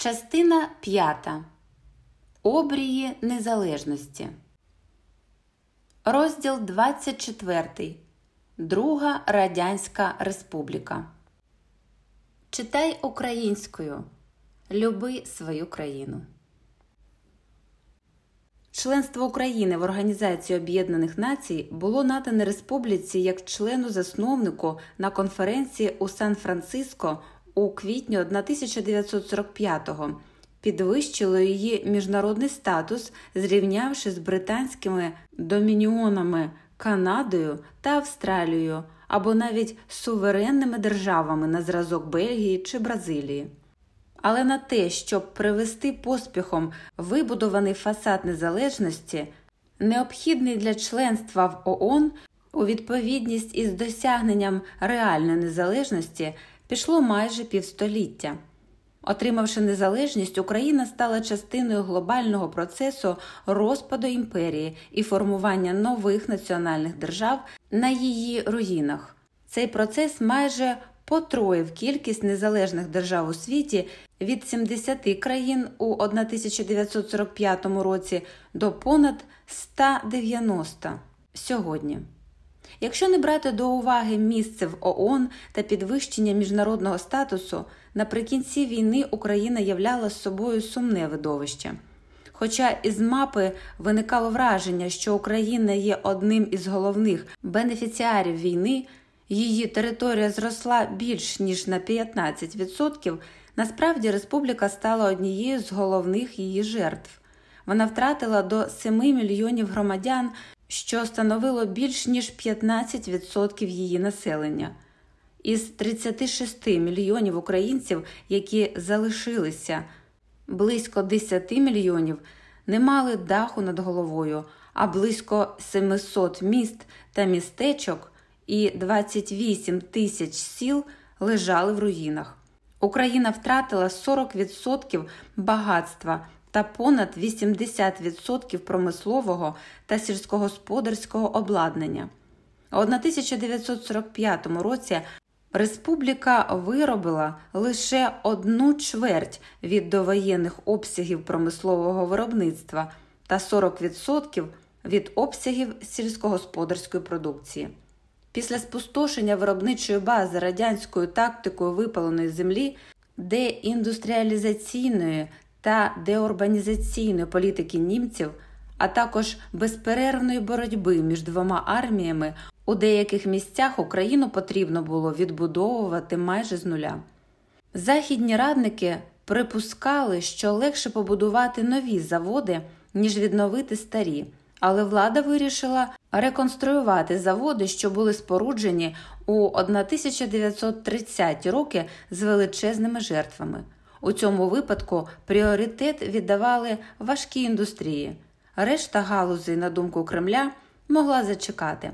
Частина 5. Обрії Незалежності. Розділ 24. Друга Радянська Республіка. Читай українською. Люби свою країну. Членство України в Організації Об'єднаних Націй було надане республіці як члену засновнику на конференції у Сан-Франциско у квітні 1945-го підвищило її міжнародний статус, зрівнявши з британськими домініонами Канадою та Австралією або навіть суверенними державами на зразок Бельгії чи Бразилії. Але на те, щоб привести поспіхом вибудований фасад незалежності, необхідний для членства в ООН у відповідність із досягненням реальної незалежності пішло майже півстоліття. Отримавши незалежність, Україна стала частиною глобального процесу розпаду імперії і формування нових національних держав на її руїнах. Цей процес майже потроїв кількість незалежних держав у світі від 70 країн у 1945 році до понад 190 сьогодні. Якщо не брати до уваги місце в ООН та підвищення міжнародного статусу, наприкінці війни Україна являла собою сумне видовище. Хоча із мапи виникало враження, що Україна є одним із головних бенефіціарів війни, її територія зросла більш ніж на 15%, насправді республіка стала однією з головних її жертв. Вона втратила до 7 мільйонів громадян що становило більш ніж 15% її населення. Із 36 мільйонів українців, які залишилися, близько 10 мільйонів не мали даху над головою, а близько 700 міст та містечок і 28 тисяч сіл лежали в руїнах. Україна втратила 40% багатства та понад 80% промислового та сільськогосподарського обладнання. У 1945 році республіка виробила лише одну чверть від довоєнних обсягів промислового виробництва та 40% від обсягів сільськогосподарської продукції. Після спустошення виробничої бази радянською тактикою випаленої землі, деіндустріалізаційної та деурбанізаційної політики німців, а також безперервної боротьби між двома арміями, у деяких місцях Україну потрібно було відбудовувати майже з нуля. Західні радники припускали, що легше побудувати нові заводи, ніж відновити старі, але влада вирішила реконструювати заводи, що були споруджені у 1930-ті роки з величезними жертвами. У цьому випадку пріоритет віддавали важкій індустрії. Решта галузей, на думку Кремля, могла зачекати.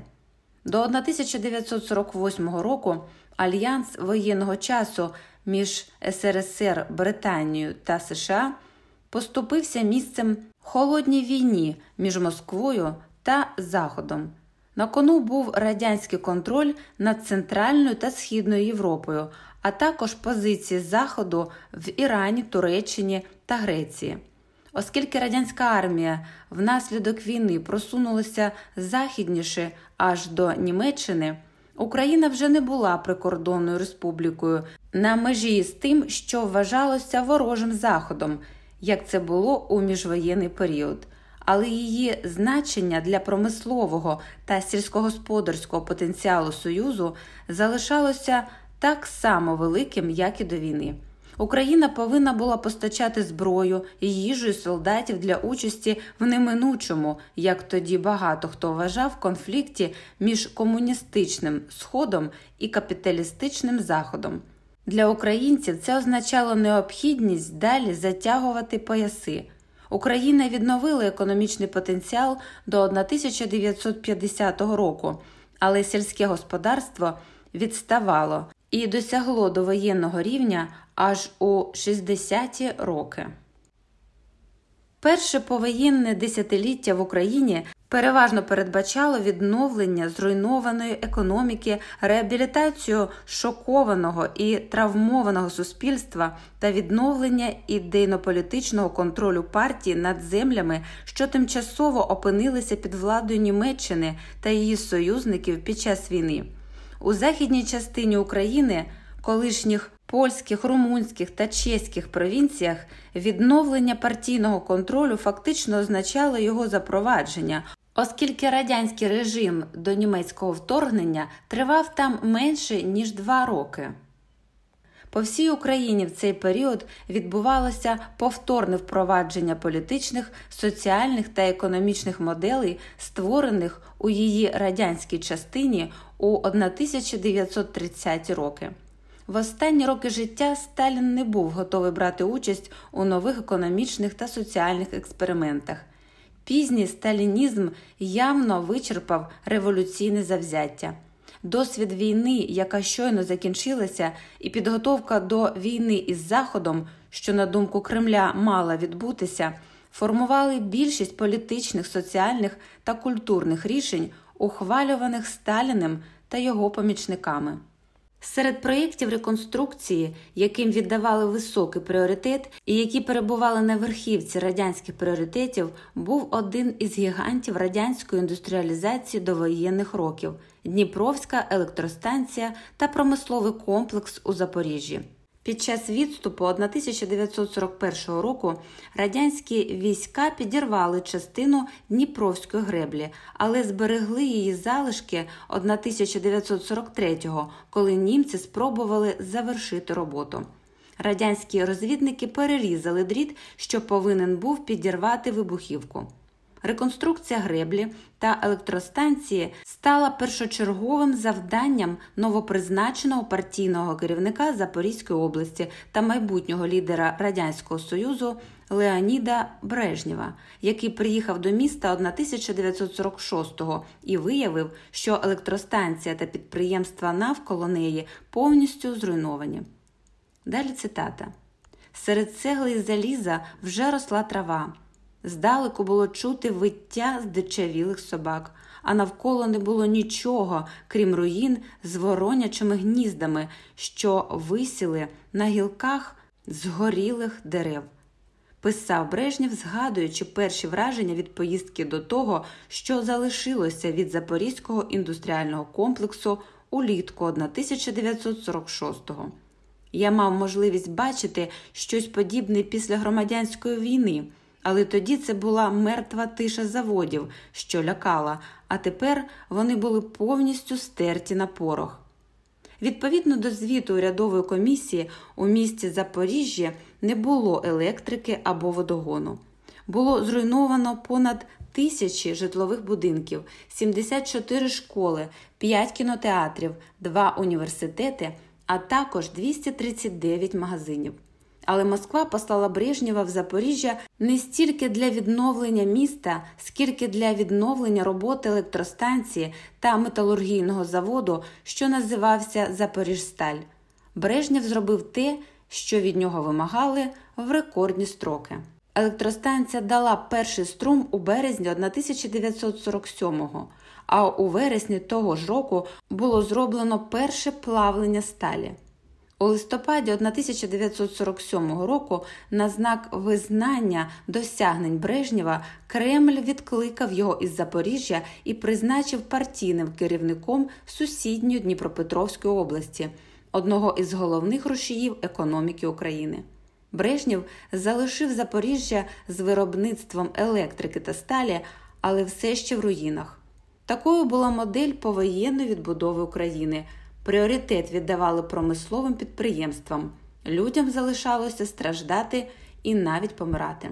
До 1948 року альянс воєнного часу між СРСР, Британією та США поступився місцем холодній війні між Москвою та Заходом. На кону був радянський контроль над Центральною та Східною Європою, а також позиції Заходу в Ірані, Туреччині та Греції. Оскільки радянська армія внаслідок війни просунулася західніше аж до Німеччини, Україна вже не була прикордонною республікою на межі з тим, що вважалося ворожим заходом, як це було у міжвоєнний період. Але її значення для промислового та сільськогосподарського потенціалу Союзу залишалося так само великим, як і до війни. Україна повинна була постачати зброю, і їжу солдатів для участі в неминучому, як тоді багато хто вважав, конфлікті між комуністичним сходом і капіталістичним заходом. Для українців це означало необхідність далі затягувати пояси. Україна відновила економічний потенціал до 1950 року, але сільське господарство відставало і досягло до воєнного рівня аж у 60-ті роки. Перше повоєнне десятиліття в Україні переважно передбачало відновлення зруйнованої економіки, реабілітацію шокованого і травмованого суспільства та відновлення ідейно-політичного контролю партії над землями, що тимчасово опинилися під владою Німеччини та її союзників під час війни. У західній частині України колишніх польських, румунських та чеських провінціях відновлення партійного контролю фактично означало його запровадження, оскільки радянський режим до німецького вторгнення тривав там менше ніж два роки. По всій Україні в цей період відбувалося повторне впровадження політичних, соціальних та економічних моделей, створених у її радянській частині у 1930 роки. В останні роки життя Сталін не був готовий брати участь у нових економічних та соціальних експериментах. Пізній сталінізм явно вичерпав революційне завзяття. Досвід війни, яка щойно закінчилася, і підготовка до війни із Заходом, що, на думку Кремля, мала відбутися, формували більшість політичних, соціальних та культурних рішень, ухвалюваних Сталіним та його помічниками. Серед проєктів реконструкції, яким віддавали високий пріоритет і які перебували на верхівці радянських пріоритетів, був один із гігантів радянської індустріалізації довоєнних років Дніпровська електростанція та промисловий комплекс у Запоріжжі. Під час відступу 1941 року радянські війська підірвали частину Дніпровської греблі, але зберегли її залишки 1943-го, коли німці спробували завершити роботу. Радянські розвідники перерізали дріт, що повинен був підірвати вибухівку. Реконструкція греблі та електростанції стала першочерговим завданням новопризначеного партійного керівника Запорізької області та майбутнього лідера Радянського Союзу Леоніда Брежнєва, який приїхав до міста 1946-го і виявив, що електростанція та підприємства навколо неї повністю зруйновані. Далі цитата: серед цегли і заліза вже росла трава. Здалеку було чути виття здичавілих собак, а навколо не було нічого, крім руїн з воронячими гніздами, що висіли на гілках згорілих дерев. Писав Брежнєв, згадуючи перші враження від поїздки до того, що залишилося від Запорізького індустріального комплексу улітку 1946-го. Я мав можливість бачити щось подібне після громадянської війни але тоді це була мертва тиша заводів, що лякала, а тепер вони були повністю стерті на порох. Відповідно до звіту урядової комісії, у місті Запоріжжя не було електрики або водогону. Було зруйновано понад тисячі житлових будинків, 74 школи, 5 кінотеатрів, 2 університети, а також 239 магазинів. Але Москва послала Брежнєва в Запоріжжя не стільки для відновлення міста, скільки для відновлення роботи електростанції та металургійного заводу, що називався Запоріжсталь. Брежнєв зробив те, що від нього вимагали в рекордні строки. Електростанція дала перший струм у березні 1947-го, а у вересні того ж року було зроблено перше плавлення сталі. У листопаді 1947 року на знак визнання досягнень Брежнєва Кремль відкликав його із Запоріжжя і призначив партійним керівником сусідньої Дніпропетровської області, одного із головних рушіїв економіки України. Брежнєв залишив Запоріжжя з виробництвом електрики та сталі, але все ще в руїнах. Такою була модель повоєнної відбудови України. Пріоритет віддавали промисловим підприємствам, людям залишалося страждати і навіть помирати.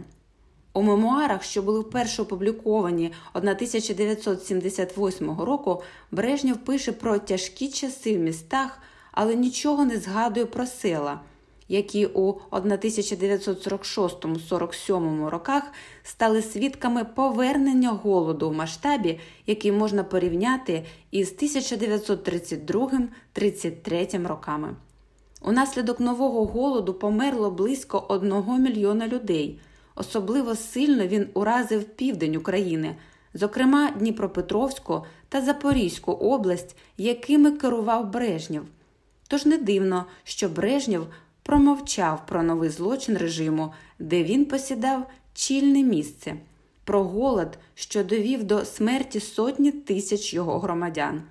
У мемуарах, що були вперше опубліковані 1978 року, Брежнєв пише про тяжкі часи в містах, але нічого не згадує про села які у 1946-47 роках стали свідками повернення голоду в масштабі, який можна порівняти із 1932-33 роками. Унаслідок нового голоду померло близько 1 мільйона людей. Особливо сильно він уразив південь України. зокрема Дніпропетровську та Запорізьку область, якими керував Брежнєв. Тож не дивно, що Брежнєв промовчав про новий злочин режиму, де він посідав чільне місце, про голод, що довів до смерті сотні тисяч його громадян.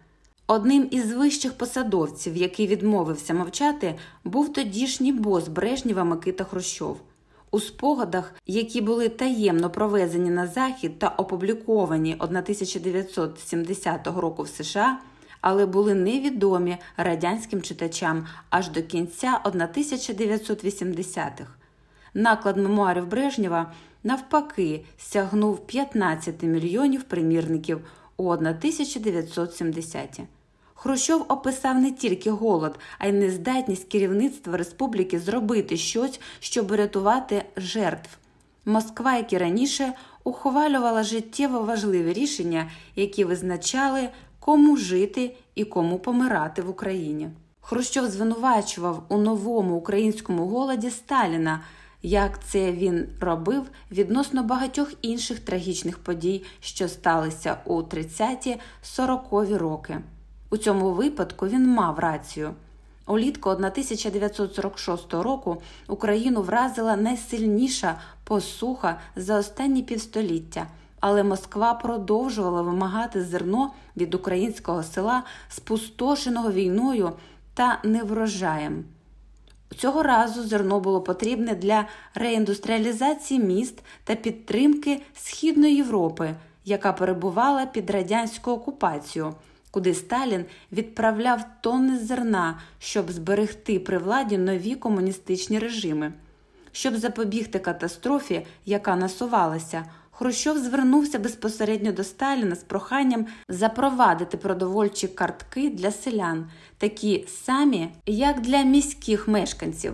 Одним із вищих посадовців, який відмовився мовчати, був тодішній бос Брежнєва Микита Хрущов. У спогадах, які були таємно провезені на захід та опубліковані 1970 року в США, але були невідомі радянським читачам аж до кінця 1980-х. Наклад мемуарів Брежнєва навпаки сягнув 15 мільйонів примірників у 1970-ті. Хрущов описав не тільки голод, а й нездатність керівництва республіки зробити щось, щоб рятувати жертв. Москва, як і раніше, ухвалювала життєво важливі рішення, які визначали, кому жити і кому помирати в Україні. Хрущов звинувачував у новому українському голоді Сталіна, як це він робив відносно багатьох інших трагічних подій, що сталися у 30-40-ві роки. У цьому випадку він мав рацію. Улітку 1946 року Україну вразила найсильніша посуха за останні півстоліття, але Москва продовжувала вимагати зерно від українського села, спустошеного війною та неврожаєм. Цього разу зерно було потрібне для реіндустріалізації міст та підтримки Східної Європи, яка перебувала під радянську окупацію куди Сталін відправляв тонни зерна, щоб зберегти при владі нові комуністичні режими. Щоб запобігти катастрофі, яка насувалася, Хрущов звернувся безпосередньо до Сталіна з проханням запровадити продовольчі картки для селян, такі самі, як для міських мешканців.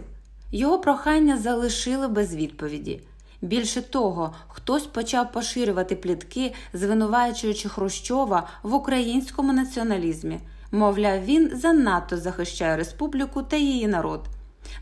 Його прохання залишили без відповіді. Більше того, хтось почав поширювати плітки, звинувачуючи Хрущова в українському націоналізмі. Мовляв, він занадто захищає республіку та її народ.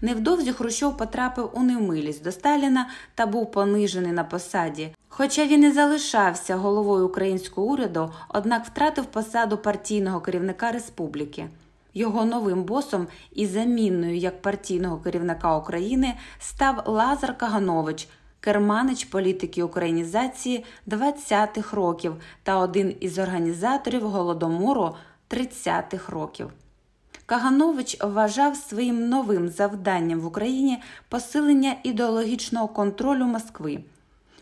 Невдовзі Хрущов потрапив у невмилість до Сталіна та був понижений на посаді. Хоча він і залишався головою українського уряду, однак втратив посаду партійного керівника республіки. Його новим босом і замінною як партійного керівника України став Лазар Каганович, керманич політики українізації 20-х років та один із організаторів голодомору 30-х років. Каганович вважав своїм новим завданням в Україні посилення ідеологічного контролю Москви.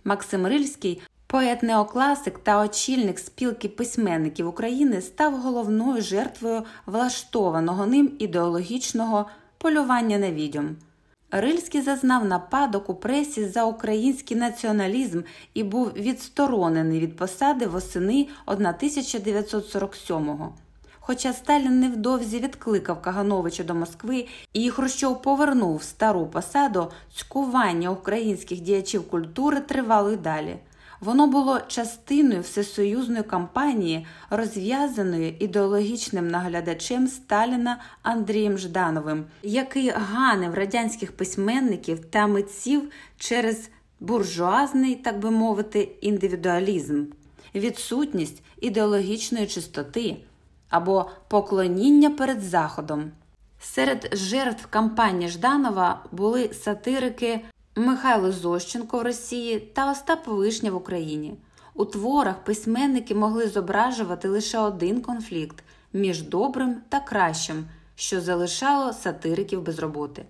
Максим Рильський, поет неокласик та очільник спілки письменників України, став головною жертвою влаштованого ним ідеологічного полювання на відьом. Рильський зазнав нападок у пресі за український націоналізм і був відсторонений від посади восени 1947-го. Хоча Сталін невдовзі відкликав Кагановича до Москви і Хрущов повернув стару посаду, цькування українських діячів культури тривало й далі. Воно було частиною всесоюзної кампанії, розв'язаної ідеологічним наглядачем Сталіна Андрієм Ждановим, який ганив радянських письменників та митців через буржуазний, так би мовити, індивідуалізм, відсутність ідеологічної чистоти або поклоніння перед Заходом. Серед жертв кампанії Жданова були сатирики Михайло Зощенко в Росії та Остап Вишня в Україні. У творах письменники могли зображувати лише один конфлікт між добрим та кращим, що залишало сатириків без роботи.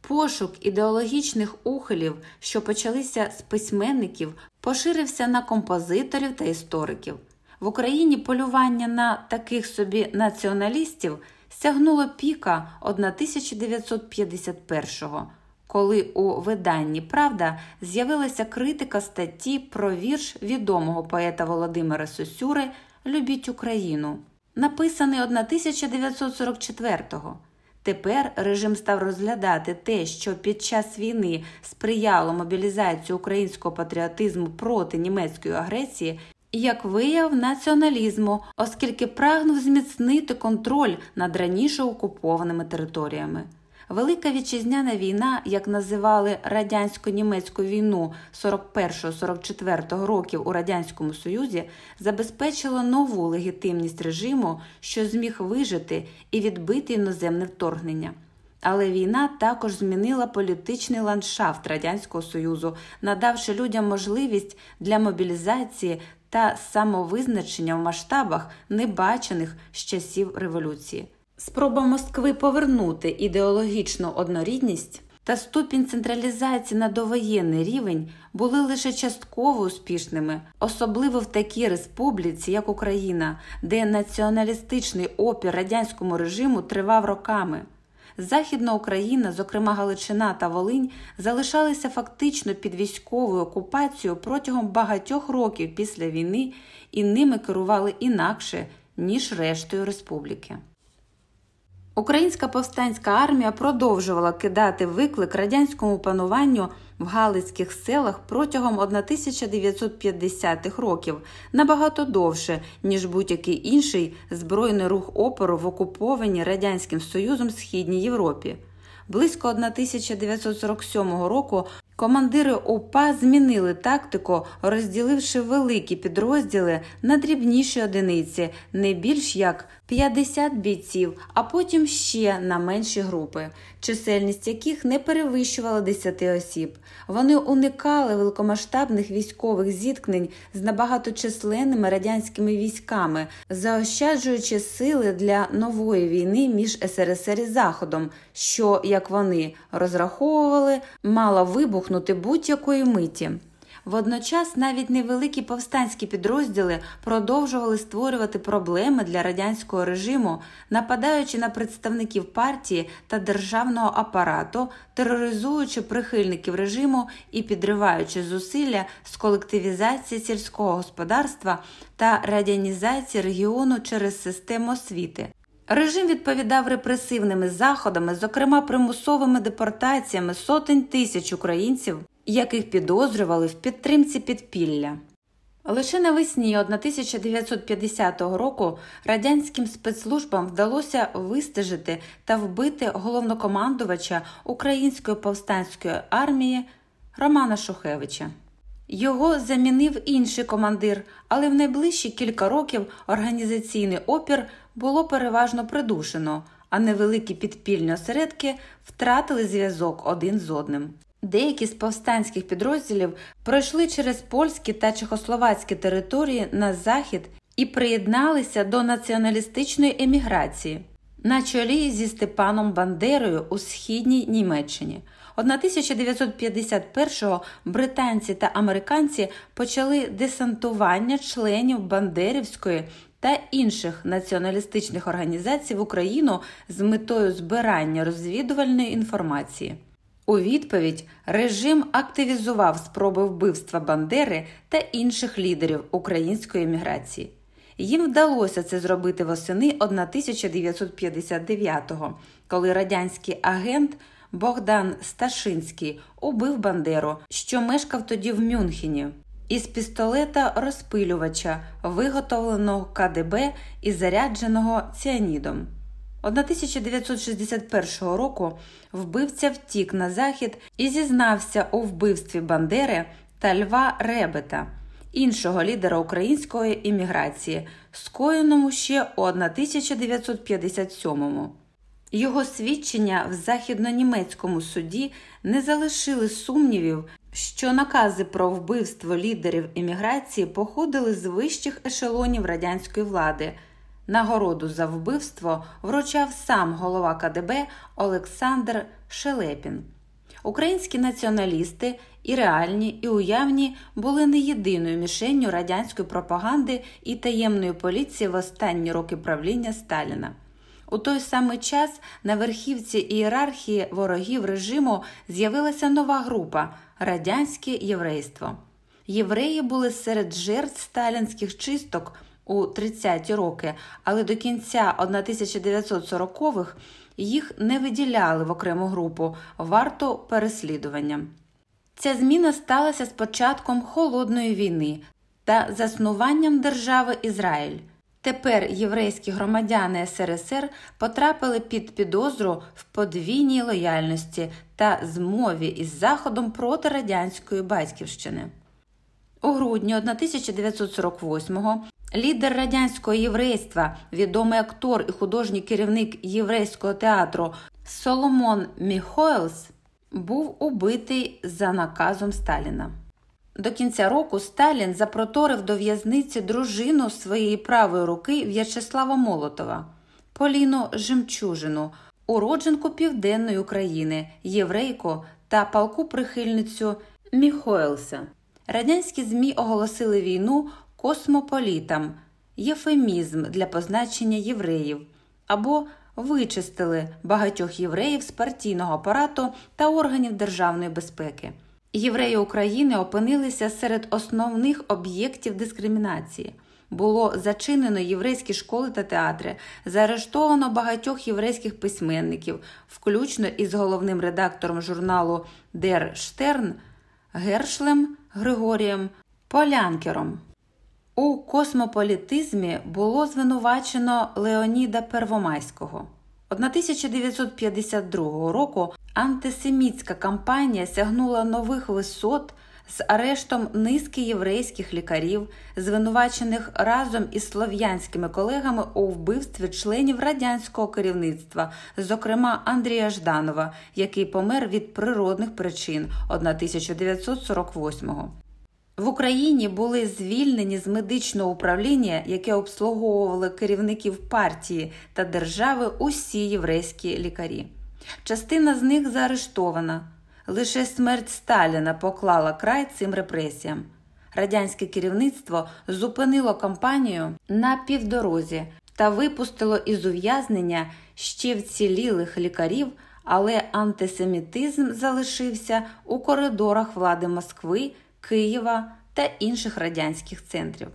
Пошук ідеологічних ухилів, що почалися з письменників, поширився на композиторів та істориків. В Україні полювання на таких собі націоналістів сягнуло піка 1951-го коли у виданні Правда з'явилася критика статті про вірш відомого поета Володимира Сосюри Любіть Україну, написаний 1944-го. Тепер режим став розглядати те, що під час війни сприяло мобілізації українського патріотизму проти німецької агресії, як вияв націоналізму, оскільки прагнув зміцнити контроль над раніше окупованими територіями. Велика вітчизняна війна, як називали радянсько-німецьку війну 41-44 років у Радянському Союзі, забезпечила нову легітимність режиму, що зміг вижити і відбити іноземне вторгнення. Але війна також змінила політичний ландшафт Радянського Союзу, надавши людям можливість для мобілізації та самовизначення в масштабах, небачених з часів революції. Спроба Москви повернути ідеологічну однорідність та ступінь централізації на довоєнний рівень були лише частково успішними, особливо в такій республіці, як Україна, де націоналістичний опір радянському режиму тривав роками. Західна Україна, зокрема Галичина та Волинь, залишалися фактично під військовою окупацією протягом багатьох років після війни і ними керували інакше, ніж рештою республіки. Українська повстанська армія продовжувала кидати виклик радянському пануванню в Галицьких селах протягом 1950-х років набагато довше, ніж будь-який інший збройний рух опору в окупованій Радянським Союзом Східній Європі. Близько 1947 року командири ОПА змінили тактику, розділивши великі підрозділи на дрібніші одиниці, не більш як 50 бійців, а потім ще на менші групи, чисельність яких не перевищувала 10 осіб. Вони уникали великомасштабних військових зіткнень з набагато численними радянськими військами, заощаджуючи сили для нової війни між СРСР і Заходом, що, як вони розраховували, мала вибухнути будь-якої миті. Водночас навіть невеликі повстанські підрозділи продовжували створювати проблеми для радянського режиму, нападаючи на представників партії та державного апарату, тероризуючи прихильників режиму і підриваючи зусилля з колективізації сільського господарства та радянізації регіону через систему освіти. Режим відповідав репресивними заходами, зокрема примусовими депортаціями сотень тисяч українців яких підозрювали в підтримці підпілля. Лише навесні 1950 року радянським спецслужбам вдалося вистежити та вбити головнокомандувача Української повстанської армії Романа Шухевича. Його замінив інший командир, але в найближчі кілька років організаційний опір було переважно придушено, а невеликі підпільні осередки втратили зв'язок один з одним. Деякі з повстанських підрозділів пройшли через польські та чехословацькі території на захід і приєдналися до націоналістичної еміграції на чолі зі Степаном Бандерою у східній Німеччині. 1951-го британці та американці почали десантування членів Бандерівської та інших націоналістичних організацій в Україну з метою збирання розвідувальної інформації. У відповідь режим активізував спроби вбивства Бандери та інших лідерів української еміграції. Їм вдалося це зробити восени 1959-го, коли радянський агент Богдан Сташинський убив Бандеру, що мешкав тоді в Мюнхені, із пістолета розпилювача, виготовленого КДБ і зарядженого ціанідом. 1961 року вбивця втік на захід і зізнався у вбивстві Бандери та Льва Ребета, іншого лідера української імміграції, скоєному ще у 1957-му. Його свідчення в західнонімецькому суді не залишили сумнівів, що накази про вбивство лідерів імміграції походили з вищих ешелонів радянської влади. Нагороду за вбивство вручав сам голова КДБ Олександр Шелепін. Українські націоналісти і реальні, і уявні були не єдиною мішенню радянської пропаганди і таємної поліції в останні роки правління Сталіна. У той самий час на верхівці ієрархії ворогів режиму з'явилася нова група радянське єврейство. Євреї були серед жертв сталінських чисток у 30-ті роки, але до кінця 1940-х їх не виділяли в окрему групу варто переслідування. Ця зміна сталася з початком холодної війни та заснуванням держави Ізраїль. Тепер єврейські громадяни СРСР потрапили під підозру в подвійній лояльності та змові із Заходом проти радянської батьківщини. У грудні 1948-го лідер радянського єврейства, відомий актор і художній керівник єврейського театру Соломон Міхоелс, був убитий за наказом Сталіна. До кінця року Сталін запроторив до в'язниці дружину своєї правої руки В'ячеслава Молотова, Поліну Жемчужину, уродженку Південної України, єврейку та палку прихильницю Міхоелса. Радянські ЗМІ оголосили війну космополітам, єфемізм для позначення євреїв або вичистили багатьох євреїв з партійного апарату та органів державної безпеки. Євреї України опинилися серед основних об'єктів дискримінації. Було зачинено єврейські школи та театри, заарештовано багатьох єврейських письменників, включно із головним редактором журналу Дер Штерн Гершлем Григорієм Полянкером. У космополітизмі було звинувачено Леоніда Первомайського. 1952 року антисемітська кампанія сягнула нових висот з арештом низки єврейських лікарів, звинувачених разом із слов'янськими колегами у вбивстві членів радянського керівництва, зокрема Андрія Жданова, який помер від природних причин 1948-го. В Україні були звільнені з медичного управління, яке обслуговувало керівників партії та держави усі єврейські лікарі. Частина з них заарештована. Лише смерть Сталіна поклала край цим репресіям. Радянське керівництво зупинило кампанію на півдорозі та випустило із ув'язнення ще вцілілих лікарів, але антисемітизм залишився у коридорах влади Москви. Києва та інших радянських центрів.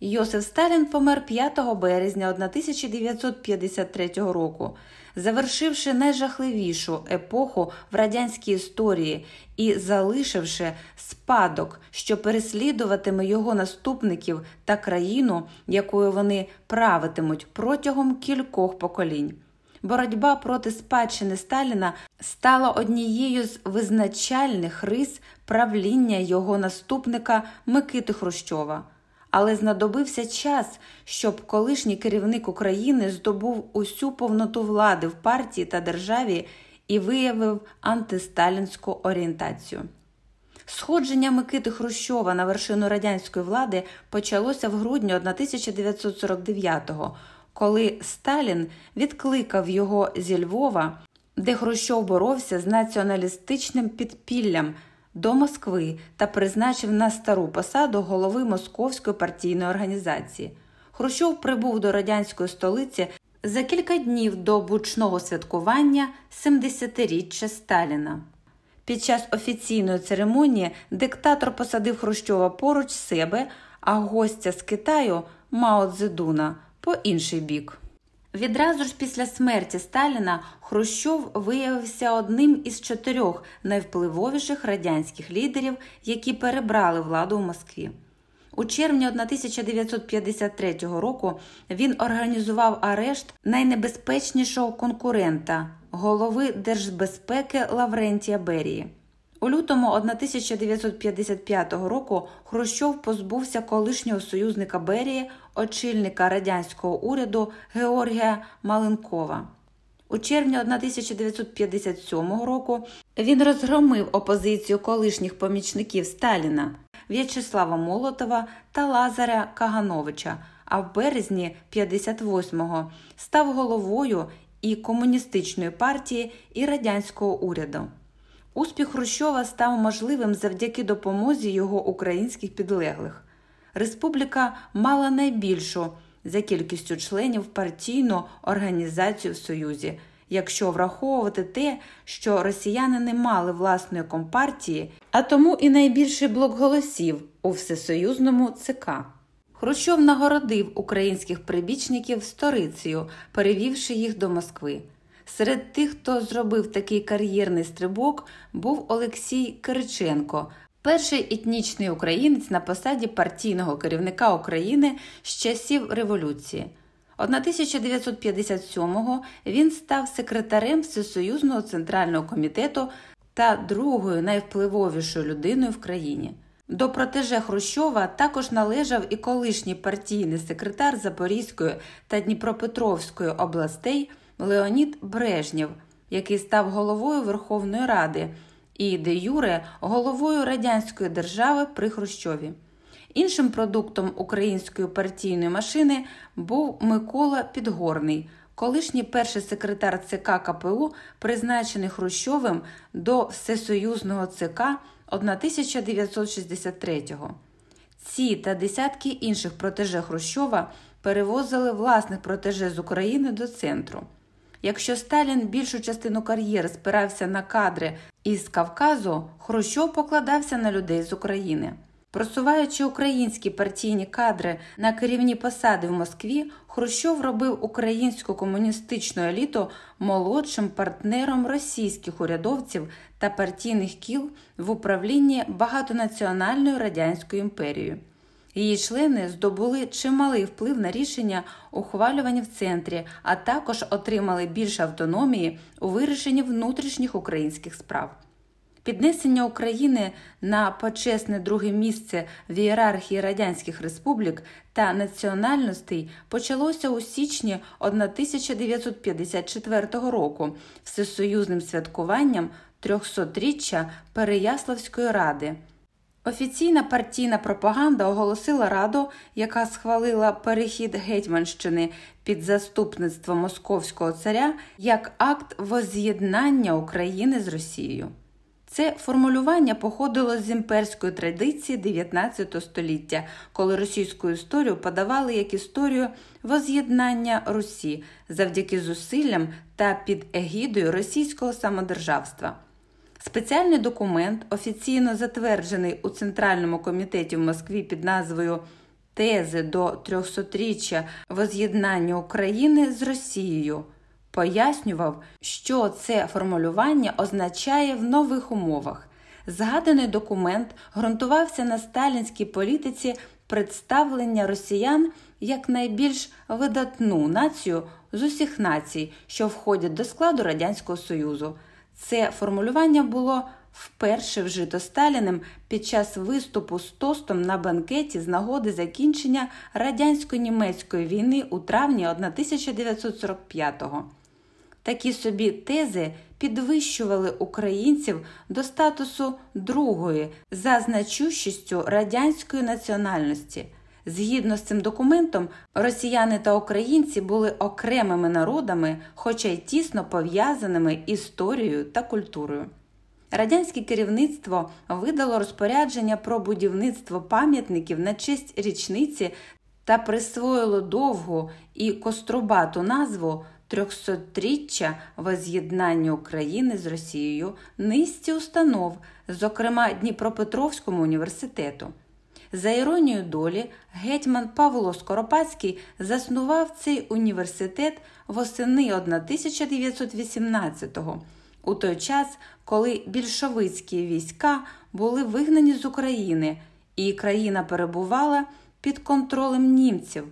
Йосиф Сталін помер 5 березня 1953 року, завершивши найжахливішу епоху в радянській історії і залишивши спадок, що переслідуватиме його наступників та країну, якою вони правитимуть протягом кількох поколінь. Боротьба проти спадщини Сталіна стала однією з визначальних рис правління його наступника Микити Хрущова. Але знадобився час, щоб колишній керівник України здобув усю повноту влади в партії та державі і виявив антисталінську орієнтацію. Сходження Микити Хрущова на вершину радянської влади почалося в грудні 1949-го, коли Сталін відкликав його зі Львова, де Хрущов боровся з націоналістичним підпіллям до Москви та призначив на стару посаду голови Московської партійної організації. Хрущов прибув до радянської столиці за кілька днів до бучного святкування 70-річчя Сталіна. Під час офіційної церемонії диктатор посадив Хрущова поруч себе, а гостя з Китаю Мао Цзедуна по інший бік. Відразу ж після смерті Сталіна Хрущов виявився одним із чотирьох найвпливовіших радянських лідерів, які перебрали владу у Москві. У червні 1953 року він організував арешт найнебезпечнішого конкурента, голови Держбезпеки Лаврентія Берії. У лютому 1955 року Хрущов позбувся колишнього союзника Берії, очільника радянського уряду Георгія Маленкова. У червні 1957 року він розгромив опозицію колишніх помічників Сталіна В'ячеслава Молотова та Лазаря Кагановича. А в березні 58-го став головою і комуністичної партії, і радянського уряду. Успіх Хрущова став можливим завдяки допомозі його українських підлеглих. Республіка мала найбільшу за кількістю членів партійну організацію в Союзі, якщо враховувати те, що росіяни не мали власної компартії, а тому і найбільший блок голосів у всесоюзному ЦК. Хрущов нагородив українських прибічників сторицею, перевівши їх до Москви. Серед тих, хто зробив такий кар'єрний стрибок, був Олексій Кириченко, перший етнічний українець на посаді партійного керівника України з часів революції. 1957-го він став секретарем Всесоюзного центрального комітету та другою найвпливовішою людиною в країні. До протеже Хрущова також належав і колишній партійний секретар Запорізької та Дніпропетровської областей Леонід Брежнєв, який став головою Верховної Ради і де Юре головою радянської держави при Хрущові. Іншим продуктом української партійної машини був Микола Підгорний, колишній перший секретар ЦК КПУ, призначений Хрущовим до Всесоюзного ЦК 1963-го. Ці та десятки інших протеже Хрущова перевозили власних протеже з України до центру. Якщо Сталін більшу частину кар'єри спирався на кадри із Кавказу, Хрущов покладався на людей з України. Просуваючи українські партійні кадри на керівні посади в Москві, Хрущов робив українську комуністичну еліту молодшим партнером російських урядовців та партійних кіл в управлінні багатонаціональною радянською імперією. Її члени здобули чималий вплив на рішення, ухвалювані в центрі, а також отримали більше автономії у вирішенні внутрішніх українських справ. Піднесення України на почесне друге місце в ієрархії радянських республік та національностей почалося у січні 1954 року всесоюзним святкуванням 300-річчя Переяславської ради. Офіційна партійна пропаганда оголосила раду, яка схвалила перехід Гетьманщини під заступництво московського царя як акт воз'єднання України з Росією. Це формулювання походило з імперської традиції 19 століття, коли російську історію подавали як історію воз'єднання Русі завдяки зусиллям та під егідою російського самодержавства. Спеціальний документ, офіційно затверджений у Центральному комітеті в Москві під назвою Тези до 300-річчя воз'єднання України з Росією пояснював, що це формулювання означає в нових умовах. Згаданий документ ґрунтувався на сталінській політиці представлення росіян як найбільш видатну націю з усіх націй, що входять до складу Радянського Союзу. Це формулювання було вперше вжито Сталіним під час виступу з тостом на банкеті з нагоди закінчення радянсько-німецької війни у травні 1945-го. Такі собі тези підвищували українців до статусу другої за значущістю радянської національності. Згідно з цим документом, росіяни та українці були окремими народами, хоча й тісно пов'язаними історією та культурою. Радянське керівництво видало розпорядження про будівництво пам'ятників на честь річниці та присвоїло довгу і кострубату назву трьохсотріччя воз'єднання України з Росією низці установ, зокрема Дніпропетровському університету. За іронією долі, гетьман Павло Скоропадський заснував цей університет восени 1918-го, у той час, коли більшовицькі війська були вигнані з України, і країна перебувала під контролем німців.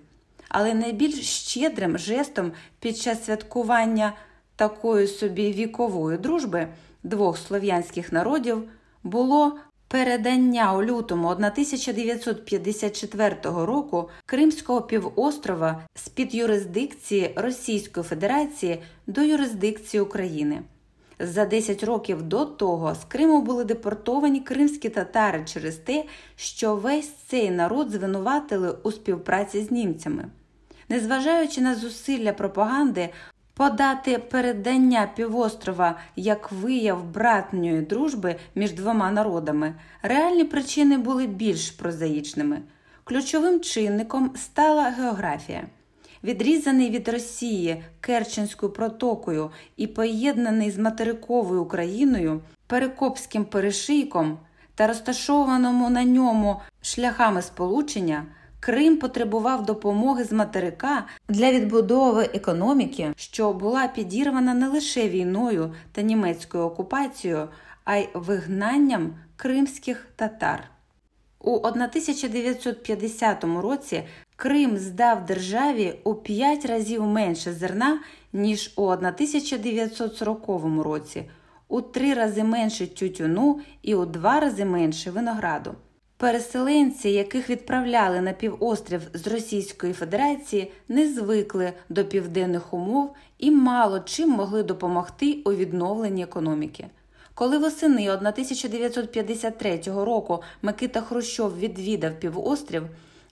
Але найбільш щедрим жестом під час святкування такої собі вікової дружби двох слов'янських народів було передання у лютому 1954 року Кримського півострова з під юрисдикції Російської Федерації до юрисдикції України. За 10 років до того з Криму були депортовані кримські татари через те, що весь цей народ звинуватили у співпраці з німцями. Незважаючи на зусилля пропаганди подати передання півострова як вияв братньої дружби між двома народами, реальні причини були більш прозаїчними. Ключовим чинником стала географія. Відрізаний від Росії Керченською протокою і поєднаний з материковою Україною, Перекопським перешийком та розташованому на ньому шляхами сполучення. Крим потребував допомоги з материка для відбудови економіки, що була підірвана не лише війною та німецькою окупацією, а й вигнанням кримських татар. У 1950 році Крим здав державі у 5 разів менше зерна, ніж у 1940 році, у 3 рази менше тютюну і у 2 рази менше винограду. Переселенці, яких відправляли на півострів з Російської Федерації, не звикли до південних умов і мало чим могли допомогти у відновленні економіки. Коли восени 1953 року Микита Хрущов відвідав півострів,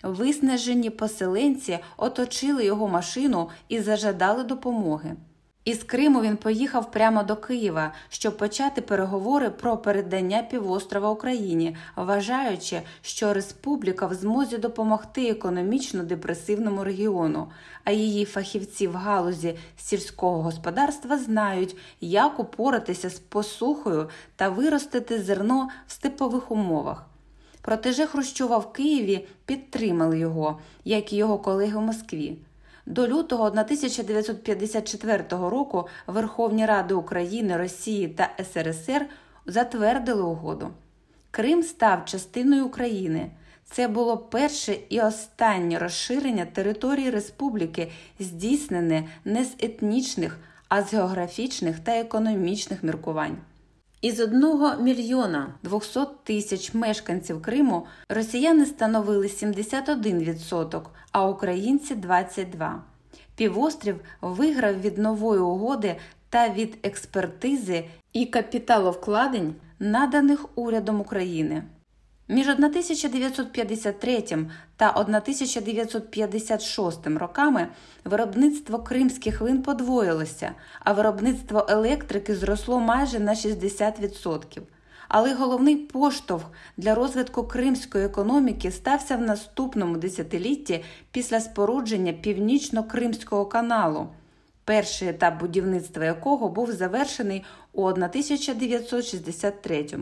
виснажені поселенці оточили його машину і зажадали допомоги. Із Криму він поїхав прямо до Києва, щоб почати переговори про передання півострова Україні, вважаючи, що республіка в змозі допомогти економічно депресивному регіону, а її фахівці в галузі сільського господарства знають, як упоратися з посухою та виростити зерно в степових умовах. Протеже Хрущова в Києві підтримали його, як і його колеги в Москві. До лютого 1954 року Верховні Ради України, Росії та СРСР затвердили угоду. Крим став частиною України. Це було перше і останнє розширення території республіки, здійснене не з етнічних, а з географічних та економічних міркувань. Із 1 мільйона 200 тисяч мешканців Криму росіяни становили 71%, а українці 22%. Півострів виграв від нової угоди та від експертизи і капіталовкладень, наданих урядом України. Між 1953 та 1956 роками виробництво кримських вин подвоїлося, а виробництво електрики зросло майже на 60%. Але головний поштовх для розвитку кримської економіки стався в наступному десятилітті після спорудження Північно-Кримського каналу, перший етап будівництва якого був завершений у 1963 році.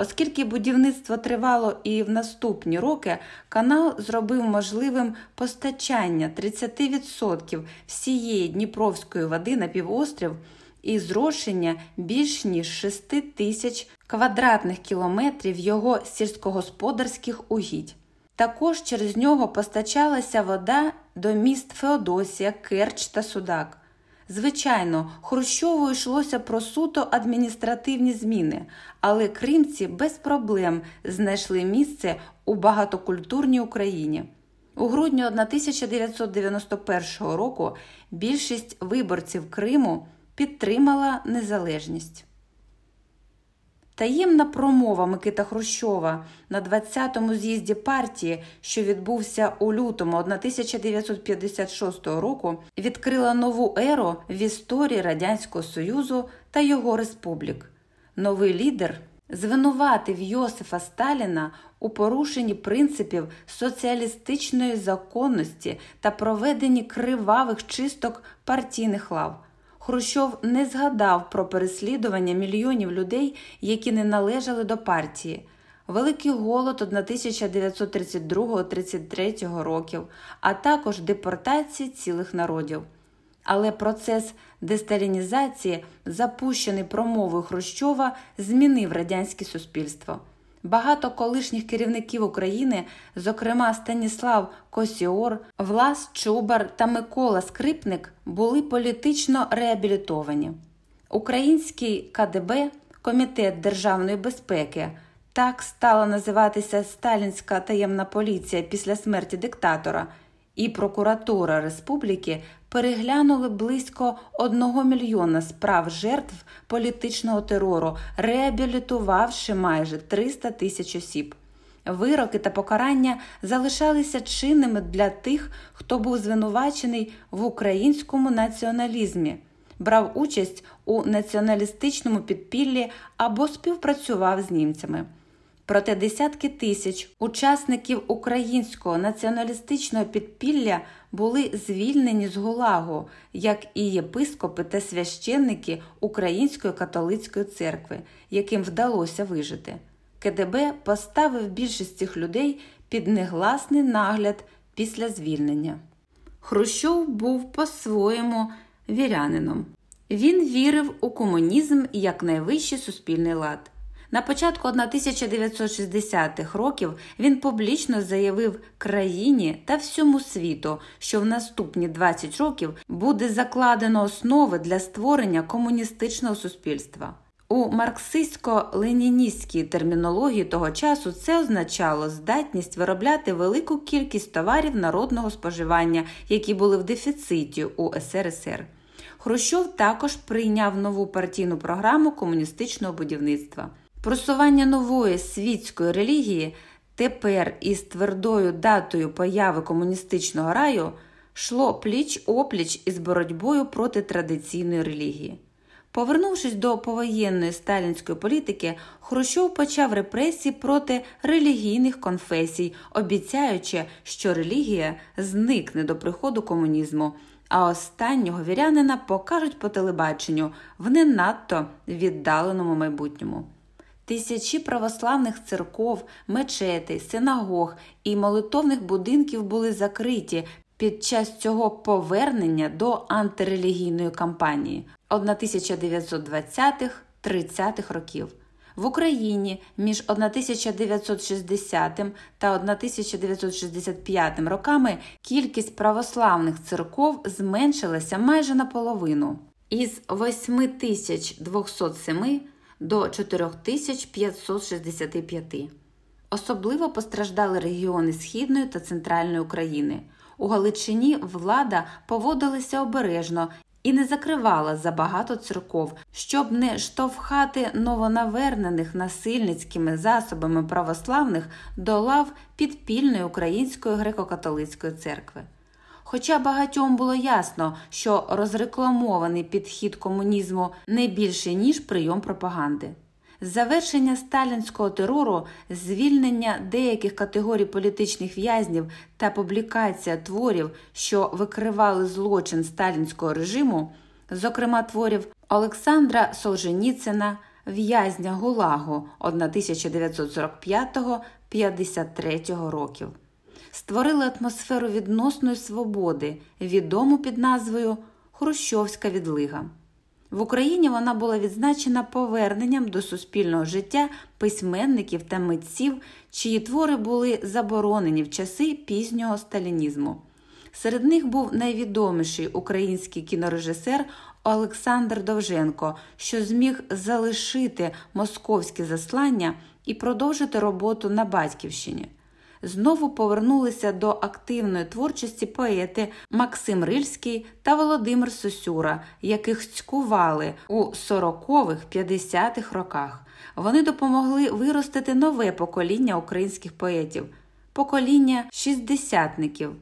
Оскільки будівництво тривало і в наступні роки, канал зробив можливим постачання 30% всієї Дніпровської води на півострів і зрошення більш ніж 6 тисяч квадратних кілометрів його сільськогосподарських угідь. Також через нього постачалася вода до міст Феодосія, Керч та Судак. Звичайно, Хрущову йшлося про суто адміністративні зміни, але кримці без проблем знайшли місце у багатокультурній Україні. У грудні 1991 року більшість виборців Криму підтримала незалежність. Таємна промова Микита Хрущова на 20-му з'їзді партії, що відбувся у лютому 1956 року, відкрила нову еру в історії Радянського Союзу та його республік. Новий лідер звинуватив Йосифа Сталіна у порушенні принципів соціалістичної законності та проведенні кривавих чисток партійних лав. Хрущов не згадав про переслідування мільйонів людей, які не належали до партії, великий голод 1932-33 років, а також депортації цілих народів. Але процес десталінізації, запущений промовою Хрущова, змінив радянське суспільство. Багато колишніх керівників України, зокрема Станіслав Косіор, Влас Чубар та Микола Скрипник, були політично реабілітовані. Український КДБ, Комітет державної безпеки, так стала називатися Сталінська таємна поліція після смерті диктатора, і прокуратура республіки переглянули близько 1 мільйона справ жертв політичного терору, реабілітувавши майже 300 тисяч осіб. Вироки та покарання залишалися чинними для тих, хто був звинувачений в українському націоналізмі, брав участь у націоналістичному підпіллі або співпрацював з німцями. Проте десятки тисяч учасників українського націоналістичного підпілля були звільнені з Гулагу, як і єпископи та священники Української католицької церкви, яким вдалося вижити. КДБ поставив більшість цих людей під негласний нагляд після звільнення. Хрущов був по-своєму вірянином. Він вірив у комунізм як найвищий суспільний лад. На початку 1960-х років він публічно заявив країні та всьому світу, що в наступні 20 років буде закладено основи для створення комуністичного суспільства. У марксистсько-леніністській термінології того часу це означало здатність виробляти велику кількість товарів народного споживання, які були в дефіциті у СРСР. Хрущов також прийняв нову партійну програму комуністичного будівництва. Просування нової світської релігії тепер із твердою датою появи комуністичного раю йшло пліч опліч із боротьбою проти традиційної релігії. Повернувшись до повоєнної сталінської політики, Хрущов почав репресії проти релігійних конфесій, обіцяючи, що релігія зникне до приходу комунізму, а останнього вірянина покажуть по телебаченню в не надто віддаленому майбутньому. Тисячі православних церков, мечетей, синагог і молитовних будинків були закриті під час цього повернення до антирелігійної кампанії 1920-30-х років. В Україні між 1960 та 1965 роками кількість православних церков зменшилася майже наполовину із 8207 до 4565. Особливо постраждали регіони Східної та Центральної України. У Галичині влада поводилася обережно і не закривала забагато церков, щоб не штовхати новонавернених насильницькими засобами православних до лав підпільної української греко-католицької церкви. Хоча багатьом було ясно, що розрекламований підхід комунізму не більше ніж прийом пропаганди. Завершення сталінського терору, звільнення деяких категорій політичних в'язнів та публікація творів, що викривали злочин сталінського режиму, зокрема творів Олександра Солженіцина, в'язня Гулагу 1945-53 років, створили атмосферу відносної свободи, відому під назвою Хрущовська відлига. В Україні вона була відзначена поверненням до суспільного життя письменників та митців, чиї твори були заборонені в часи пізнього сталінізму. Серед них був найвідоміший український кінорежисер Олександр Довженко, що зміг залишити московське заслання і продовжити роботу на батьківщині знову повернулися до активної творчості поети Максим Рильський та Володимир Сосюра, яких цькували у 40-х-50-х роках. Вони допомогли виростити нове покоління українських поетів, покоління шістдесятників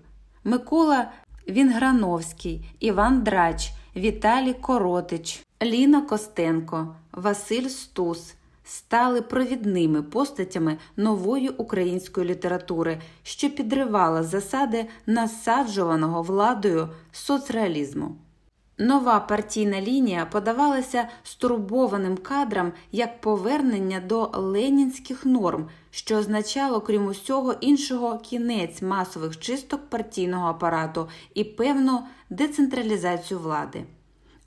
Микола Вінграновський, Іван Драч, Віталій Коротич, Ліна Костенко, Василь Стус стали провідними постатями нової української літератури, що підривала засади насаджуваного владою соцреалізму. Нова партійна лінія подавалася стурбованим кадрам як повернення до ленінських норм, що означало, крім усього іншого, кінець масових чисток партійного апарату і певну децентралізацію влади.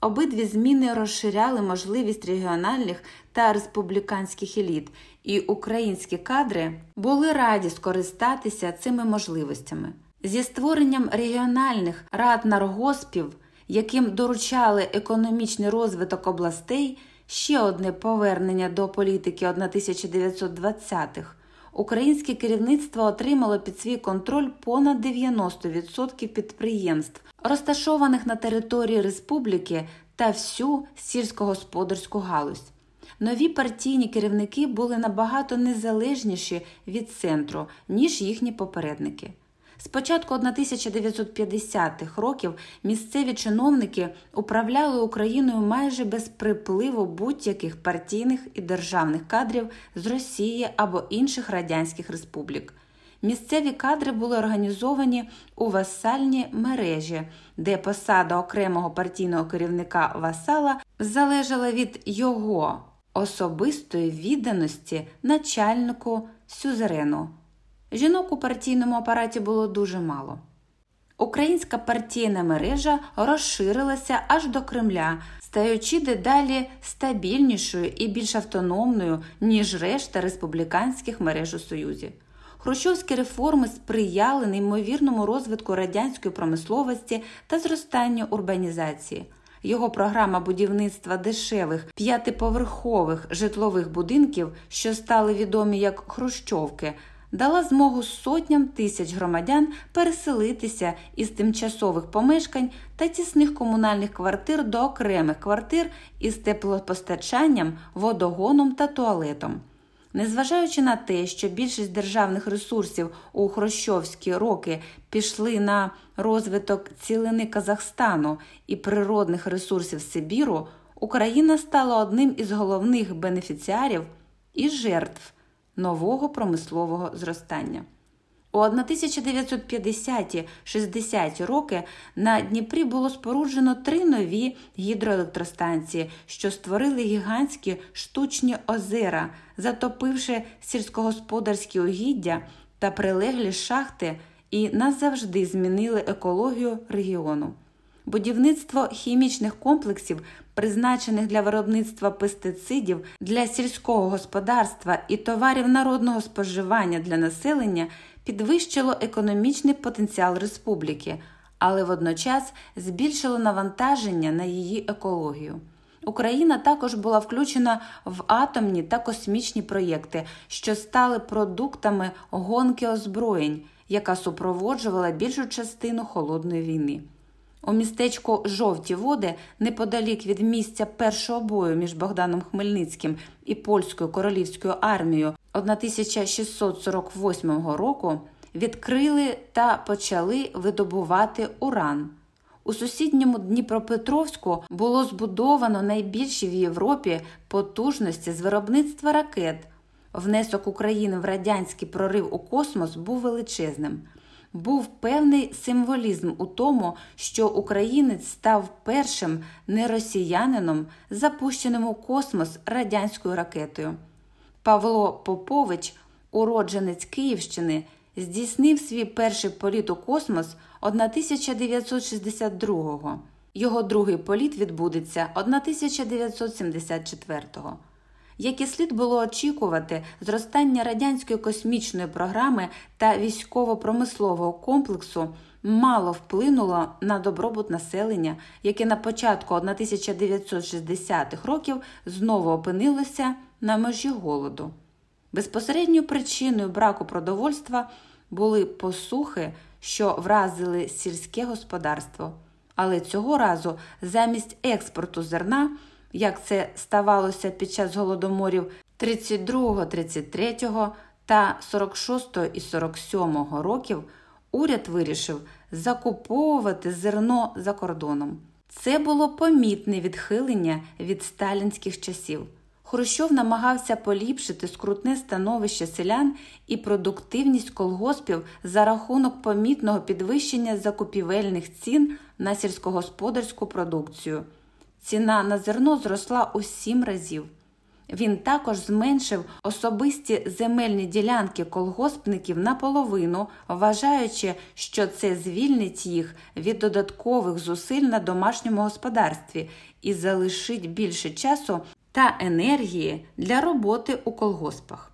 Обидві зміни розширяли можливість регіональних та республіканських еліт, і українські кадри були раді скористатися цими можливостями. Зі створенням регіональних рад наргоспів, яким доручали економічний розвиток областей, ще одне повернення до політики 1920-х. Українське керівництво отримало під свій контроль понад 90% підприємств, розташованих на території республіки та всю сільськогосподарську галузь. Нові партійні керівники були набагато незалежніші від центру, ніж їхні попередники. З початку 1950-х років місцеві чиновники управляли Україною майже без припливу будь-яких партійних і державних кадрів з Росії або інших радянських республік. Місцеві кадри були організовані у васальні мережі, де посада окремого партійного керівника васала залежала від його особистої відданості начальнику сюзерену. Жінок у партійному апараті було дуже мало. Українська партійна мережа розширилася аж до Кремля, стаючи дедалі стабільнішою і більш автономною, ніж решта республіканських мереж у Союзі. Хрущовські реформи сприяли неймовірному розвитку радянської промисловості та зростанню урбанізації. Його програма будівництва дешевих п'ятиповерхових житлових будинків, що стали відомі як Хрущовки, дала змогу сотням тисяч громадян переселитися із тимчасових помешкань та тісних комунальних квартир до окремих квартир із теплопостачанням, водогоном та туалетом. Незважаючи на те, що більшість державних ресурсів у хрущовські роки пішли на розвиток цілини Казахстану і природних ресурсів Сибіру, Україна стала одним із головних бенефіціарів і жертв нового промислового зростання. У 1950-60 роки на Дніпрі було споруджено три нові гідроелектростанції, що створили гігантські штучні озера, затопивши сільськогосподарські угіддя та прилеглі шахти і назавжди змінили екологію регіону. Будівництво хімічних комплексів, призначених для виробництва пестицидів для сільського господарства і товарів народного споживання для населення підвищило економічний потенціал республіки, але водночас збільшило навантаження на її екологію. Україна також була включена в атомні та космічні проєкти, що стали продуктами гонки озброєнь, яка супроводжувала більшу частину холодної війни. У містечку Жовті води, неподалік від місця першого бою між Богданом Хмельницьким і польською королівською армією 1648 року, відкрили та почали видобувати уран. У сусідньому Дніпропетровську було збудовано найбільші в Європі потужності з виробництва ракет. Внесок України в радянський прорив у космос був величезним був певний символізм у тому, що українець став першим неросіянином, запущеним у космос радянською ракетою. Павло Попович, уродженець Київщини, здійснив свій перший політ у космос 1962-го. Його другий політ відбудеться 1974-го як і слід було очікувати, зростання радянської космічної програми та військово-промислового комплексу мало вплинуло на добробут населення, яке на початку 1960-х років знову опинилося на межі голоду. Безпосередньою причиною браку продовольства були посухи, що вразили сільське господарство. Але цього разу замість експорту зерна як це ставалося під час голодоморів 32, 33 та 46 і 47 років, уряд вирішив закуповувати зерно за кордоном. Це було помітне відхилення від сталінських часів. Хрущов намагався поліпшити скрутне становище селян і продуктивність колгоспів за рахунок помітного підвищення закупівельних цін на сільськогосподарську продукцію. Ціна на зерно зросла у сім разів. Він також зменшив особисті земельні ділянки колгоспників наполовину, вважаючи, що це звільнить їх від додаткових зусиль на домашньому господарстві і залишить більше часу та енергії для роботи у колгоспах.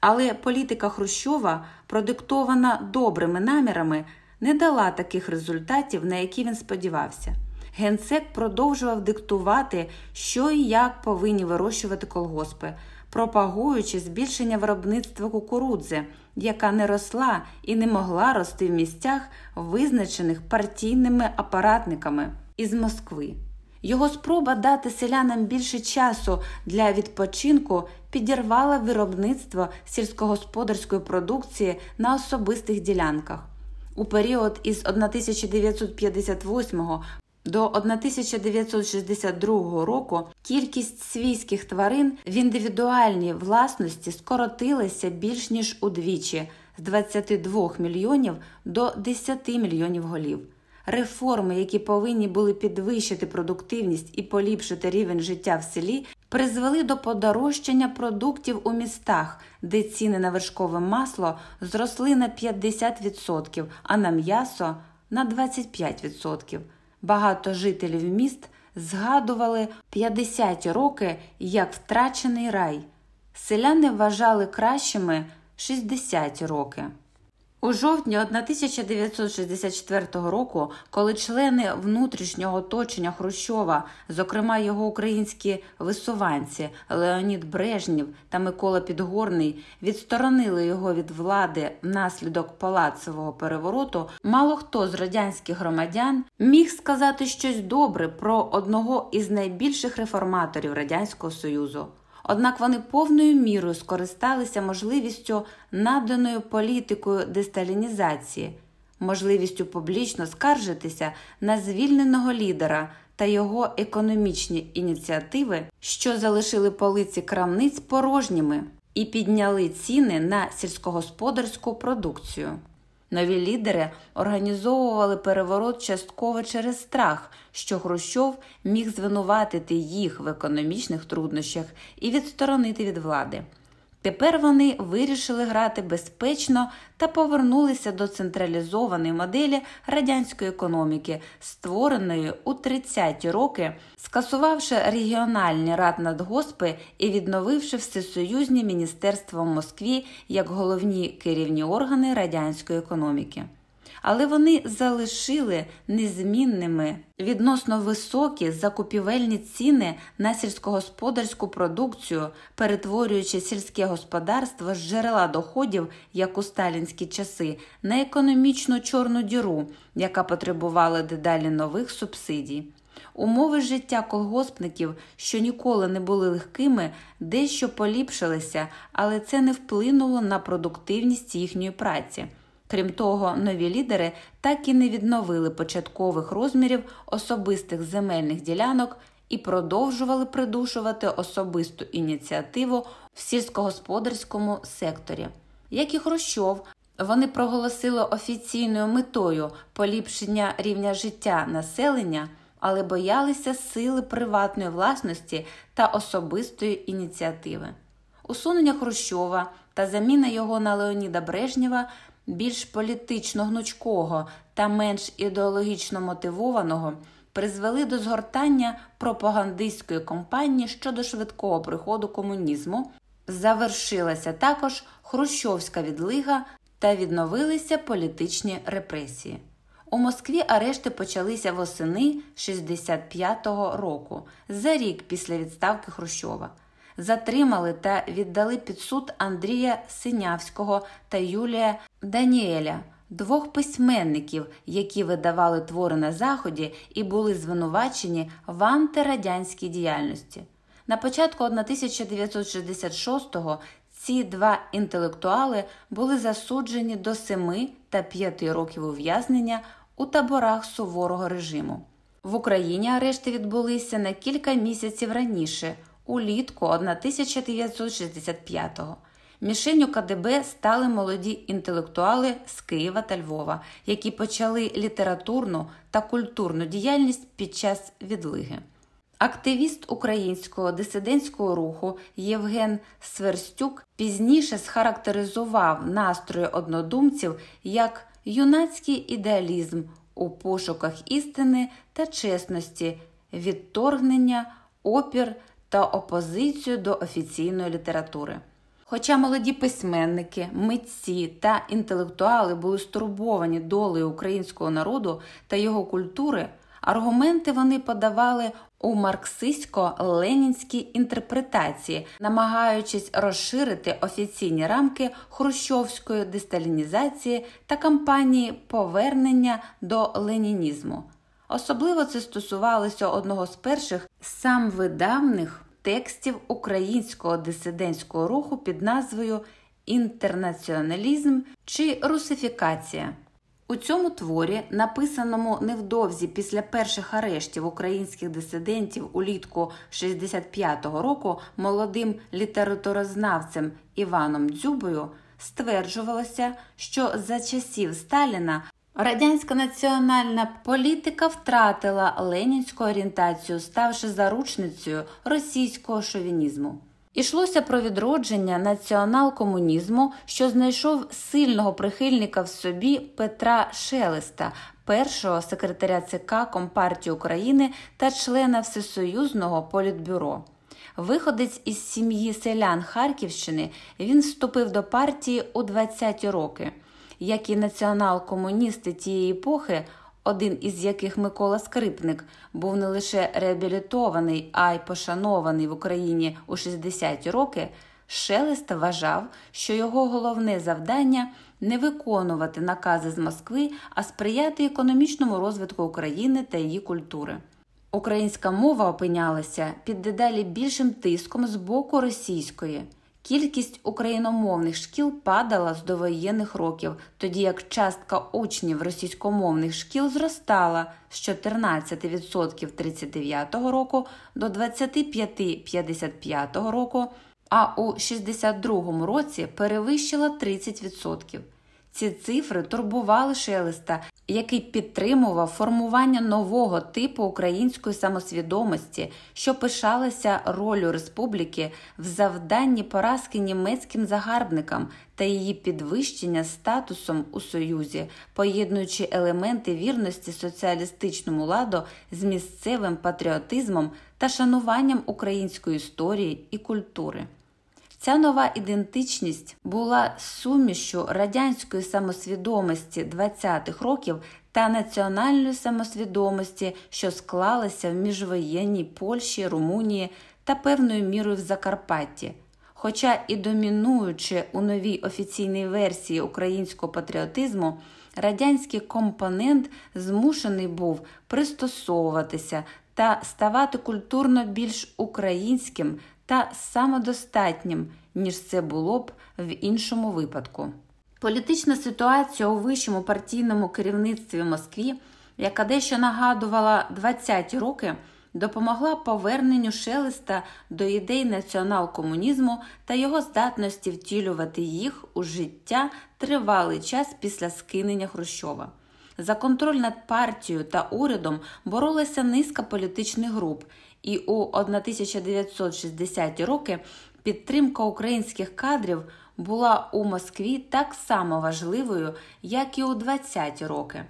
Але політика Хрущова, продиктована добрими намірами, не дала таких результатів, на які він сподівався генсек продовжував диктувати, що і як повинні вирощувати колгоспи, пропагуючи збільшення виробництва кукурудзи, яка не росла і не могла рости в місцях, визначених партійними апаратниками із Москви. Його спроба дати селянам більше часу для відпочинку підірвала виробництво сільськогосподарської продукції на особистих ділянках. У період із 1958 до 1962 року кількість свійських тварин в індивідуальній власності скоротилася більш ніж удвічі з 22 мільйонів до 10 мільйонів голів. Реформи, які повинні були підвищити продуктивність і поліпшити рівень життя в селі, призвели до подорожчання продуктів у містах, де ціни на вершкове масло зросли на 50%, а на м'ясо на 25%. Багато жителів міст згадували 50-ті роки як втрачений рай. Селяни вважали кращими 60-ті роки. У жовтні 1964 року, коли члени внутрішнього оточення Хрущова, зокрема його українські висуванці Леонід Брежнєв та Микола Підгорний, відсторонили його від влади внаслідок палацового перевороту, мало хто з радянських громадян міг сказати щось добре про одного із найбільших реформаторів радянського союзу. Однак вони повною мірою скористалися можливістю наданою політикою десталінізації, можливістю публічно скаржитися на звільненого лідера та його економічні ініціативи, що залишили полиці крамниць порожніми і підняли ціни на сільськогосподарську продукцію. Нові лідери організовували переворот частково через страх, що Хрущов міг звинуватити їх в економічних труднощах і відсторонити від влади. Тепер вони вирішили грати безпечно та повернулися до централізованої моделі радянської економіки, створеної у 30-ті роки, скасувавши регіональні раднадгоспи і відновивши всесоюзні міністерства в Москві як головні керівні органи радянської економіки але вони залишили незмінними відносно високі закупівельні ціни на сільськогосподарську продукцію, перетворюючи сільське господарство з джерела доходів, як у сталінські часи, на економічну чорну діру, яка потребувала дедалі нових субсидій. Умови життя колгоспників, що ніколи не були легкими, дещо поліпшилися, але це не вплинуло на продуктивність їхньої праці. Крім того, нові лідери так і не відновили початкових розмірів особистих земельних ділянок і продовжували придушувати особисту ініціативу в сільськогосподарському секторі. Як і Хрущов, вони проголосили офіційною метою поліпшення рівня життя населення, але боялися сили приватної власності та особистої ініціативи. Усунення Хрущова та заміна його на Леоніда Брежнєва більш політично гнучкого та менш ідеологічно мотивованого, призвели до згортання пропагандистської кампанії щодо швидкого приходу комунізму, завершилася також Хрущовська відлига та відновилися політичні репресії. У Москві арешти почалися восени 65-го року за рік після відставки Хрущова затримали та віддали під суд Андрія Синявського та Юлія Даніеля, двох письменників, які видавали твори на Заході і були звинувачені в антирадянській діяльності. На початку 1966-го ці два інтелектуали були засуджені до семи та п'яти років ув'язнення у таборах суворого режиму. В Україні арешти відбулися на кілька місяців раніше улітку 1965-го. Мішенню КДБ стали молоді інтелектуали з Києва та Львова, які почали літературну та культурну діяльність під час відлиги. Активіст українського дисидентського руху Євген Сверстюк пізніше схарактеризував настрої однодумців як юнацький ідеалізм у пошуках істини та чесності, відторгнення, опір та опозицію до офіційної літератури. Хоча молоді письменники, митці та інтелектуали були стурбовані долею українського народу та його культури, аргументи вони подавали у марксистсько-ленінській інтерпретації, намагаючись розширити офіційні рамки хрущовської десталінізації та кампанії повернення до ленінізму. Особливо це стосувалося одного з перших самвидавних текстів українського дисидентського руху під назвою Інтернаціоналізм чи Русифікація. У цьому творі, написаному невдовзі після перших арештів українських дисидентів улітку 65-го року молодим літературознавцем Іваном Дзюбою, стверджувалося, що за часів Сталіна Радянська національна політика втратила ленінську орієнтацію, ставши заручницею російського шовінізму. Ішлося про відродження націонал-комунізму, що знайшов сильного прихильника в собі Петра Шелеста, першого секретаря ЦК Компартії України та члена Всесоюзного політбюро. Виходець із сім'ї селян Харківщини, він вступив до партії у 20-ті роки. Як і націонал-комуністи тієї епохи, один із яких Микола Скрипник був не лише реабілітований, а й пошанований в Україні у 60-ті роки, Шелест вважав, що його головне завдання не виконувати накази з Москви, а сприяти економічному розвитку України та її культури. Українська мова опинялася під дедалі більшим тиском з боку російської. Кількість україномовних шкіл падала з довоєнних років, тоді як частка учнів російськомовних шкіл зростала з 14% 39 року до 25-55 року, а у 62 році перевищила 30%. Ці цифри турбували Шелеста, який підтримував формування нового типу української самосвідомості, що пишалася ролью республіки в завданні поразки німецьким загарбникам та її підвищення статусом у Союзі, поєднуючи елементи вірності соціалістичному ладу з місцевим патріотизмом та шануванням української історії і культури. Ця нова ідентичність була сумішю радянської самосвідомості 20-х років та національної самосвідомості, що склалася в міжвоєнній Польщі, Румунії та певною мірою в Закарпатті. Хоча і домінуючи у новій офіційній версії українського патріотизму, радянський компонент змушений був пристосовуватися та ставати культурно більш українським та самодостатнім, ніж це було б в іншому випадку. Політична ситуація у вищому партійному керівництві Москві, яка дещо нагадувала 20-ті роки, допомогла поверненню шелеста до ідей націонал-комунізму та його здатності втілювати їх у життя тривалий час після скинення Хрущова. За контроль над партією та урядом боролася низка політичних груп, і у 1960-ті роки підтримка українських кадрів була у Москві так само важливою, як і у 20-ті роки.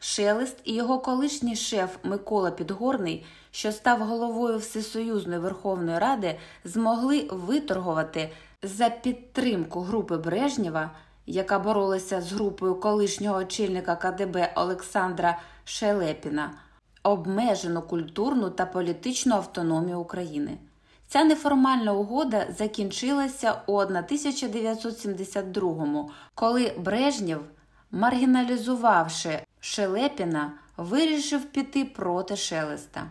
Шелест і його колишній шеф Микола Підгорний, що став головою Всесоюзної Верховної Ради, змогли виторгувати за підтримку групи Брежнєва, яка боролася з групою колишнього очільника КДБ Олександра Шелепіна обмежену культурну та політичну автономію України. Ця неформальна угода закінчилася у 1972-му, коли Брежнєв, маргіналізувавши Шелепіна, вирішив піти проти Шелеста.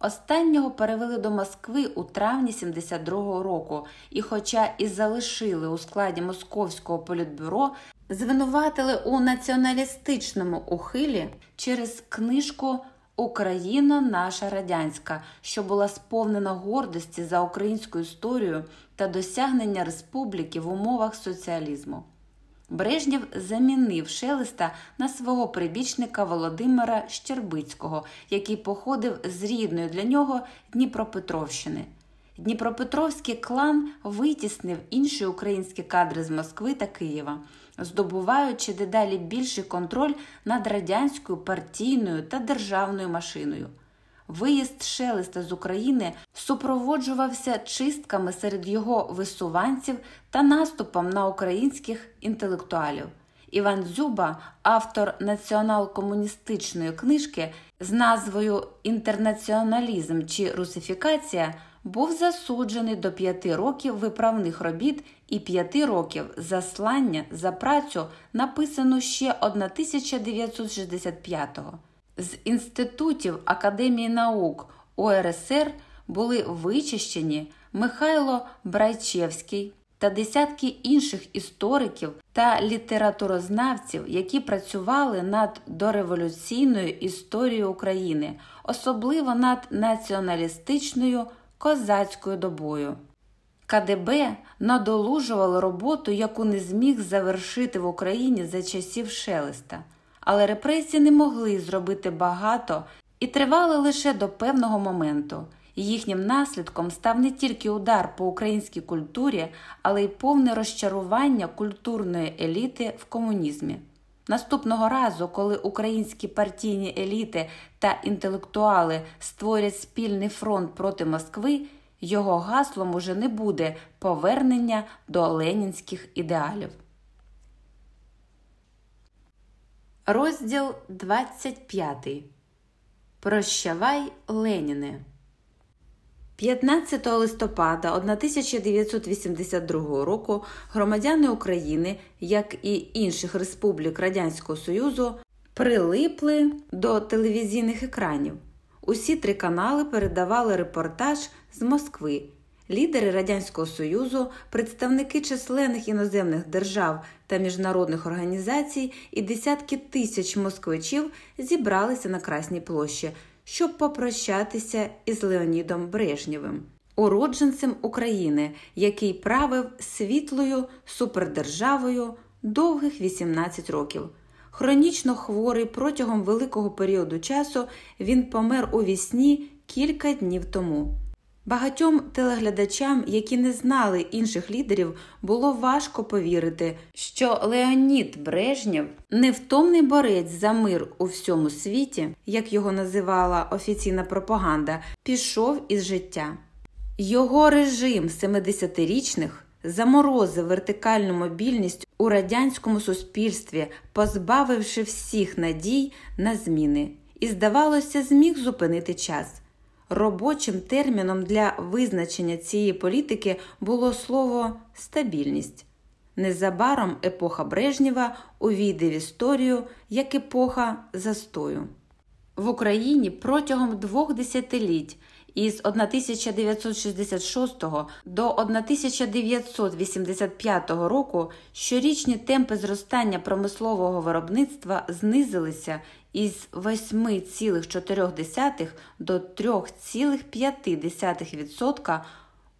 Останнього перевели до Москви у травні 72-го року, і, хоча і залишили у складі московського політбюро, звинуватили у націоналістичному ухилі через книжку Україна наша радянська, що була сповнена гордості за українську історію та досягнення республіки в умовах соціалізму. Брежнєв замінив Шелеста на свого прибічника Володимира Щербицького, який походив з рідної для нього Дніпропетровщини. Дніпропетровський клан витіснив інші українські кадри з Москви та Києва здобуваючи дедалі більший контроль над радянською партійною та державною машиною. Виїзд шелеста з України супроводжувався чистками серед його висуванців та наступом на українських інтелектуалів. Іван Дзюба, автор націонал-комуністичної книжки з назвою Інтернаціоналізм чи русифікація був засуджений до п'яти років виправних робіт і п'яти років заслання за працю, написану ще 1965-го. З інститутів Академії наук УРСР були вичищені Михайло Брайчевський та десятки інших істориків та літературознавців, які працювали над дореволюційною історією України, особливо над націоналістичною козацькою добою. КДБ надолужувало роботу, яку не зміг завершити в Україні за часів шелеста, але репресії не могли зробити багато і тривали лише до певного моменту. Їхнім наслідком став не тільки удар по українській культурі, але й повне розчарування культурної еліти в комунізмі. Наступного разу, коли українські партійні еліти та інтелектуали створять спільний фронт проти Москви, його гаслом уже не буде повернення до ленінських ідеалів. Розділ 25. Прощавай Леніне. 15 листопада 1982 року громадяни України, як і інших республік Радянського Союзу, прилипли до телевізійних екранів. Усі три канали передавали репортаж з Москви. Лідери Радянського Союзу, представники численних іноземних держав та міжнародних організацій і десятки тисяч москвичів зібралися на Красній площі щоб попрощатися із Леонідом Брежнєвим, уродженцем України, який правив світлою супердержавою довгих 18 років. Хронічно хворий протягом великого періоду часу він помер у вісні кілька днів тому. Багатьом телеглядачам, які не знали інших лідерів, було важко повірити, що Леонід Брежнєв, невтомний борець за мир у всьому світі, як його називала офіційна пропаганда, пішов із життя. Його режим 70-річних заморозив вертикальну мобільність у радянському суспільстві, позбавивши всіх надій на зміни, і, здавалося, зміг зупинити час. Робочим терміном для визначення цієї політики було слово стабільність. Незабаром епоха Брежнєва увійде в історію як епоха застою. В Україні протягом двох десятиліть із 1966 до 1985 року щорічні темпи зростання промислового виробництва знизилися із 8,4 до 3,5%.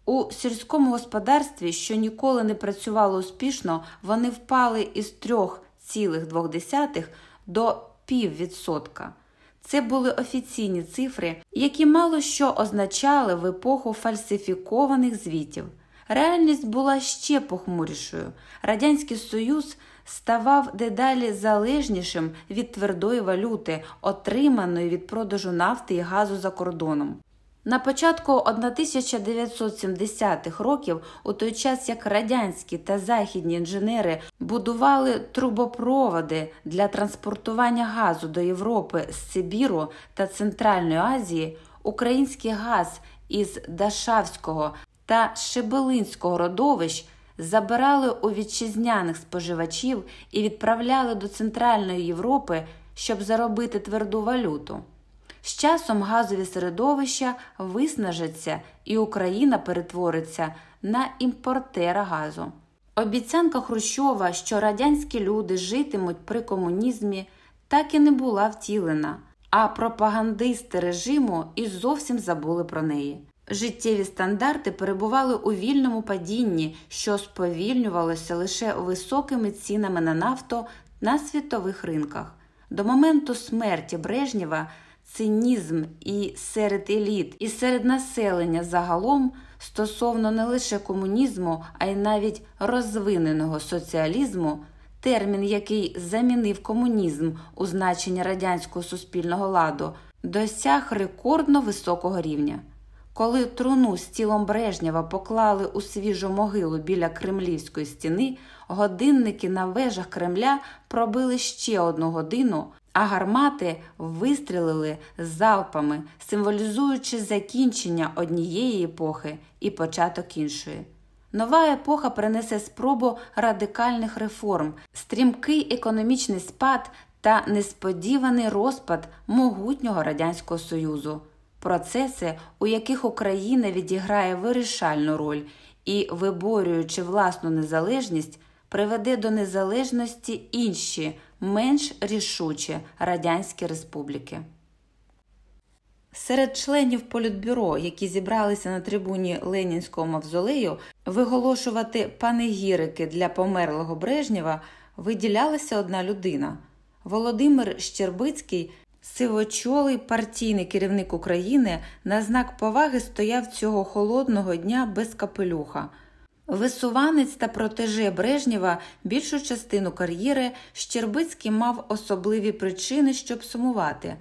У сільському господарстві, що ніколи не працювало успішно, вони впали із 3,2 до піввідсотка. Це були офіційні цифри, які мало що означали в епоху фальсифікованих звітів. Реальність була ще похмурішою. Радянський Союз ставав дедалі залежнішим від твердої валюти, отриманої від продажу нафти і газу за кордоном. На початку 1970-х років, у той час як радянські та західні інженери будували трубопроводи для транспортування газу до Європи з Сибіру та Центральної Азії, український газ із Дашавського та Шебелинського родовищ забирали у вітчизняних споживачів і відправляли до Центральної Європи, щоб заробити тверду валюту. З часом газові середовища виснажаться, і Україна перетвориться на імпортера газу. Обіцянка Хрущова, що радянські люди житимуть при комунізмі, так і не була втілена, а пропагандисти режиму і зовсім забули про неї. Життєві стандарти перебували у вільному падінні, що сповільнювалося лише високими цінами на нафту на світових ринках. До моменту смерті Брежнєва цинізм і серед еліт, і серед населення загалом стосовно не лише комунізму, а й навіть розвиненого соціалізму, термін, який замінив комунізм у значенні радянського суспільного ладу, досяг рекордно високого рівня. Коли труну з тілом Брежнєва поклали у свіжу могилу біля Кремлівської стіни, годинники на вежах Кремля пробили ще одну годину, а гармати вистрілили залпами, символізуючи закінчення однієї епохи і початок іншої. Нова епоха принесе спробу радикальних реформ, стрімкий економічний спад та несподіваний розпад могутнього радянського союзу процеси, у яких Україна відіграє вирішальну роль і, виборюючи власну незалежність, приведе до незалежності інші менш рішучі радянські республіки. Серед членів політбюро, які зібралися на трибуні Ленінського мавзолею, виголошувати панегірики для померлого Брежнєва, виділялася одна людина. Володимир Щербицький Сивочолий партійний керівник України на знак поваги стояв цього холодного дня без капелюха. Висуванець та протеже Брежнєва більшу частину кар'єри Щербицький мав особливі причини, щоб сумувати.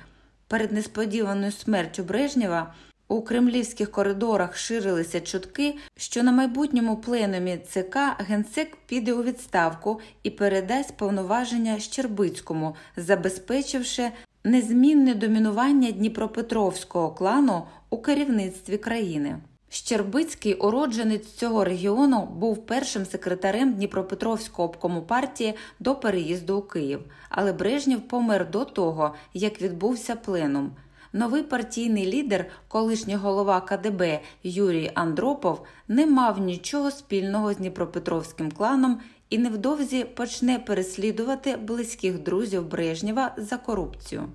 Перед несподіваною смертю Брежнєва у кремлівських коридорах ширилися чутки, що на майбутньому пленумі ЦК генсек піде у відставку і передасть повноваження Щербицькому, забезпечивши незмінне домінування Дніпропетровського клану у керівництві країни. Щербицький, уродженець цього регіону, був першим секретарем Дніпропетровського обкому партії до переїзду у Київ, але Брежнєв помер до того, як відбувся пленум. Новий партійний лідер, колишній голова КДБ Юрій Андропов, не мав нічого спільного з Дніпропетровським кланом і невдовзі почне переслідувати близьких друзів Брежнєва за корупцію.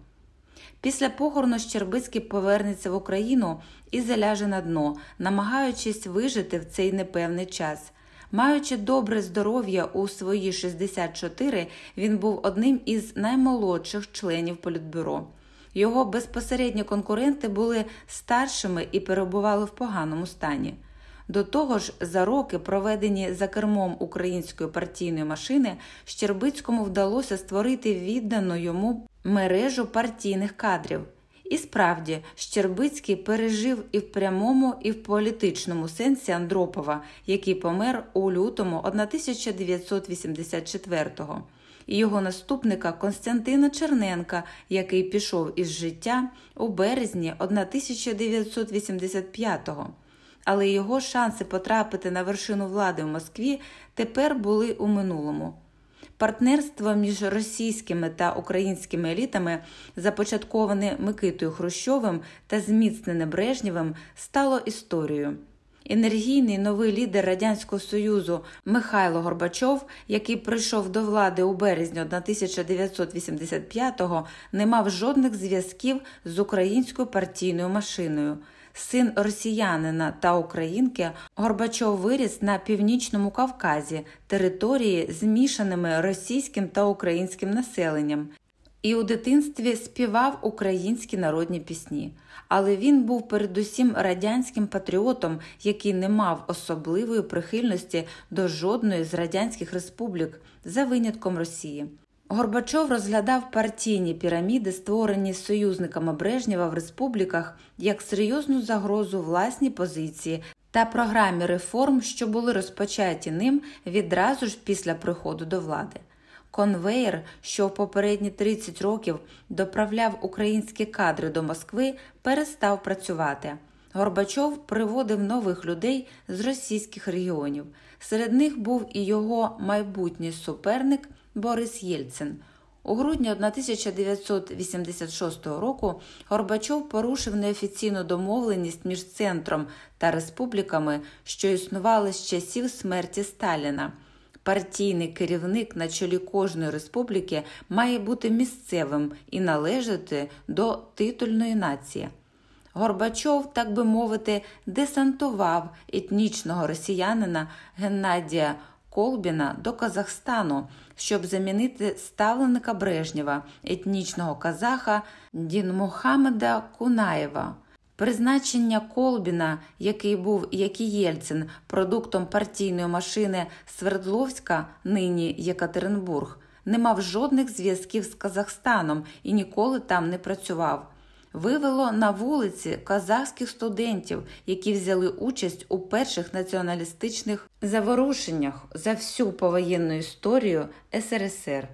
Після похорону Щербицький повернеться в Україну і заляже на дно, намагаючись вижити в цей непевний час. Маючи добре здоров'я у свої 64, він був одним із наймолодших членів політбюро. Його безпосередні конкуренти були старшими і перебували в поганому стані. До того ж, за роки, проведені за кермом української партійної машини, Щербицькому вдалося створити віддану йому мережу партійних кадрів. І справді, Щербицький пережив і в прямому, і в політичному сенсі Андропова, який помер у лютому 1984-го, і його наступника Константина Черненка, який пішов із життя у березні 1985-го. Але його шанси потрапити на вершину влади в Москві тепер були у минулому. Партнерство між російськими та українськими елітами, започатковане Микитою Хрущовим та зміцнене Брежнєвим, стало історією. Енергійний новий лідер Радянського Союзу Михайло Горбачов, який прийшов до влади у березні 1985-го, не мав жодних зв'язків з українською партійною машиною син росіянина та українки, Горбачов виріс на північному Кавказі, території змішаними російським та українським населенням. І у дитинстві співав українські народні пісні, але він був передусім радянським патріотом, який не мав особливої прихильності до жодної з радянських республік за винятком Росії. Горбачов розглядав партійні піраміди, створені союзниками Брежнєва в республіках, як серйозну загрозу власній позиції та програмі реформ, що були розпочаті ним відразу ж після приходу до влади. Конвейер, що в попередні 30 років доправляв українські кадри до Москви, перестав працювати. Горбачов приводив нових людей з російських регіонів. Серед них був і його майбутній суперник. Борис Єльцин. У грудні 1986 року Горбачов порушив неофіційну домовленість між центром та республіками, що існували з часів смерті Сталіна. Партійний керівник на чолі кожної республіки має бути місцевим і належати до титульної нації. Горбачов, так би мовити, десантував етнічного росіянина Геннадія Колбіна до Казахстану, щоб замінити ставленика Брежнєва, етнічного казаха Дінмухамеда Кунаєва. Призначення Колбіна, який був як і Єльцин, продуктом партійної машини Свердловська, нині Єкатеринбург, не мав жодних зв'язків з Казахстаном і ніколи там не працював вивело на вулиці казахських студентів, які взяли участь у перших націоналістичних заворушеннях за всю повоєнну історію СРСР.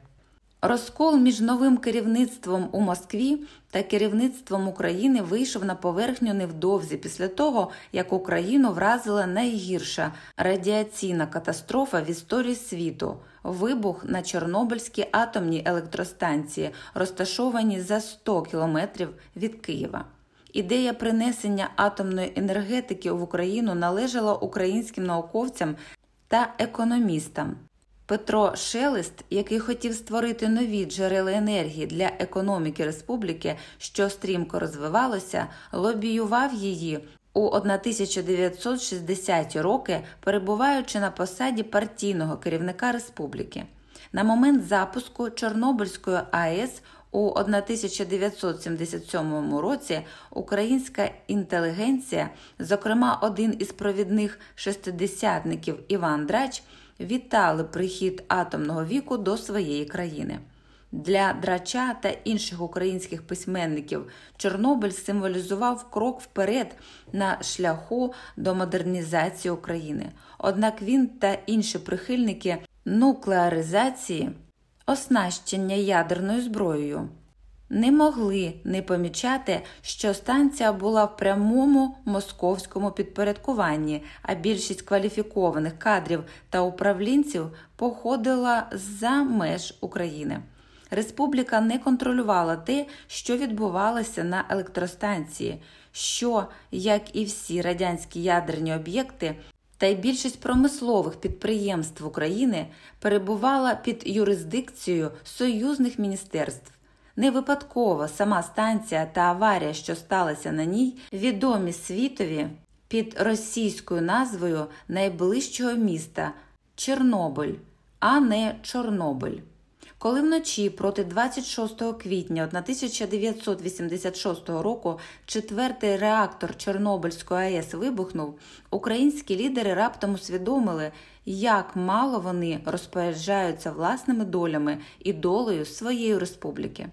Розкол між новим керівництвом у Москві та керівництвом України вийшов на поверхню невдовзі після того, як Україну вразила найгірша радіаційна катастрофа в історії світу вибух на Чорнобильській атомній електростанції, розташованій за 100 кілометрів від Києва. Ідея принесення атомної енергетики в Україну належала українським науковцям та економістам. Петро Шелест, який хотів створити нові джерела енергії для економіки республіки, що стрімко розвивалося, лобіював її у 1960-ті роки, перебуваючи на посаді партійного керівника республіки. На момент запуску Чорнобильської АЕС У 1977 році українська інтелігенція, зокрема один із провідних шестидесятників Іван Драч, вітали прихід атомного віку до своєї країни. Для драча та інших українських письменників Чорнобиль символізував крок вперед на шляху до модернізації України. Однак він та інші прихильники нуклеаризації, оснащення ядерною зброєю. Не могли не помічати, що станція була в прямому московському підпорядкуванні, а більшість кваліфікованих кадрів та управлінців походила за меж України. Республіка не контролювала те, що відбувалося на електростанції, що, як і всі радянські ядерні об'єкти, та й більшість промислових підприємств України перебувала під юрисдикцією союзних міністерств. Не випадково сама станція та аварія, що сталася на ній, відомі світові під російською назвою найближчого міста Чорнобиль, а не Чорнобиль. Коли вночі проти 26 квітня 1986 року четвертий реактор Чорнобильської АЕС вибухнув, українські лідери раптом усвідомили, як мало вони розпоряджаються власними долями і долею своєї республіки.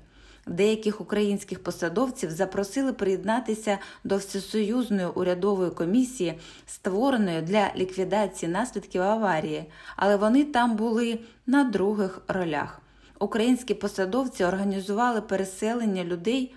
Деяких українських посадовців запросили приєднатися до всесоюзної урядової комісії, створеної для ліквідації наслідків аварії, але вони там були на других ролях українські посадовці організували переселення людей,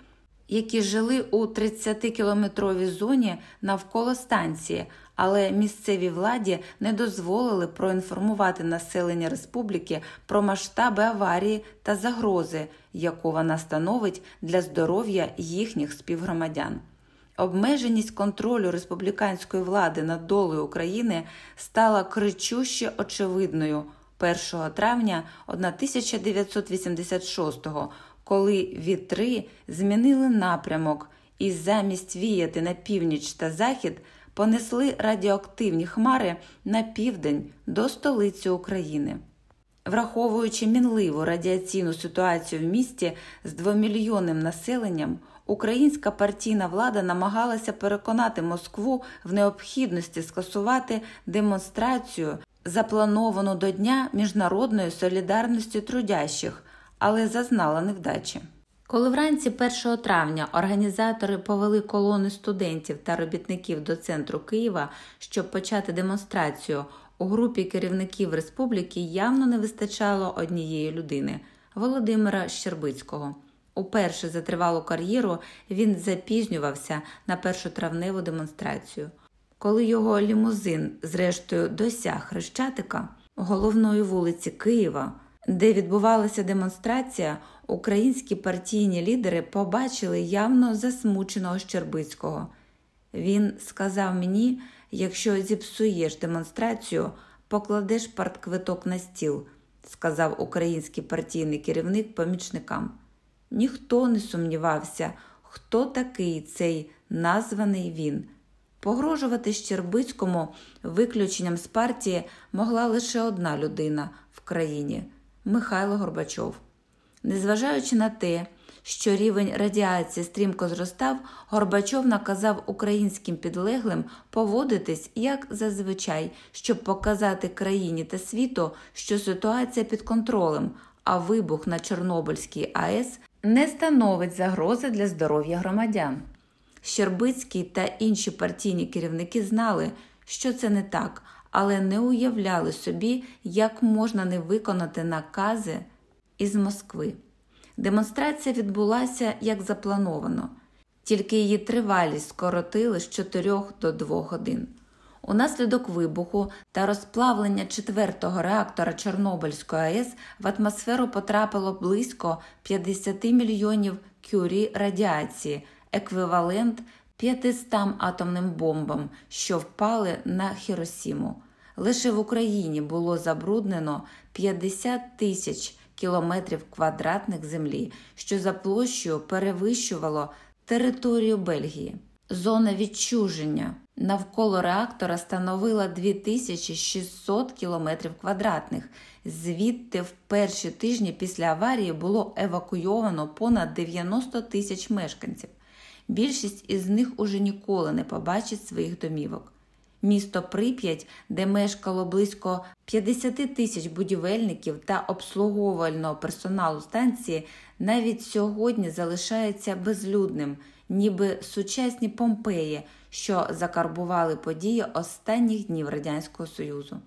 які жили у 30-кілометровій зоні навколо станції, але місцевій владі не дозволили проінформувати населення республіки про масштаби аварії та загрози, яку вона становить для здоров'я їхніх співгромадян. Обмеженість контролю республіканської влади над долею України стала кричуще очевидною. 1 травня 1986-го, коли вітри змінили напрямок і замість віяти на північ та захід понесли радіоактивні хмари на південь до столиці України. Враховуючи мінливу радіаційну ситуацію в місті з двомільйонним населенням, українська партійна влада намагалася переконати Москву в необхідності скасувати демонстрацію заплановану до Дня міжнародної солідарності трудящих, але зазнала невдачі. Коли вранці 1 травня організатори повели колони студентів та робітників до центру Києва, щоб почати демонстрацію, у групі керівників республіки явно не вистачало однієї людини Володимира Щербицького. Уперше за тривалу кар'єру він запізнювався на першу травневу демонстрацію. Коли його лімузин, зрештою, досяг Хрещатика, головної вулиці Києва, де відбувалася демонстрація, українські партійні лідери побачили явно засмученого Щербицького. Він сказав мені: якщо зіпсуєш демонстрацію, покладеш партквиток на стіл, сказав український партійний керівник помічникам. Ніхто не сумнівався, хто такий цей названий він. Погрожувати Щербицькому виключенням з партії могла лише одна людина в країні Михайло Горбачов. Незважаючи на те, що рівень радіації стрімко зростав, Горбачов наказав українським підлеглим поводитись як зазвичай, щоб показати країні та світу, що ситуація під контролем, а вибух на Чорнобильській АЕС не становить загрози для здоров'я громадян. Щербицький та інші партійні керівники знали, що це не так, але не уявляли собі, як можна не виконати накази із Москви. Демонстрація відбулася як заплановано, тільки її тривалість скоротили з 4 до 2 годин. Унаслідок вибуху та розплавлення четвертого реактора Чорнобильської АЕС в атмосферу потрапило близько 50 мільйонів кюрі радіації еквівалент 500 атомним бомбам, що впали на Хіросіму. Лише в Україні було забруднено 50 тисяч кілометрів квадратних землі, що за площею перевищувало територію Бельгії. Зона відчуження навколо реактора становила 2600 км квадратних. Звідти в перші тижні після аварії було евакуйовано понад 90 тисяч мешканців. Більшість із них уже ніколи не побачить своїх домівок. Місто Прип'ять, де мешкало близько 50 тисяч будівельників та обслуговувального персоналу станції, навіть сьогодні залишається безлюдним, ніби сучасні Помпеї, що закарбували події останніх днів Радянського Союзу.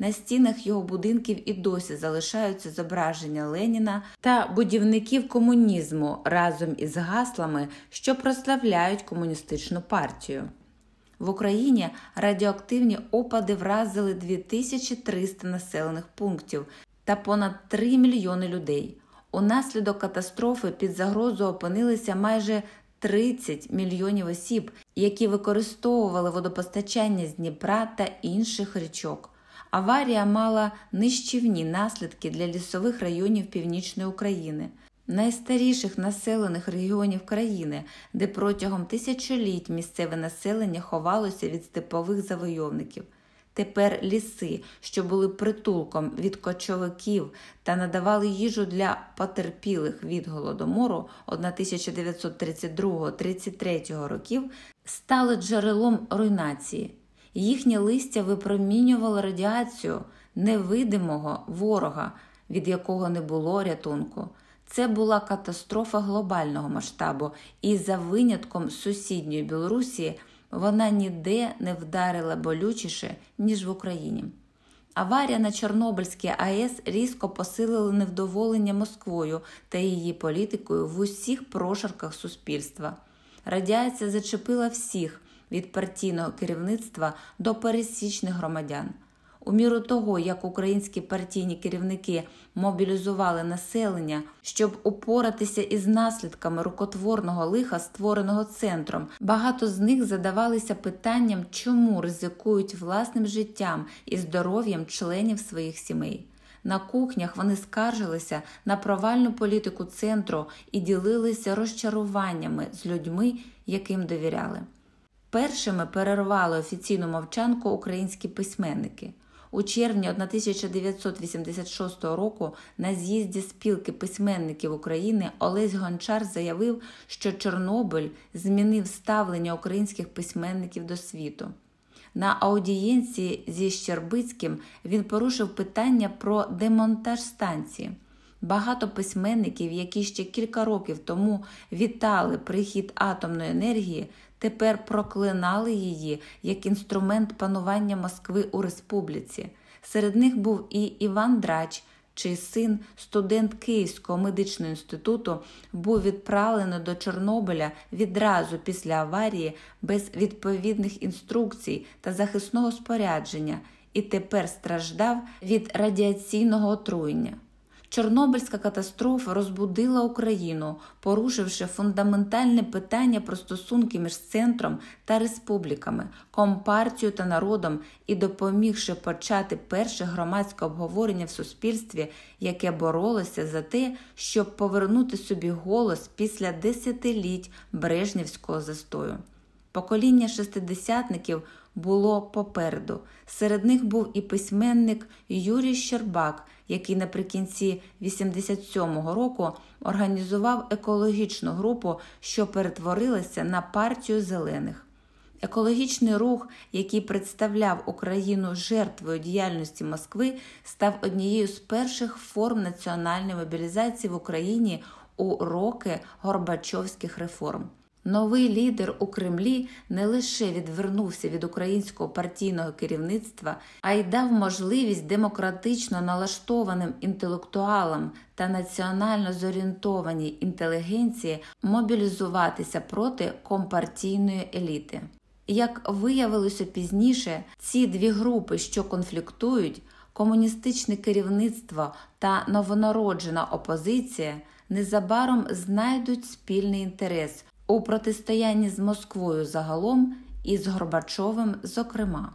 На стінах його будинків і досі залишаються зображення Леніна та будівників комунізму разом із гаслами, що прославляють комуністичну партію. В Україні радіоактивні опади вразили 2300 населених пунктів та понад 3 мільйони людей. Унаслідок катастрофи під загрозою опинилися майже 30 мільйонів осіб, які використовували водопостачання з Дніпра та інших річок. Аварія мала нищівні наслідки для лісових районів Північної України, найстаріших населених регіонів країни, де протягом тисячоліть місцеве населення ховалося від степових завойовників. Тепер ліси, що були притулком від кочовиків та надавали їжу для потерпілих від голодомору 1932-33 років, стали джерелом руйнації. Їхнє листя випромінювало радіацію невидимого ворога, від якого не було рятунку. Це була катастрофа глобального масштабу, і за винятком сусідньої Білорусі вона ніде не вдарила болючіше, ніж в Україні. Аварія на Чорнобильській АЕС різко посилила невдоволення Москвою та її політикою в усіх прошарках суспільства. Радіація зачепила всіх від партійного керівництва до пересічних громадян. У міру того, як українські партійні керівники мобілізували населення, щоб упоратися із наслідками рукотворного лиха, створеного центром, багато з них задавалися питанням, чому ризикують власним життям і здоров'ям членів своїх сімей. На кухнях вони скаржилися на провальну політику центру і ділилися розчаруваннями з людьми, яким довіряли. Першими перервали офіційну мовчанку українські письменники. У червні 1986 року на з'їзді спілки письменників України Олесь Гончар заявив, що Чорнобиль змінив ставлення українських письменників до світу. На аудієнції зі Щербицьким він порушив питання про демонтаж станції. Багато письменників, які ще кілька років тому вітали прихід атомної енергії, тепер проклинали її як інструмент панування Москви у республіці. Серед них був і Іван Драч, чий син, студент Київського медичного інституту, був відправлений до Чорнобиля відразу після аварії без відповідних інструкцій та захисного спорядження, і тепер страждав від радіаційного отруєння. Чорнобильська катастрофа розбудила Україну, порушивши фундаментальне питання про стосунки між центром та республіками, компартією та народом і допомігши почати перше громадське обговорення в суспільстві, яке боролося за те, щоб повернути собі голос після десятиліть Брежнівського застою. Покоління шестидесятників було попереду. Серед них був і письменник Юрій Щербак, який наприкінці 87-го року організував екологічну групу, що перетворилася на партію зелених. Екологічний рух, який представляв Україну жертвою діяльності Москви, став однією з перших форм національної мобілізації в Україні у роки Горбачовських реформ. Новий лідер у Кремлі не лише відвернувся від українського партійного керівництва, а й дав можливість демократично налаштованим інтелектуалам та національно зорієнтованій інтелігенції мобілізуватися проти компартійної еліти. Як виявилося пізніше, ці дві групи, що конфліктують, комуністичне керівництво та новонароджена опозиція, незабаром знайдуть спільний інтерес у протистоянні з Москвою загалом і з Горбачовим, зокрема.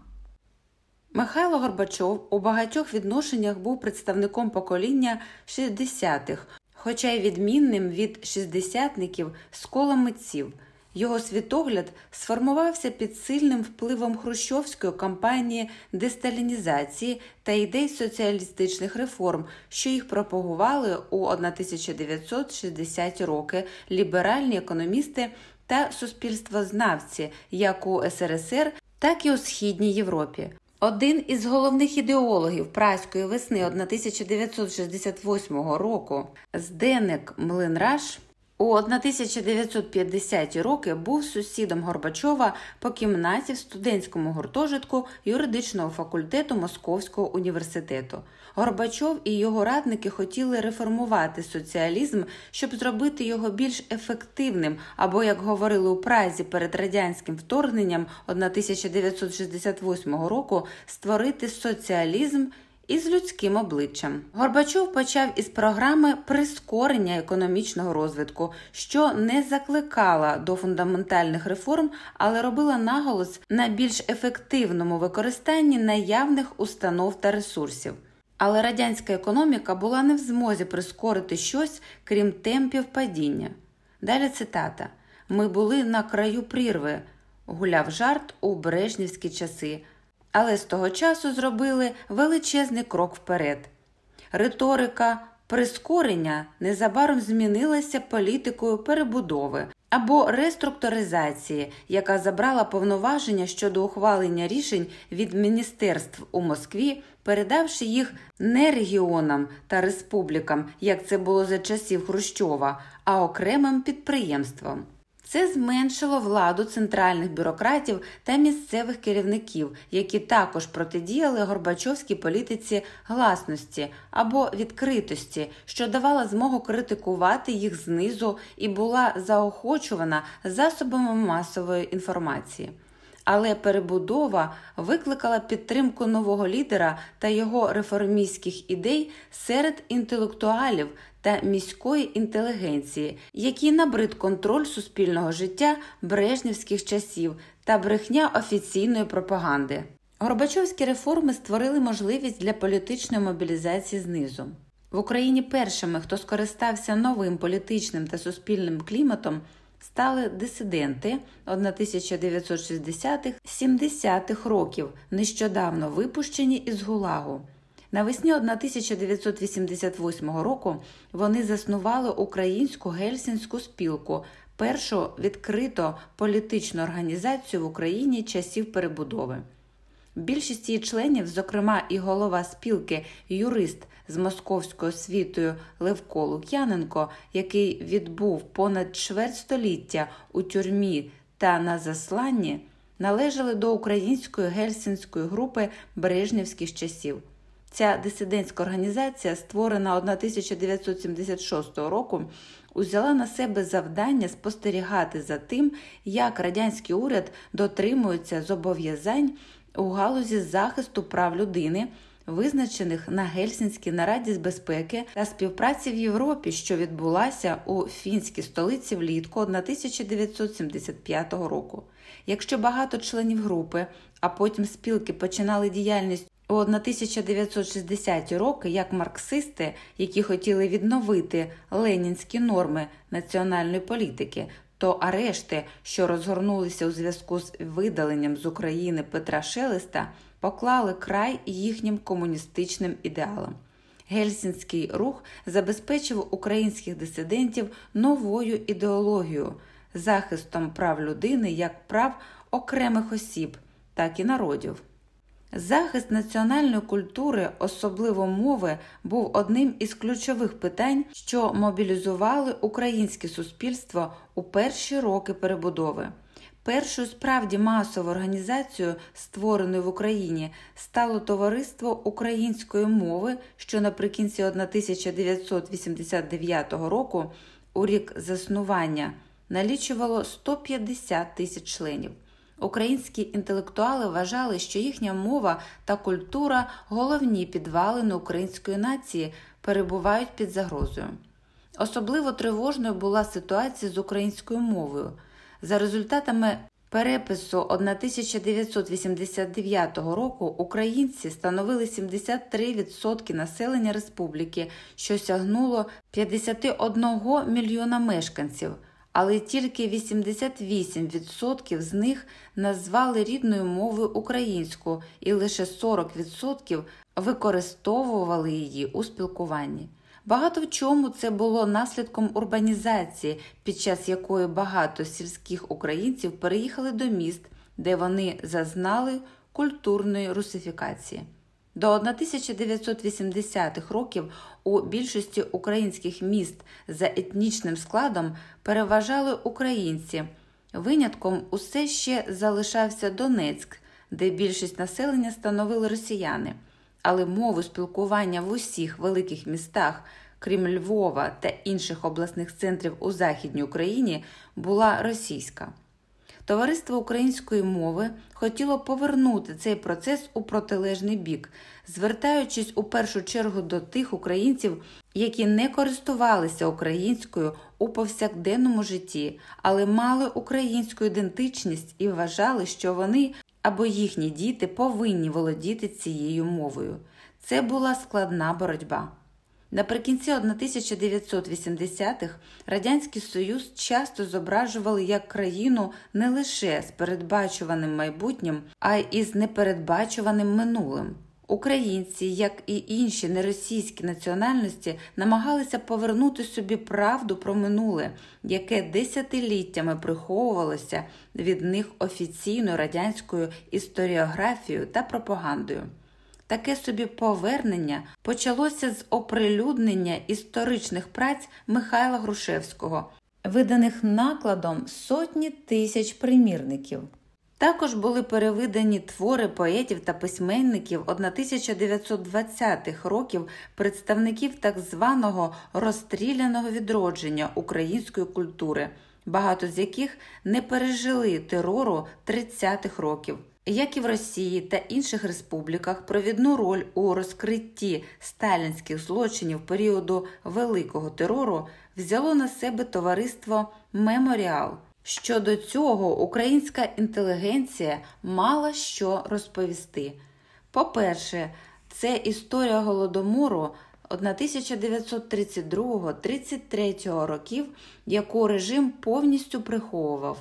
Михайло Горбачов у багатьох відношеннях був представником покоління 60-х, хоча й відмінним від шістдесятників з кола митців. Його світогляд сформувався під сильним впливом хрущовської кампанії десталінізації та ідей соціалістичних реформ, що їх пропагували у 1960-ті роки ліберальні економісти та суспільствознавці як у СРСР, так і у Східній Європі. Один із головних ідеологів праської весни 1968 року Зденек Млинраш у 1950-ті роки був сусідом Горбачова по кімнаті в студентському гуртожитку юридичного факультету Московського університету. Горбачов і його радники хотіли реформувати соціалізм, щоб зробити його більш ефективним, або, як говорили у Празі перед радянським вторгненням 1968 року, створити соціалізм із людським обличчям. Горбачов почав із програми прискорення економічного розвитку, що не закликала до фундаментальних реформ, але робила наголос на більш ефективному використанні наявних установ та ресурсів. Але радянська економіка була не в змозі прискорити щось, крім темпів падіння. Далі цитата: Ми були на краю прірви, гуляв жарт у брежнівські часи але з того часу зробили величезний крок вперед. Риторика прискорення незабаром змінилася політикою перебудови або реструктуризації, яка забрала повноваження щодо ухвалення рішень від міністерств у Москві, передавши їх не регіонам та республікам, як це було за часів Хрущова, а окремим підприємствам. Це зменшило владу центральних бюрократів та місцевих керівників, які також протидіяли Горбачовській політиці гласності або відкритості, що давала змогу критикувати їх знизу і була заохочувана засобами масової інформації. Але перебудова викликала підтримку нового лідера та його реформістських ідей серед інтелектуалів та міської інтелігенції, які набрид контроль суспільного життя брежнівських часів та брехня офіційної пропаганди. Горбачовські реформи створили можливість для політичної мобілізації знизу. В Україні першими, хто скористався новим політичним та суспільним кліматом, стали дисиденти 1960-70-х років, нещодавно випущені із Гулагу. Навесні 1988 року вони заснували українську гельсінську спілку, першу відкрито політичну організацію в Україні часів перебудови. Більшість її членів, зокрема і голова спілки, юрист з московською освітою Левко Лук'яненко, який відбув понад чверть століття у тюрмі та на засланні, належали до української гельсінської групи Брежнівських часів. Ця дисидентська організація, створена 1976 року, узяла на себе завдання спостерігати за тим, як радянський уряд дотримується зобов'язань у галузі захисту прав людини, визначених на Гельсінській нараді з безпеки та співпраці в Європі, що відбулася у фінській столиці влітку 1975 року. Якщо багато членів групи, а потім спілки починали діяльність у 1960-ті роки як марксисти, які хотіли відновити ленінські норми національної політики, то арешти, що розгорнулися у зв'язку з видаленням з України Петра Шелеста, поклали край їхнім комуністичним ідеалам. Гельсінський рух забезпечив українських дисидентів новою ідеологією, захистом прав людини як прав окремих осіб, так і народів. Захист національної культури, особливо мови, був одним із ключових питань, що мобілізували українське суспільство у перші роки перебудови. Першою справді масовою організацією, створеною в Україні, стало товариство української мови, що наприкінці 1989 року, у рік заснування, налічувало 150 тисяч членів. Українські інтелектуали вважали, що їхня мова та культура, головні підвалини української нації, перебувають під загрозою. Особливо тривожною була ситуація з українською мовою. За результатами перепису 1989 року українці становили 73% населення республіки, що сягнуло 51 мільйона мешканців але тільки 88% з них назвали рідною мовою українську, і лише 40% використовували її у спілкуванні. Багато в чому це було наслідком урбанізації, під час якої багато сільських українців переїхали до міст, де вони зазнали культурної русифікації. До 1980-х років у більшості українських міст за етнічним складом переважали українці. Винятком усе ще залишався Донецьк, де більшість населення становили росіяни, але мову спілкування в усіх великих містах, крім Львова та інших обласних центрів у Західній Україні, була російська. Товариство української мови хотіло повернути цей процес у протилежний бік, звертаючись у першу чергу до тих українців, які не користувалися українською у повсякденному житті, але мали українську ідентичність і вважали, що вони або їхні діти повинні володіти цією мовою. Це була складна боротьба. Наприкінці 1980-х Радянський Союз часто зображували як країну не лише з передбачуваним майбутнім, а й із непередбачуваним минулим. Українці, як і інші неросійські національності, намагалися повернути собі правду про минуле, яке десятиліттями приховувалося від них офіційною радянською історіографією та пропагандою. Таке собі повернення почалося з оприлюднення історичних праць Михайла Грушевського, виданих накладом сотні тисяч примірників. Також були перевидані твори поетів та письменників 1920-х років представників так званого розстріляного відродження української культури, багато з яких не пережили терору 30-х років. Як і в Росії та інших республіках, провідну роль у розкритті сталінських злочинів періоду великого терору взяло на себе товариство Меморіал. Щодо цього, українська інтелігенція мала що розповісти. По-перше, це історія голодомору 1932-33 років, яку режим повністю приховував.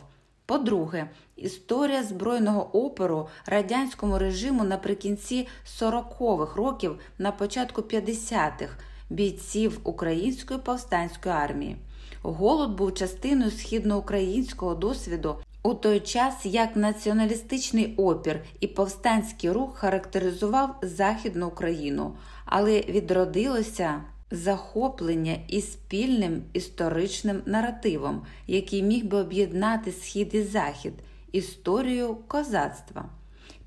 По-друге, історія збройного опору радянському режиму наприкінці 40-х років, на початку 50-х бійців української повстанської армії. Голод був частиною східноукраїнського досвіду у той час, як націоналістичний опір і повстанський рух характеризував Західну Україну, але відродилося захоплення і спільним історичним наративом, який міг би об'єднати схід і захід, історію козацтва.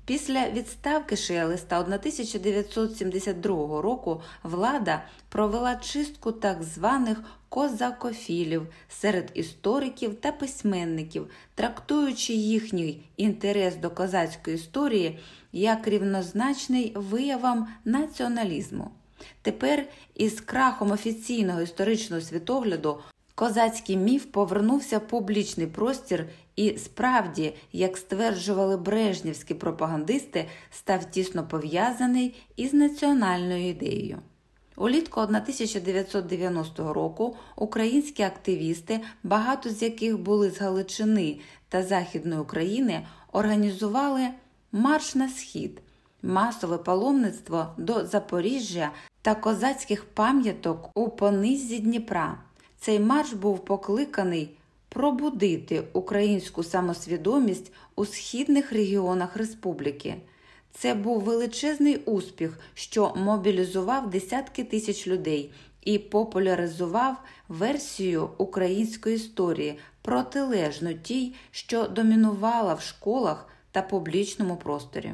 Після відставки Шелеста 1972 року влада провела чистку так званих козакофілів серед істориків та письменників, трактуючи їхній інтерес до козацької історії як рівнозначний виявам націоналізму. Тепер із крахом офіційного історичного світогляду козацький міф повернувся в публічний простір і справді, як стверджували брежнівські пропагандисти, став тісно пов'язаний із національною ідеєю. Улітку 1990 року українські активісти, багато з яких були з Галичини та Західної України, організували марш на схід, масове паломництво до Запоріжжя та козацьких пам'яток у понизі Дніпра. Цей марш був покликаний пробудити українську самосвідомість у східних регіонах республіки. Це був величезний успіх, що мобілізував десятки тисяч людей і популяризував версію української історії, протилежну тій, що домінувала в школах та публічному просторі.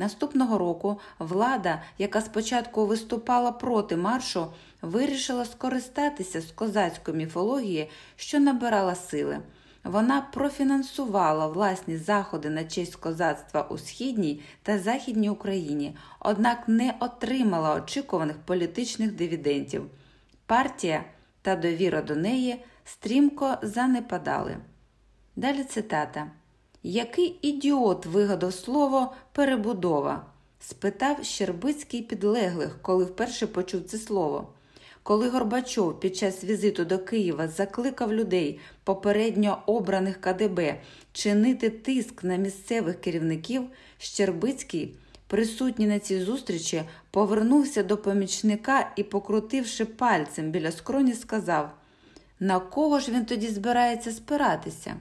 Наступного року влада, яка спочатку виступала проти маршу, вирішила скористатися з козацької міфології, що набирала сили. Вона профінансувала власні заходи на честь козацтва у східній та західній Україні, однак не отримала очікуваних політичних дивідендів. Партія та довіра до неї стрімко занепадали. Далі цитата. Який ідіот вигадав слово перебудова? спитав Щербицький підлеглих, коли вперше почув це слово. коли Горбачов під час візиту до Києва закликав людей попередньо обраних КДБ чинити тиск на місцевих керівників, Щербицький, присутній на цій зустрічі, повернувся до помічника і, покрутивши пальцем біля скроні, сказав: На кого ж він тоді збирається спиратися?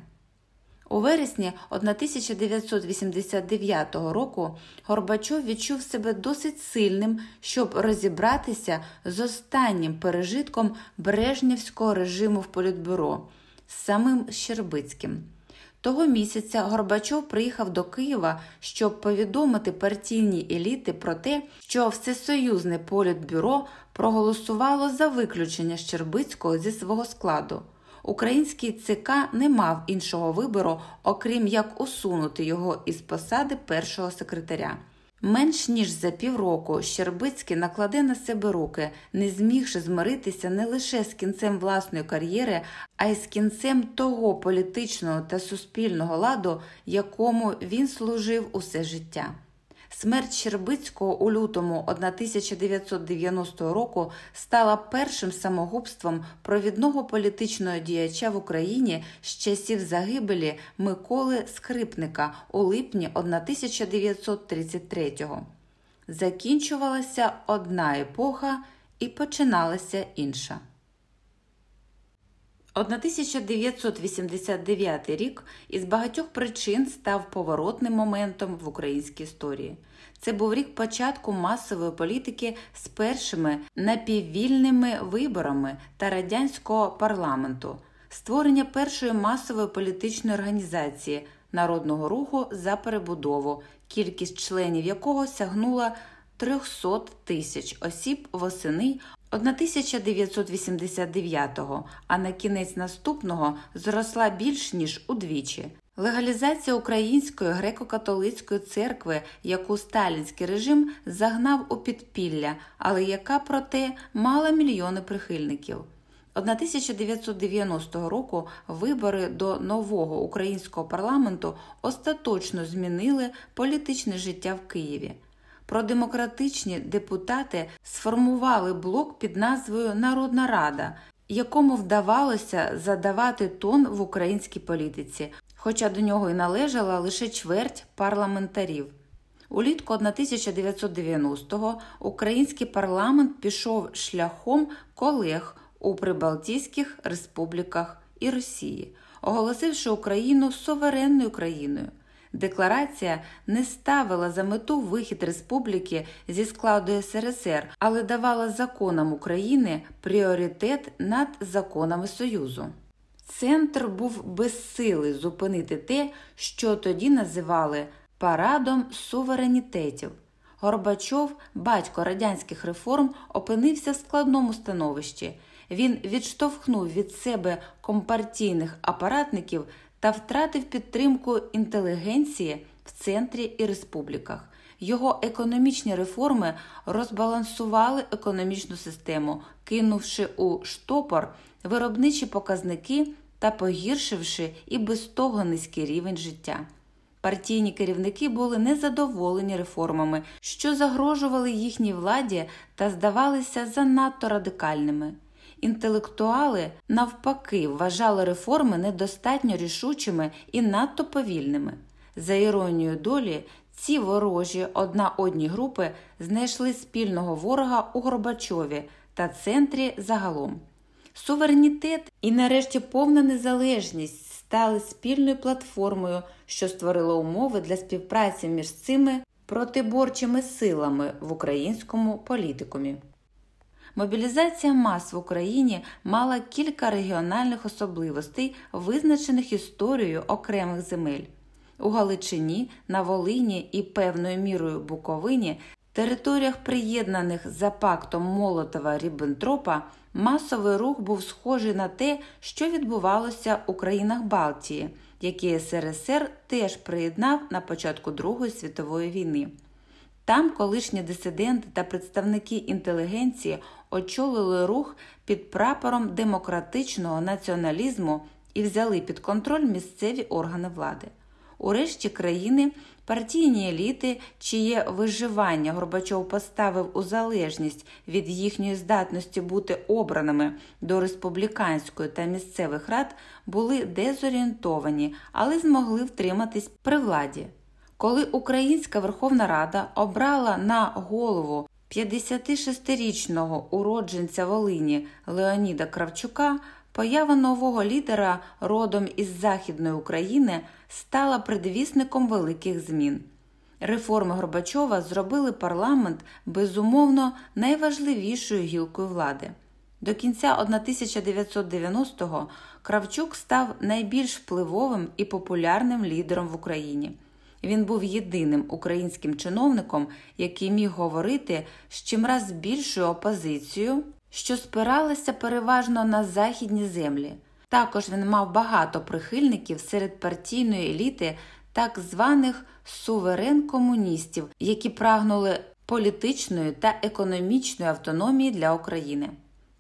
У вересні 1989 року Горбачов відчув себе досить сильним, щоб розібратися з останнім пережитком Брежнівського режиму в Політбюро з самим Щербицьким. Того місяця Горбачов приїхав до Києва, щоб повідомити партійні еліти про те, що Всесоюзне політбюро проголосувало за виключення Щербицького зі свого складу. Український ЦК не мав іншого вибору, окрім як усунути його із посади першого секретаря. Менш ніж за півроку Щербицький накладе на себе руки, не змігши змиритися не лише з кінцем власної кар'єри, а й з кінцем того політичного та суспільного ладу, якому він служив усе життя. Смерть Щербицького у лютому 1990 року стала першим самогубством провідного політичного діяча в Україні з часів загибелі Миколи Скрипника у липні 1933-го. Закінчувалася одна епоха і починалася інша. 1989 рік із багатьох причин став поворотним моментом в українській історії. Це був рік початку масової політики з першими напіввільними виборами та радянського парламенту, створення першої масової політичної організації народного руху за перебудову, кількість членів якого сягнула 300 тисяч осіб восени 1989-го, а на кінець наступного зросла більш ніж удвічі. Легалізація Української греко-католицької церкви, яку сталінський режим загнав у підпілля, але яка проте мала мільйони прихильників. 1990 року вибори до нового українського парламенту остаточно змінили політичне життя в Києві. Продемократичні депутати сформували блок під назвою Народна Рада, якому вдавалося задавати тон в українській політиці, хоча до нього й належала лише чверть парламентарів. Улітку 1990-го український парламент пішов шляхом колег у Прибалтійських республіках і Росії, оголосивши Україну суверенною країною. Декларація не ставила за мету вихід республіки зі складу СРСР, але давала законам України пріоритет над законами Союзу. Центр був безсилий зупинити те, що тоді називали парадом суверенітетів. Горбачов, батько радянських реформ, опинився в складному становищі. Він відштовхнув від себе компартійних апаратників та втратив підтримку інтелігенції в центрі і республіках. Його економічні реформи розбалансували економічну систему, кинувши у штопор виробничі показники та погіршивши і без того низький рівень життя. Партійні керівники були незадоволені реформами, що загрожували їхній владі та здавалися занадто радикальними. Інтелектуали, навпаки, вважали реформи недостатньо рішучими і надто повільними. За іронією долі, ці ворожі одна одні групи знайшли спільного ворога у Горбачові та центрі загалом. Суверенітет і, нарешті, повна незалежність стали спільною платформою, що створила умови для співпраці між цими протиборчими силами в українському політикумі. Мобілізація мас в Україні мала кілька регіональних особливостей, визначених історією окремих земель. У Галичині, на Волині і певною мірою Буковині, територіях, приєднаних за пактом Молотова Ріббентропа, масовий рух був схожий на те, що відбувалося у країнах Балтії, які СРСР теж приєднав на початку Другої світової війни. Там колишні дисиденти та представники інтелігенції очолили рух під прапором демократичного націоналізму і взяли під контроль місцеві органи влади. У решті країни партійні еліти, чиє виживання Горбачов поставив у залежність від їхньої здатності бути обраними до республіканської та місцевих рад, були дезорієнтовані, але змогли втриматись при владі. Коли Українська Верховна Рада обрала на голову 56-річного уродженця Волині Леоніда Кравчука, поява нового лідера родом із Західної України стала предвісником великих змін. Реформи Горбачова зробили парламент безумовно найважливішою гілкою влади. До кінця 1990-го Кравчук став найбільш впливовим і популярним лідером в Україні. Він був єдиним українським чиновником, який міг говорити з чимраз більшою опозицією, що спиралася переважно на західні землі. Також він мав багато прихильників серед партійної еліти так званих суверен-комуністів, які прагнули політичної та економічної автономії для України.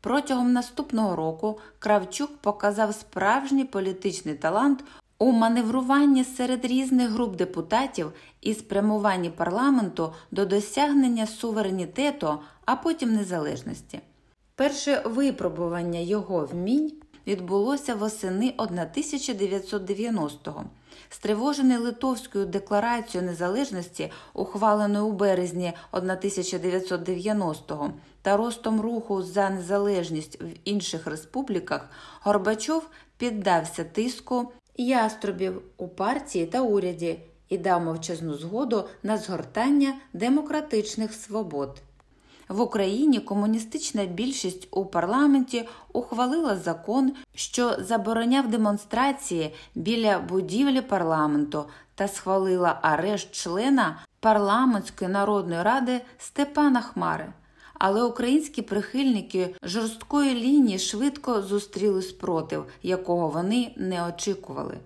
Протягом наступного року Кравчук показав справжній політичний талант у маневруванні серед різних груп депутатів і спрямуванні парламенту до досягнення суверенітету, а потім незалежності. Перше випробування його вмінь відбулося восени 1990-го. Стривожений Литовською декларацією незалежності, ухваленою у березні 1990-го, та ростом руху за незалежність в інших республіках, Горбачов піддався тиску яструбів у партії та уряді і дав мовчазну згоду на згортання демократичних свобод. В Україні комуністична більшість у парламенті ухвалила закон, що забороняв демонстрації біля будівлі парламенту та схвалила арешт члена парламентської народної ради Степана Хмари. Але українські прихильники жорсткої лінії швидко зустріли спротив, якого вони не очікували.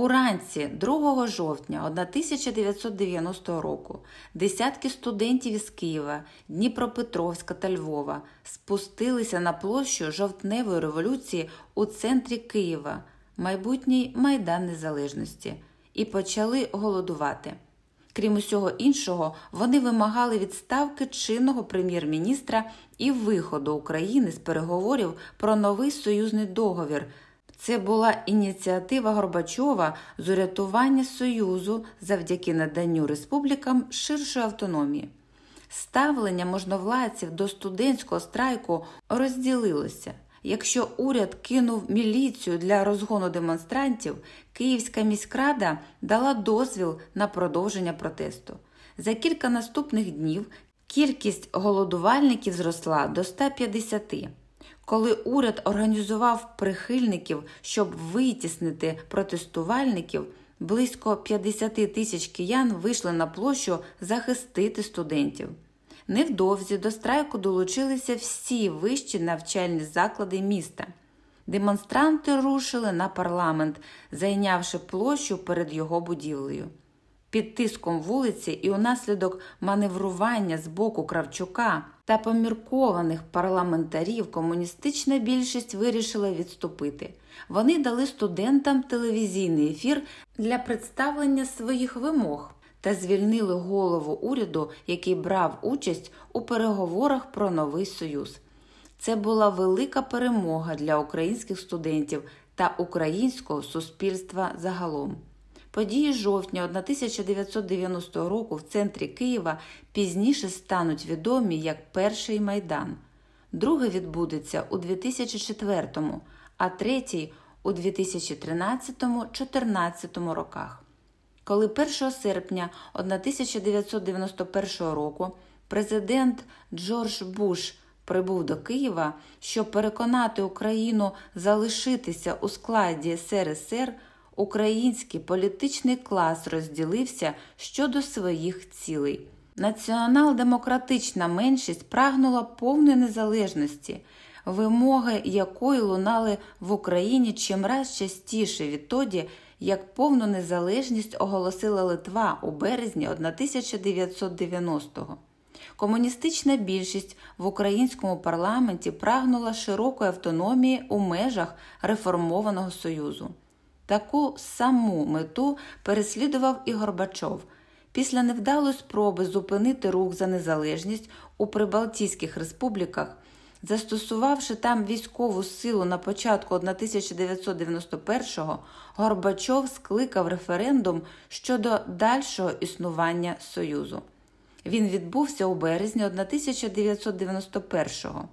Уранці 2 жовтня 1990 року десятки студентів із Києва, Дніпропетровська та Львова спустилися на площу жовтневої революції у центрі Києва, майбутній Майдан Незалежності, і почали голодувати. Крім усього іншого, вони вимагали відставки чинного прем'єр-міністра і виходу України з переговорів про новий союзний договір. Це була ініціатива Горбачова з урятування Союзу завдяки наданню республікам ширшої автономії. Ставлення можновладців до студентського страйку розділилося. Якщо уряд кинув міліцію для розгону демонстрантів, Київська міськрада дала дозвіл на продовження протесту. За кілька наступних днів кількість голодувальників зросла до 150. Коли уряд організував прихильників, щоб витіснити протестувальників, близько 50 тисяч киян вийшли на площу захистити студентів. Невдовзі до страйку долучилися всі вищі навчальні заклади міста. Демонстранти рушили на парламент, зайнявши площу перед його будівлею. Під тиском вулиці і унаслідок маневрування з боку Кравчука та поміркованих парламентарів комуністична більшість вирішила відступити. Вони дали студентам телевізійний ефір для представлення своїх вимог та звільнили голову уряду, який брав участь у переговорах про новий союз. Це була велика перемога для українських студентів та українського суспільства загалом. Події жовтня 1990 року в центрі Києва пізніше стануть відомі як Перший майдан. Другий відбудеться у 2004, а третій у 2013-2014 роках. Коли 1 серпня 1991 року президент Джордж Буш прибув до Києва, щоб переконати Україну залишитися у складі СРСР, український політичний клас розділився щодо своїх цілей. Націонал-демократична меншість прагнула повної незалежності, вимоги якої лунали в Україні чимраз частіше відтоді, як повну незалежність оголосила Литва у березні 1990-го. Комуністична більшість в українському парламенті прагнула широкої автономії у межах реформованого союзу. Таку саму мету переслідував і Горбачов. Після невдалої спроби зупинити рух за незалежність у Прибалтійських республіках, застосувавши там військову силу на початку 1991-го, Горбачов скликав референдум щодо дальшого існування Союзу. Він відбувся у березні 1991-го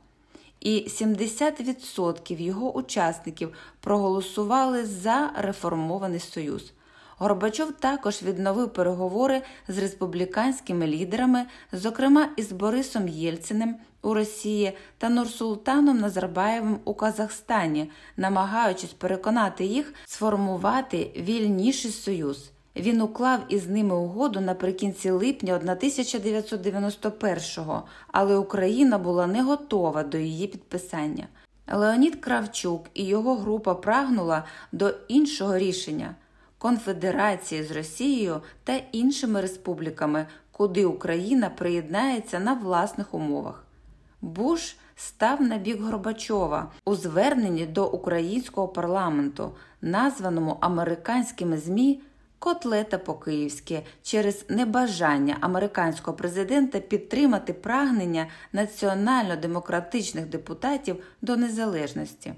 і 70% його учасників проголосували за реформований союз. Горбачов також відновив переговори з республіканськими лідерами, зокрема із Борисом Єльциним у Росії та Нурсултаном Назарбаєвим у Казахстані, намагаючись переконати їх сформувати вільніший союз. Він уклав із ними угоду наприкінці липня 1991-го, але Україна була не готова до її підписання. Леонід Кравчук і його група прагнула до іншого рішення конфедерації з Росією та іншими республіками, куди Україна приєднається на власних умовах. Буш став на бік Горбачова у зверненні до українського парламенту, названому американськими ЗМІ котлета по-київськи через небажання американського президента підтримати прагнення національно-демократичних депутатів до незалежності.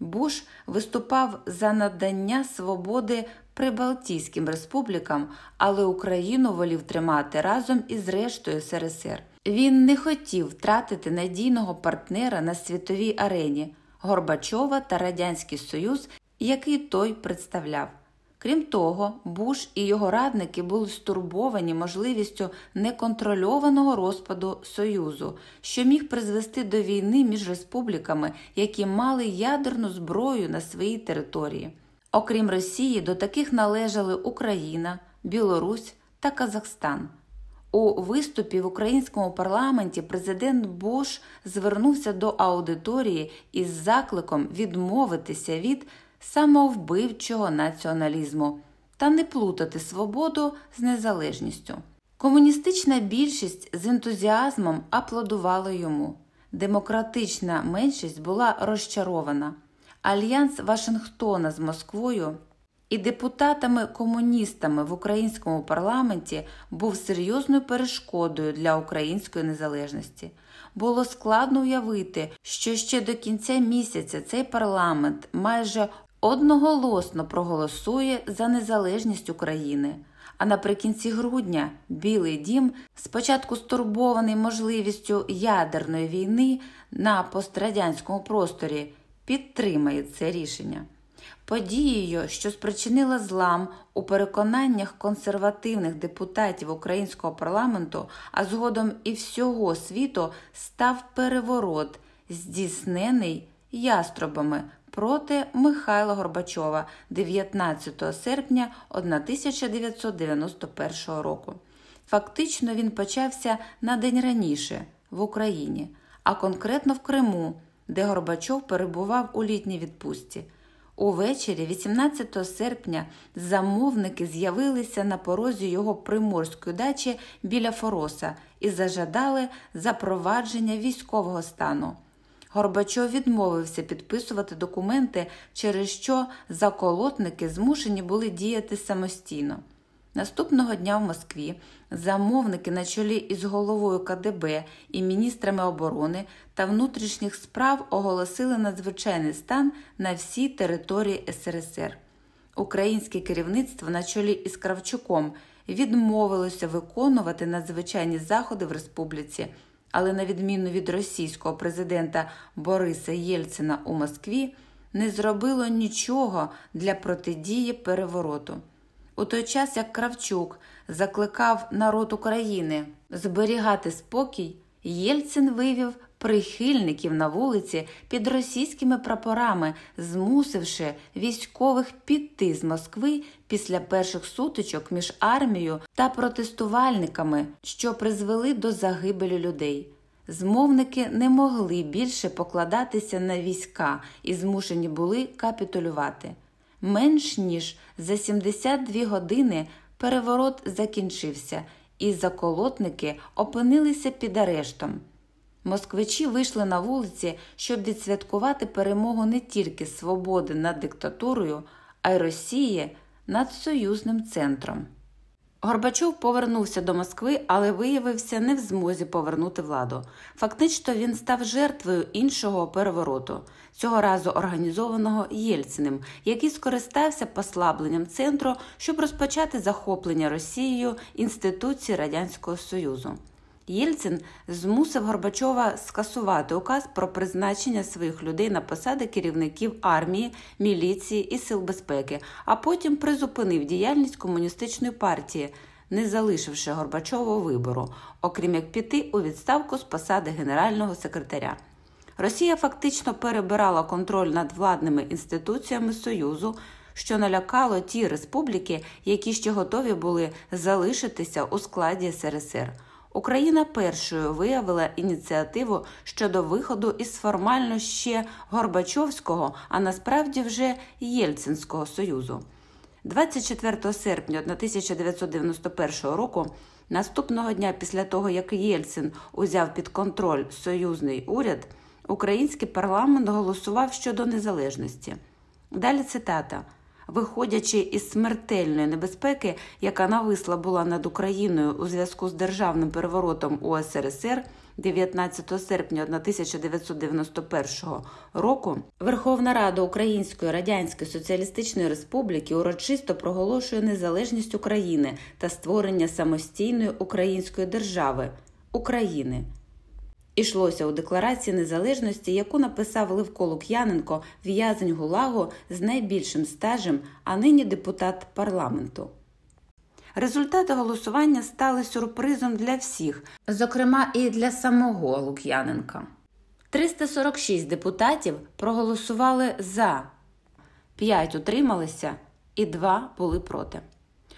Буш виступав за надання свободи Прибалтійським республікам, але Україну волів тримати разом із рештою СРСР. Він не хотів втратити надійного партнера на світовій арені Горбачова та Радянський Союз, який той представляв. Крім того, Буш і його радники були стурбовані можливістю неконтрольованого розпаду Союзу, що міг призвести до війни між республіками, які мали ядерну зброю на своїй території. Окрім Росії, до таких належали Україна, Білорусь та Казахстан. У виступі в українському парламенті президент Буш звернувся до аудиторії із закликом відмовитися від самовбивчого націоналізму та не плутати свободу з незалежністю. Комуністична більшість з ентузіазмом аплодувала йому. Демократична меншість була розчарована. Альянс Вашингтона з Москвою і депутатами-комуністами в українському парламенті був серйозною перешкодою для української незалежності. Було складно уявити, що ще до кінця місяця цей парламент майже одноголосно проголосує за незалежність України. А наприкінці грудня Білий дім, спочатку стурбований можливістю ядерної війни на пострадянському просторі, підтримає це рішення. Подією, що спричинила злам у переконаннях консервативних депутатів українського парламенту, а згодом і всього світу, став переворот, здійснений яструбами проти Михайла Горбачова 19 серпня 1991 року. Фактично він почався на день раніше в Україні, а конкретно в Криму, де Горбачов перебував у літній відпустці. Увечері, 18 серпня, замовники з'явилися на порозі його приморської дачі біля Фороса і зажадали запровадження військового стану. Горбачов відмовився підписувати документи, через що заколотники змушені були діяти самостійно. Наступного дня в Москві замовники на чолі із головою КДБ і міністрами оборони та внутрішніх справ оголосили надзвичайний стан на всій території СРСР. Українське керівництво на чолі із Кравчуком відмовилося виконувати надзвичайні заходи в республіці але на відміну від російського президента Бориса Єльцина у Москві, не зробило нічого для протидії перевороту. У той час як Кравчук закликав народ України зберігати спокій, Єльцин вивів прихильників на вулиці під російськими прапорами, змусивши військових піти з Москви після перших сутичок між армією та протестувальниками, що призвели до загибелі людей. Змовники не могли більше покладатися на війська і змушені були капітулювати. Менш ніж за 72 години переворот закінчився, і заколотники опинилися під арештом. Москвичі вийшли на вулиці, щоб відсвяткувати перемогу не тільки свободи над диктатурою, а й Росії над союзним центром. Горбачов повернувся до Москви, але виявився не в змозі повернути владу. Фактично, він став жертвою іншого перевороту, цього разу організованого Єльциним, який скористався послабленням центру, щоб розпочати захоплення Росією інституції Радянського Союзу. Єльцин змусив Горбачова скасувати указ про призначення своїх людей на посади керівників армії, міліції і сил безпеки, а потім призупинив діяльність комуністичної партії, не залишивши Горбачову вибору, окрім як піти у відставку з посади генерального секретаря. Росія фактично перебирала контроль над владними інституціями Союзу. Що налякало ті республіки, які ще готові були залишитися у складі СРСР. Україна першою виявила ініціативу щодо виходу із формально ще Горбачовського, а насправді вже Єльцинського союзу. 24 серпня 1991 року, наступного дня після того, як Єльцин узяв під контроль союзний уряд, український парламент голосував щодо незалежності. Далі цитата. Виходячи із смертельної небезпеки, яка нависла була над Україною у зв'язку з державним переворотом у СРСР 19 серпня 1991 року, Верховна Рада Української Радянської Соціалістичної Республіки урочисто проголошує незалежність України та створення самостійної української держави України. Ішлося у декларації незалежності, яку написав Левко Лук'яненко, в'язень Гулагу з найбільшим стажем, а нині депутат парламенту. Результати голосування стали сюрпризом для всіх, зокрема і для самого Лук'яненка. 346 депутатів проголосували за, 5 утрималися і 2 були проти.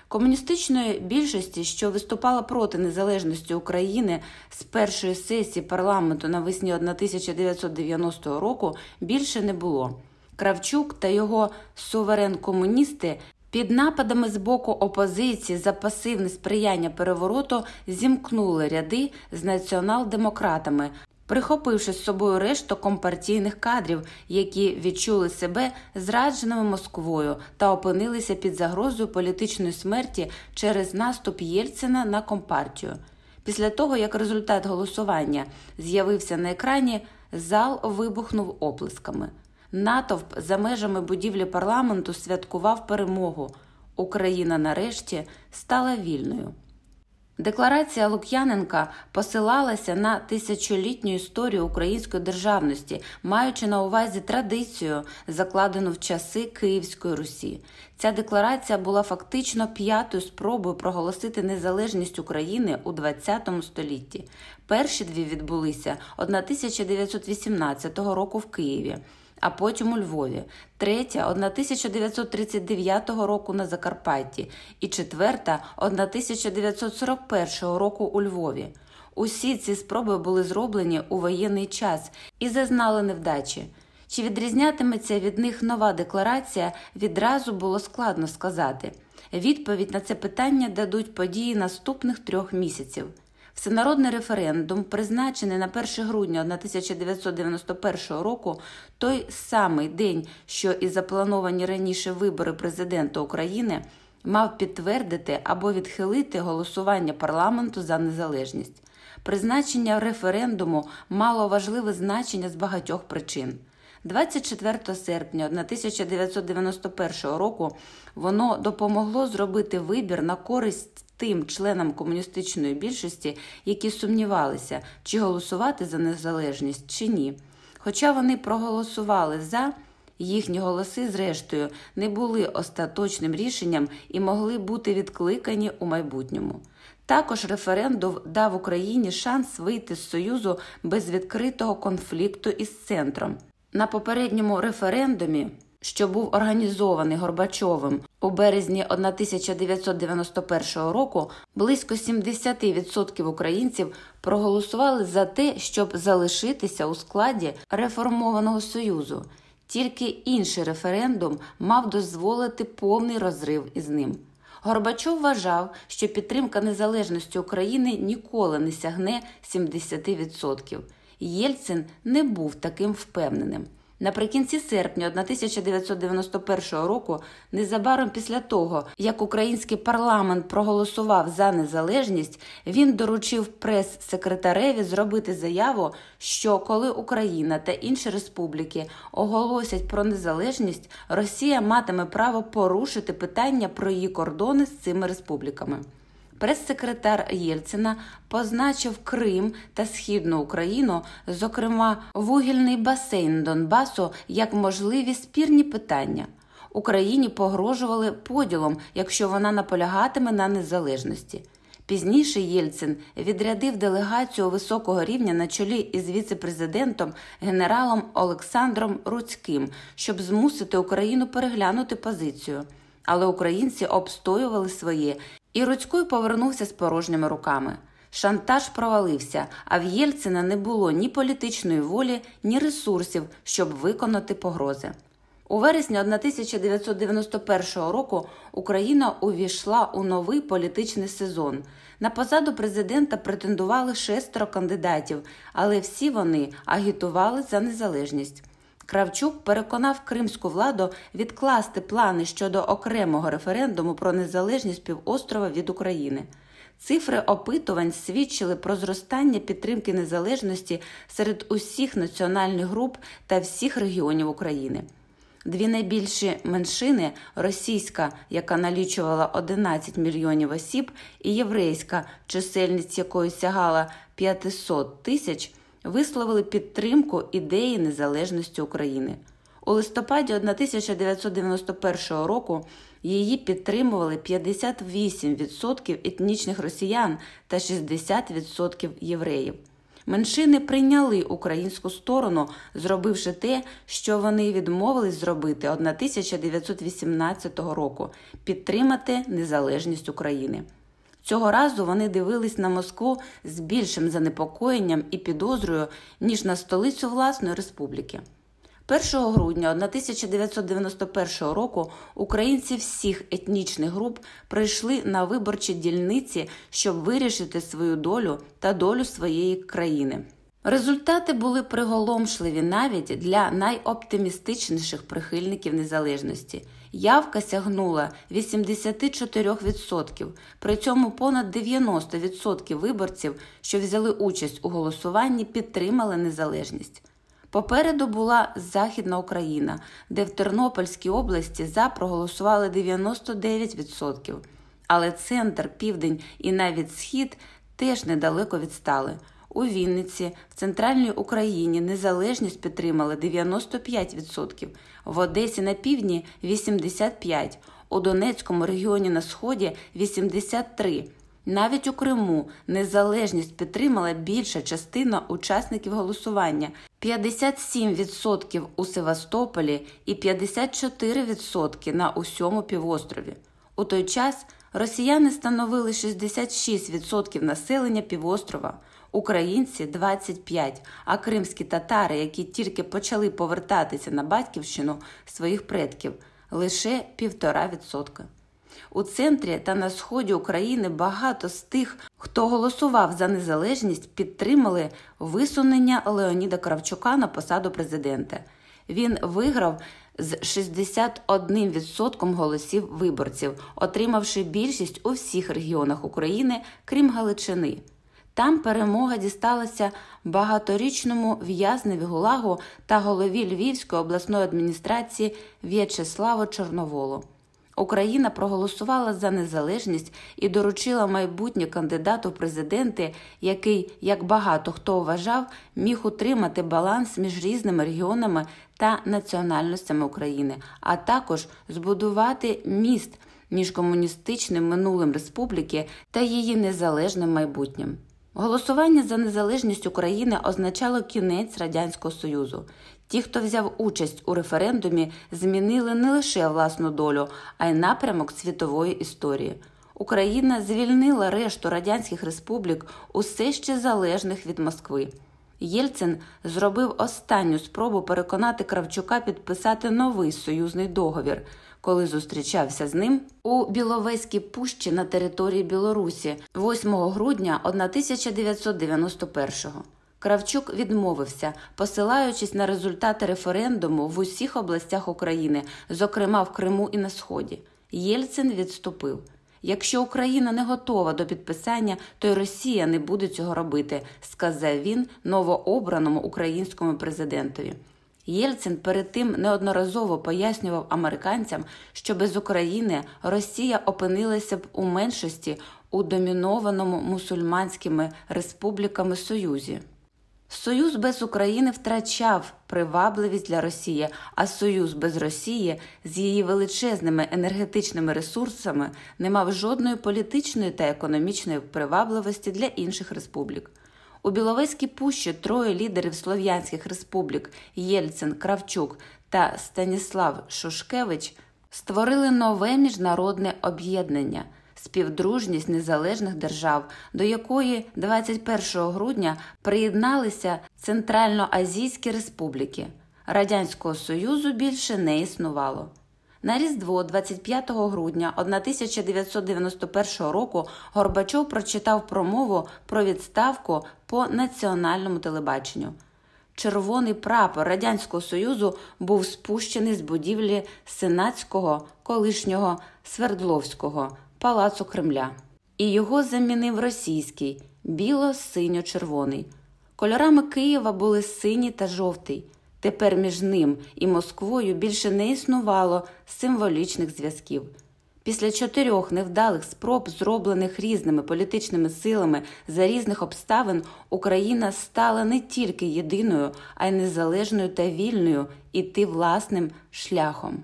Комуністичної більшості, що виступала проти незалежності України з першої сесії парламенту навесні 1990 року, більше не було. Кравчук та його суверен-комуністи під нападами з боку опозиції за пасивне сприяння перевороту зімкнули ряди з націонал-демократами, прихопивши з собою решту компартійних кадрів, які відчули себе зрадженими Москвою та опинилися під загрозою політичної смерті через наступ Єльцина на компартію. Після того, як результат голосування з'явився на екрані, зал вибухнув оплесками. Натовп за межами будівлі парламенту святкував перемогу. Україна нарешті стала вільною. Декларація Лук'яненка посилалася на тисячолітню історію української державності, маючи на увазі традицію, закладену в часи Київської Русі. Ця декларація була фактично п'ятою спробою проголосити незалежність України у ХХ столітті. Перші дві відбулися 1918 року в Києві а потім у Львові, третя 1939 року на Закарпатті і четверта 1941 року у Львові. Усі ці спроби були зроблені у воєнний час і зазнали невдачі. Чи відрізнятиметься від них нова декларація, відразу було складно сказати. Відповідь на це питання дадуть події наступних трьох місяців. Всенародний референдум, призначений на 1 грудня 1991 року, той самий день, що і заплановані раніше вибори президента України, мав підтвердити або відхилити голосування парламенту за незалежність. Призначення референдуму мало важливе значення з багатьох причин. 24 серпня 1991 року воно допомогло зробити вибір на користь тим членам комуністичної більшості, які сумнівалися, чи голосувати за незалежність чи ні. Хоча вони проголосували за. Їхні голоси, зрештою, не були остаточним рішенням і могли бути відкликані у майбутньому. Також референдум дав Україні шанс вийти з Союзу без відкритого конфлікту із центром. На попередньому референдумі що був організований Горбачовим у березні 1991 року, близько 70% українців проголосували за те, щоб залишитися у складі реформованого союзу. Тільки інший референдум мав дозволити повний розрив із ним. Горбачов вважав, що підтримка незалежності України ніколи не сягне 70%. Єльцин не був таким впевненим. Наприкінці серпня 1991 року, незабаром після того, як український парламент проголосував за незалежність, він доручив прес-секретареві зробити заяву, що коли Україна та інші республіки оголосять про незалежність, Росія матиме право порушити питання про її кордони з цими республіками. Прес-секретар Єльцина позначив Крим та Східну Україну, зокрема вугільний басейн Донбасу, як можливі спірні питання. Україні погрожували поділом, якщо вона наполягатиме на незалежності. Пізніше Єльцин відрядив делегацію високого рівня на чолі із віце-президентом генералом Олександром Руцьким, щоб змусити Україну переглянути позицію. Але українці обстоювали своє і Руцький повернувся з порожніми руками. Шантаж провалився, а в Єльцина не було ні політичної волі, ні ресурсів, щоб виконати погрози. У вересні 1991 року Україна увійшла у новий політичний сезон. На посаду президента претендували шестеро кандидатів, але всі вони агітували за незалежність. Кравчук переконав кримську владу відкласти плани щодо окремого референдуму про незалежність півострова від України. Цифри опитувань свідчили про зростання підтримки незалежності серед усіх національних груп та всіх регіонів України. Дві найбільші меншини російська, яка налічувала 11 мільйонів осіб, і єврейська, чисельність якої сягала 500 тисяч висловили підтримку ідеї незалежності України. У листопаді 1991 року її підтримували 58% етнічних росіян та 60% євреїв. Меншини прийняли українську сторону, зробивши те, що вони відмовились зробити 1918 року підтримати незалежність України. Цього разу вони дивились на Москву з більшим занепокоєнням і підозрою, ніж на столицю власної республіки. 1 грудня 1991 року українці всіх етнічних груп прийшли на виборчі дільниці, щоб вирішити свою долю та долю своєї країни. Результати були приголомшливі навіть для найоптимістичніших прихильників незалежності. Явка сягнула 84%, при цьому понад 90% виборців, що взяли участь у голосуванні, підтримали незалежність. Попереду була Західна Україна, де в Тернопільській області за проголосували 99%, але центр, південь і навіть схід теж недалеко відстали. У Вінниці, в центральній Україні незалежність підтримали 95%, в Одесі на півдні 85%, у Донецькому регіоні на Сході 83%. Навіть у Криму незалежність підтримала більша частина учасників голосування 57% у Севастополі і 54% на усьому півострові. У той час росіяни становили 66% населення півострова українці 25, а кримські татари, які тільки почали повертатися на батьківщину своїх предків, лише півтора відсотка. У центрі та на сході України багато з тих, хто голосував за незалежність, підтримали висунення Леоніда Кравчука на посаду президента. Він виграв з 61% голосів виборців, отримавши більшість у всіх регіонах України, крім Галичини. Там перемога дісталася багаторічному в'язневі Гулагу та голові Львівської обласної адміністрації В'ячеславу Чорноволу. Україна проголосувала за незалежність і доручила майбутнє кандидату в президенти, який, як багато хто вважав, міг утримати баланс між різними регіонами та національностями України, а також збудувати міст між комуністичним минулим республіки та її незалежним майбутнім. Голосування за незалежність України означало кінець Радянського Союзу. Ті, хто взяв участь у референдумі, змінили не лише власну долю, а й напрямок світової історії. Україна звільнила решту радянських республік, усе ще залежних від Москви. Єльцин зробив останню спробу переконати Кравчука підписати новий союзний договір коли зустрічався з ним у Біловезькій пущі на території Білорусі 8 грудня 1991-го. Кравчук відмовився, посилаючись на результати референдуму в усіх областях України, зокрема в Криму і на Сході. Єльцин відступив. Якщо Україна не готова до підписання, то й Росія не буде цього робити, сказав він новообраному українському президентові. Єльцин перед тим неодноразово пояснював американцям, що без України Росія опинилася б у меншості у домінованому мусульманськими республіками Союзі. Союз без України втрачав привабливість для Росії, а союз без Росії з її величезними енергетичними ресурсами не мав жодної політичної та економічної привабливості для інших республік. У Біловезькій пущі троє лідерів слов'янських республік Єльцин, Кравчук та Станіслав Шушкевич створили нове міжнародне об'єднання співдружність незалежних держав, до якої 21 грудня приєдналися Центральноазійські республіки. Радянського Союзу більше не існувало. На Різдво, 25 грудня 1991 року, Горбачов прочитав промову про відставку по національному телебаченню. Червоний прапор Радянського Союзу був спущений з будівлі Сенатського колишнього Свердловського палацу Кремля, і його замінив російський біло-синьо-червоний. Кольорами Києва були синій та жовтий. Тепер між ним і Москвою більше не існувало символічних зв'язків. Після чотирьох невдалих спроб, зроблених різними політичними силами за різних обставин, Україна стала не тільки єдиною, а й незалежною та вільною іти власним шляхом.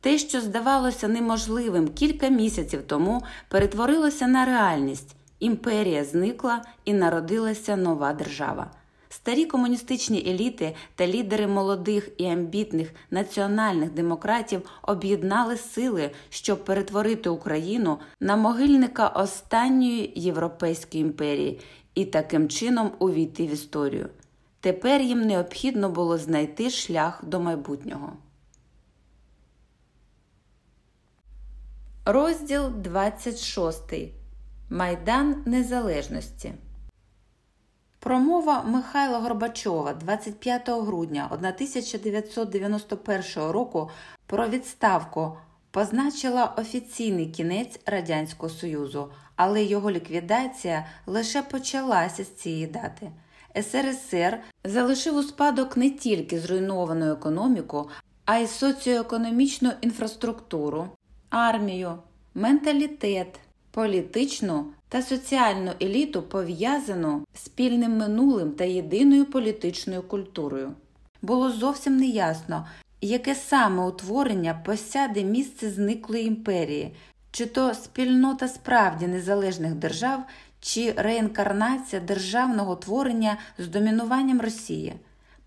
Те, що здавалося неможливим кілька місяців тому, перетворилося на реальність. Імперія зникла і народилася нова держава. Старі комуністичні еліти та лідери молодих і амбітних національних демократів об'єднали сили, щоб перетворити Україну на могильника останньої європейської імперії і таким чином увійти в історію. Тепер їм необхідно було знайти шлях до майбутнього. Розділ 26. Майдан Незалежності. Промова Михайла Горбачова 25 грудня 1991 року про відставку позначила офіційний кінець Радянського Союзу, але його ліквідація лише почалася з цієї дати. СРСР залишив у спадок не тільки зруйновану економіку, а й соціоекономічну інфраструктуру армію, менталітет, політичну та соціальну еліту пов'язану спільним минулим та єдиною політичною культурою. Було зовсім неясно, яке саме утворення посяде місце зниклої імперії, чи то спільнота справді незалежних держав, чи реінкарнація державного творення з домінуванням Росії.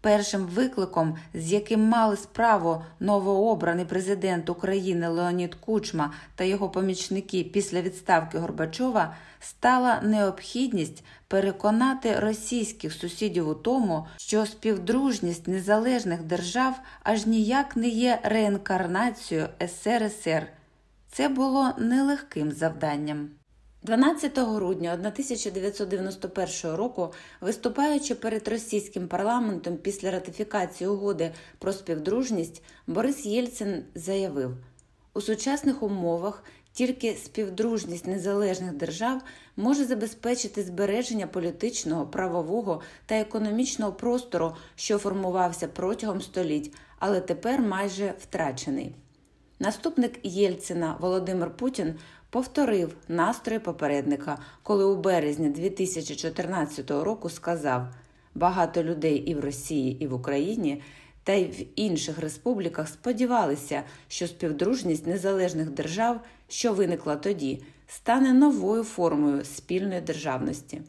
Першим викликом, з яким мали справу новообраний президент України Леонід Кучма та його помічники після відставки Горбачова, стала необхідність переконати російських сусідів у тому, що співдружність незалежних держав аж ніяк не є реінкарнацією СРСР. Це було нелегким завданням. 12 грудня 1991 року, виступаючи перед російським парламентом після ратифікації угоди про співдружність, Борис Єльцин заявив: у сучасних умовах тільки співдружність незалежних держав може забезпечити збереження політичного, правового та економічного простору, що формувався протягом століть, але тепер майже втрачений. Наступник Єльцина Володимир Путін повторив настрої попередника, коли у березні 2014 року сказав: багато людей і в Росії, і в Україні. Та й в інших республіках сподівалися, що співдружність незалежних держав, що виникла тоді, стане новою формою спільної державності.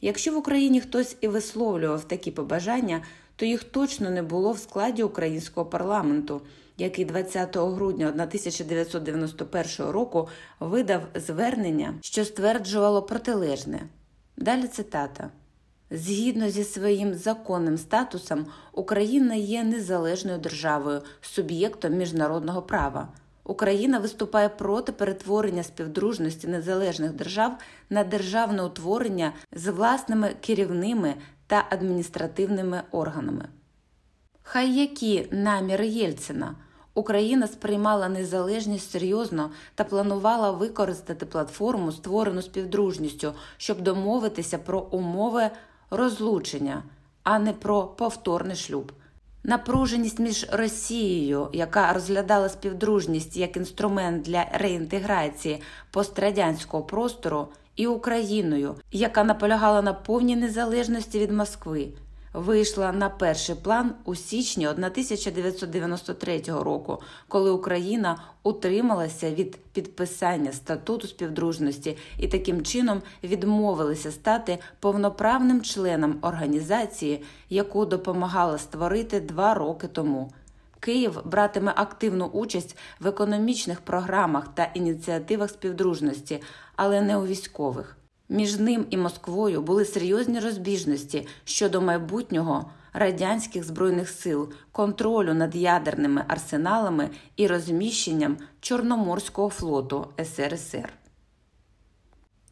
Якщо в Україні хтось і висловлював такі побажання, то їх точно не було в складі українського парламенту який 20 грудня 1991 року видав звернення, що стверджувало протилежне. Далі цитата. Згідно зі своїм законним статусом, Україна є незалежною державою, суб'єктом міжнародного права. Україна виступає проти перетворення співдружності незалежних держав на державне утворення з власними керівними та адміністративними органами. Хай які наміри Єльцина Україна сприймала незалежність серйозно та планувала використати платформу, створену співдружністю, щоб домовитися про умови розлучення, а не про повторний шлюб. Напруженість між Росією, яка розглядала співдружність як інструмент для реінтеграції пострадянського простору, і Україною, яка наполягала на повній незалежності від Москви, вийшла на перший план у січні 1993 року, коли Україна утрималася від підписання статуту співдружності і таким чином відмовилася стати повноправним членом організації, яку допомагала створити два роки тому. Київ братиме активну участь в економічних програмах та ініціативах співдружності, але не у військових. Між ним і Москвою були серйозні розбіжності щодо майбутнього радянських збройних сил, контролю над ядерними арсеналами і розміщенням Чорноморського флоту СРСР.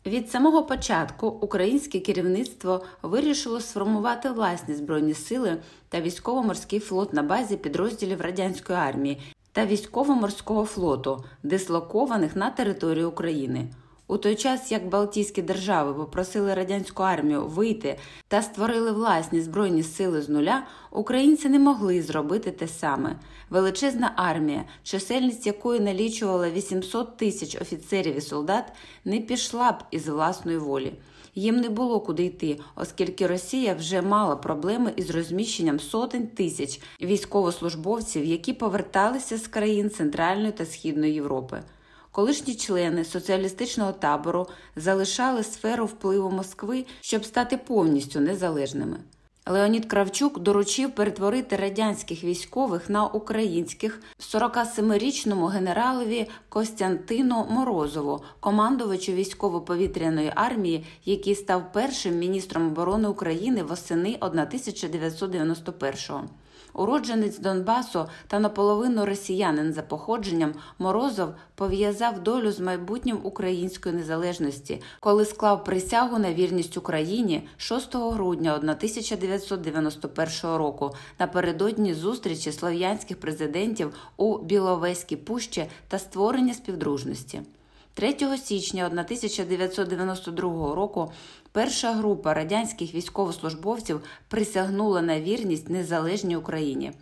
Від самого початку українське керівництво вирішило сформувати власні збройні сили та військово-морський флот на базі підрозділів радянської армії та військово-морського флоту, дислокованих на території України. У той час, як Балтійські держави попросили радянську армію вийти та створили власні збройні сили з нуля, українці не могли зробити те саме. Величезна армія, чисельність якої налічувала 800 тисяч офіцерів і солдат, не пішла б із власної волі. Їм не було куди йти, оскільки Росія вже мала проблеми із розміщенням сотень тисяч військовослужбовців, які поверталися з країн Центральної та Східної Європи. Колишні члени соціалістичного табору залишали сферу впливу Москви, щоб стати повністю незалежними. Леонід Кравчук доручив перетворити радянських військових на українських 47-річному генералові Костянтину Морозову, командувачу військово-повітряної армії, який став першим міністром оборони України восени 1991-го. Уродженець Донбасу та наполовину росіянин за походженням Морозов пов'язав долю з майбутнім української незалежності, коли склав присягу на вірність Україні 6 грудня 1991 року напередодні зустрічі слов'янських президентів у Біловеській пущі та створення співдружності. 3 січня 1992 року перша група радянських військовослужбовців присягнула на вірність незалежній Україні.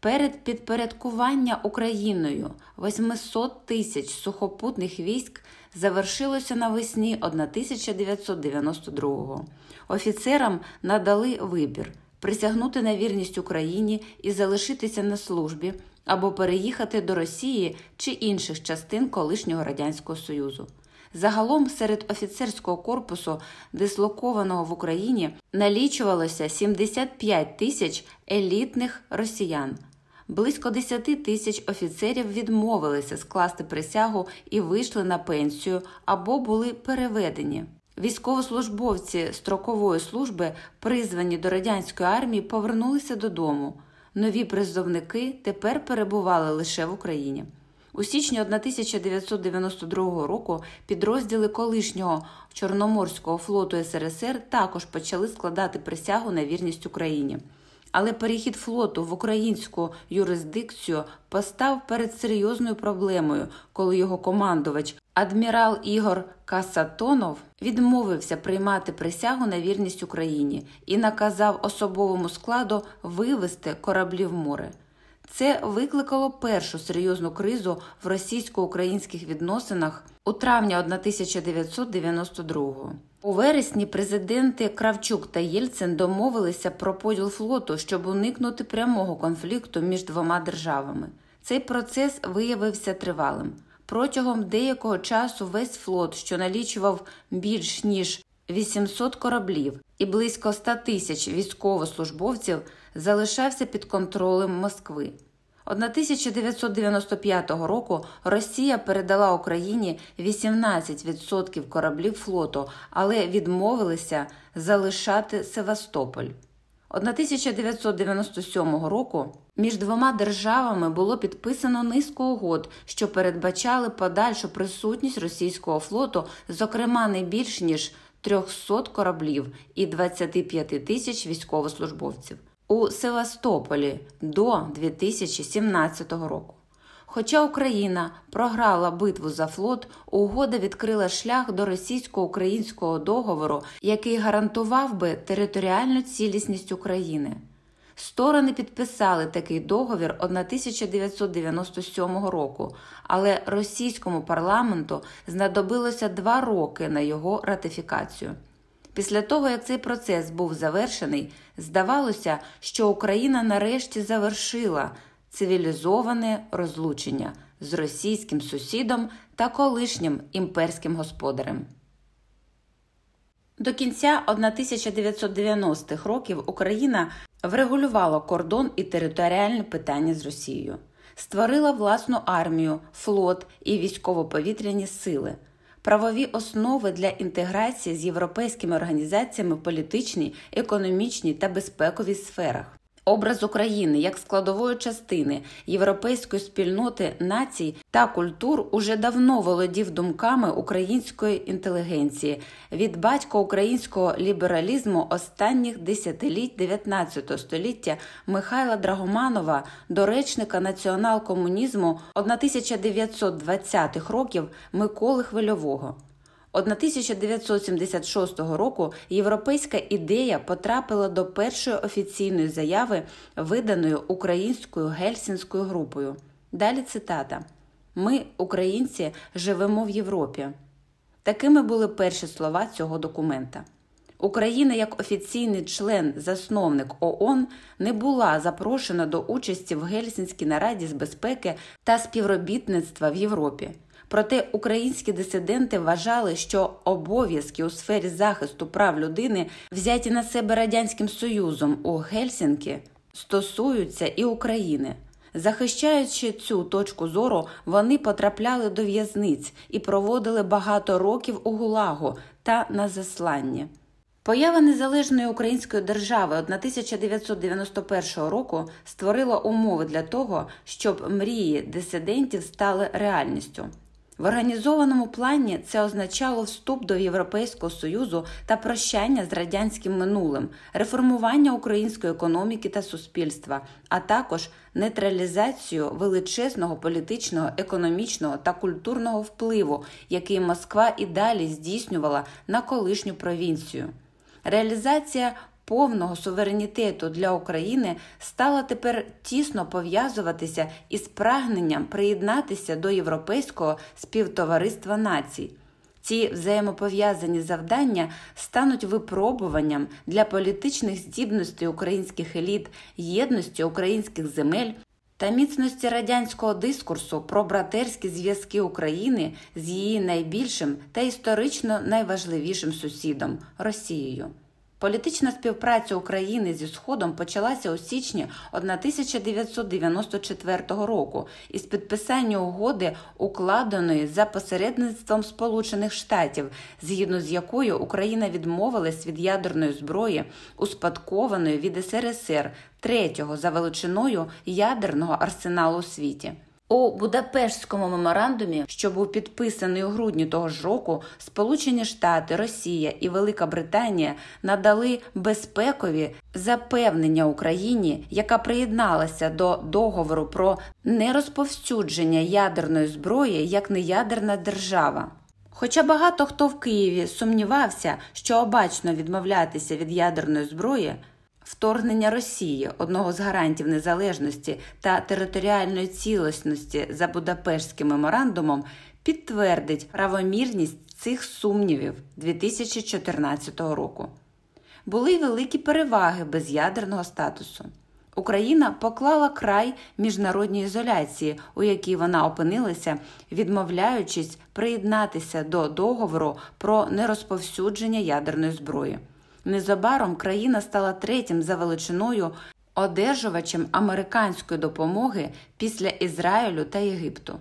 Перед підпорядкування Україною 800 тисяч сухопутних військ завершилося навесні 1992-го. Офіцерам надали вибір присягнути на вірність Україні і залишитися на службі або переїхати до Росії чи інших частин колишнього радянського союзу. Загалом серед офіцерського корпусу, дислокованого в Україні, налічувалося 75 тисяч елітних росіян. Близько 10 тисяч офіцерів відмовилися скласти присягу і вийшли на пенсію або були переведені. Військовослужбовці строкової служби, призвані до радянської армії, повернулися додому. Нові призовники тепер перебували лише в Україні. У січні 1992 року підрозділи колишнього Чорноморського флоту СРСР також почали складати присягу на вірність Україні. Але перехід флоту в українську юрисдикцію постав перед серйозною проблемою, коли його командувач, адмірал Ігор Касатонов, відмовився приймати присягу на вірність Україні і наказав особовому складу вивести кораблі в море. Це викликало першу серйозну кризу в російсько-українських відносинах у травні 1992-го. У вересні президенти Кравчук та Єльцин домовилися про поділ флоту, щоб уникнути прямого конфлікту між двома державами. Цей процес виявився тривалим. Протягом деякого часу весь флот, що налічував більш ніж 800 кораблів і близько 100 тисяч військовослужбовців, залишався під контролем Москви. 1995 року Росія передала Україні 18% кораблів флоту, але відмовилися залишати Севастополь. 1997 року між двома державами було підписано низку угод, що передбачали подальшу присутність російського флоту, зокрема не більш ніж 300 кораблів і 25 тисяч військовослужбовців у Севастополі до 2017 року. Хоча Україна програла битву за флот, угода відкрила шлях до російсько-українського договору, який гарантував би територіальну цілісність України. Сторони підписали такий договір 1997 року, але російському парламенту знадобилося два роки на його ратифікацію. Після того, як цей процес був завершений, здавалося, що Україна нарешті завершила цивілізоване розлучення з російським сусідом та колишнім імперським господарем. До кінця 1990-х років Україна врегулювала кордон і територіальне питання з Росією, створила власну армію, флот і військово-повітряні сили, правові основи для інтеграції з європейськими організаціями в політичній, економічній та безпековій сферах. Образ України як складової частини європейської спільноти націй та культур уже давно володів думками української інтелігенції від батька українського лібералізму останніх десятиліть 19 століття Михайла Драгоманова до речника націонал-комунізму 1920-х років Миколи Хвильового. 1976 року європейська ідея потрапила до першої офіційної заяви, виданої українською гельсінською групою. Далі цитата: Ми, українці, живемо в Європі. Такими були перші слова цього документа. Україна, як офіційний член засновник ООН, не була запрошена до участі в Гельсінській нараді з безпеки та співробітництва в Європі. Проте українські дисиденти вважали, що обов'язки у сфері захисту прав людини, взяті на себе радянським союзом у Гельсінкі, стосуються і України. Захищаючи цю точку зору, вони потрапляли до в'язниць і проводили багато років у Гулагу та на засланні. Поява незалежної української держави 1991 року створила умови для того, щоб мрії дисидентів стали реальністю. В організованому плані це означало вступ до Європейського союзу та прощання з радянським минулим, реформування української економіки та суспільства, а також нейтралізацію величезного політичного, економічного та культурного впливу, який Москва і далі здійснювала на колишню провінцію. Реалізація повного суверенітету для України стала тепер тісно пов'язуватися із прагненням приєднатися до європейського співтовариства націй. Ці взаємопов'язані завдання стануть випробуванням для політичних здібностей українських еліт, єдності українських земель та міцності радянського дискурсу про братерські зв'язки України з її найбільшим та історично найважливішим сусідом Росією. Політична співпраця України зі Сходом почалася у січні 1994 року із підписання угоди, укладеної за посередництвом Сполучених Штатів, згідно з якою Україна відмовилась від ядерної зброї, успадкованої від СРСР третього за величиною ядерного арсеналу у світі. У Будапештському меморандумі, що був підписаний у грудні того ж року, Сполучені Штати, Росія і Велика Британія надали безпекові запевнення Україні, яка приєдналася до договору про нерозповсюдження ядерної зброї як неядерна держава. Хоча багато хто в Києві сумнівався, що обачно відмовлятися від ядерної зброї. Вторгнення Росії, одного з гарантів незалежності та територіальної цілісності за Будапештським меморандумом, підтвердить правомірність цих сумнівів 2014 року. Були великі переваги без'ядерного статусу. Україна поклала край міжнародній ізоляції, у якій вона опинилася, відмовляючись приєднатися до договору про нерозповсюдження ядерної зброї. Незабаром країна стала третім за величиною одержувачем американської допомоги після Ізраїлю та Єгипту.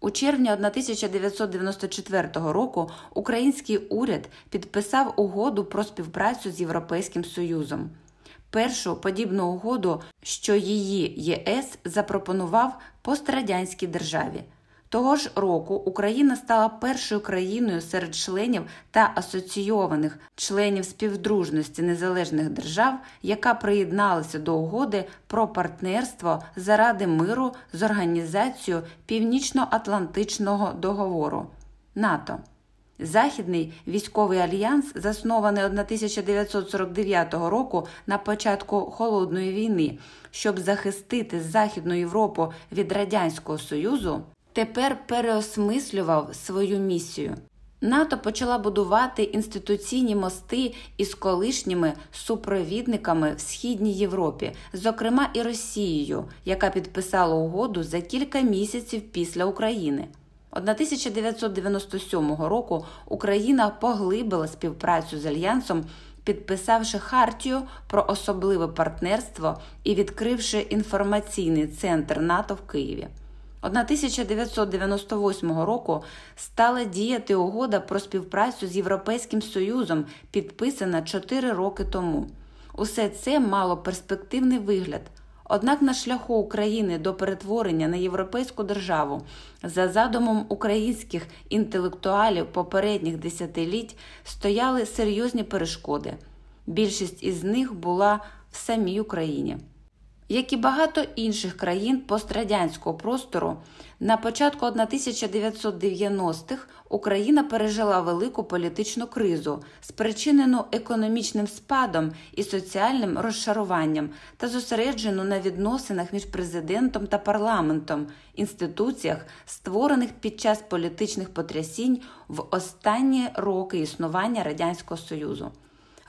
У червні 1994 року український уряд підписав угоду про співпрацю з Європейським Союзом. Першу подібну угоду, що її ЄС запропонував пострадянській державі. Того ж року Україна стала першою країною серед членів та асоційованих членів співдружності незалежних держав, яка приєдналася до угоди про партнерство заради миру з організацією Північно-Атлантичного договору НАТО. Західний військовий альянс, заснований 1949 року на початку холодної війни, щоб захистити Західну Європу від Радянського Союзу, тепер переосмислював свою місію. НАТО почала будувати інституційні мости із колишніми супровідниками в Східній Європі, зокрема і Росією, яка підписала угоду за кілька місяців після України. 1997 року Україна поглибила співпрацю з Альянсом, підписавши хартію про особливе партнерство і відкривши інформаційний центр НАТО в Києві. 1998 року стала діяти угода про співпрацю з Європейським Союзом, підписана 4 роки тому. Усе це мало перспективний вигляд. Однак на шляху України до перетворення на європейську державу за задумом українських інтелектуалів попередніх десятиліть стояли серйозні перешкоди. Більшість із них була в самій Україні. Як і багато інших країн пострадянського простору, на початку 1990-х Україна пережила велику політичну кризу, спричинену економічним спадом і соціальним розшаруванням та зосереджену на відносинах між президентом та парламентом, інституціях, створених під час політичних потрясінь в останні роки існування Радянського Союзу.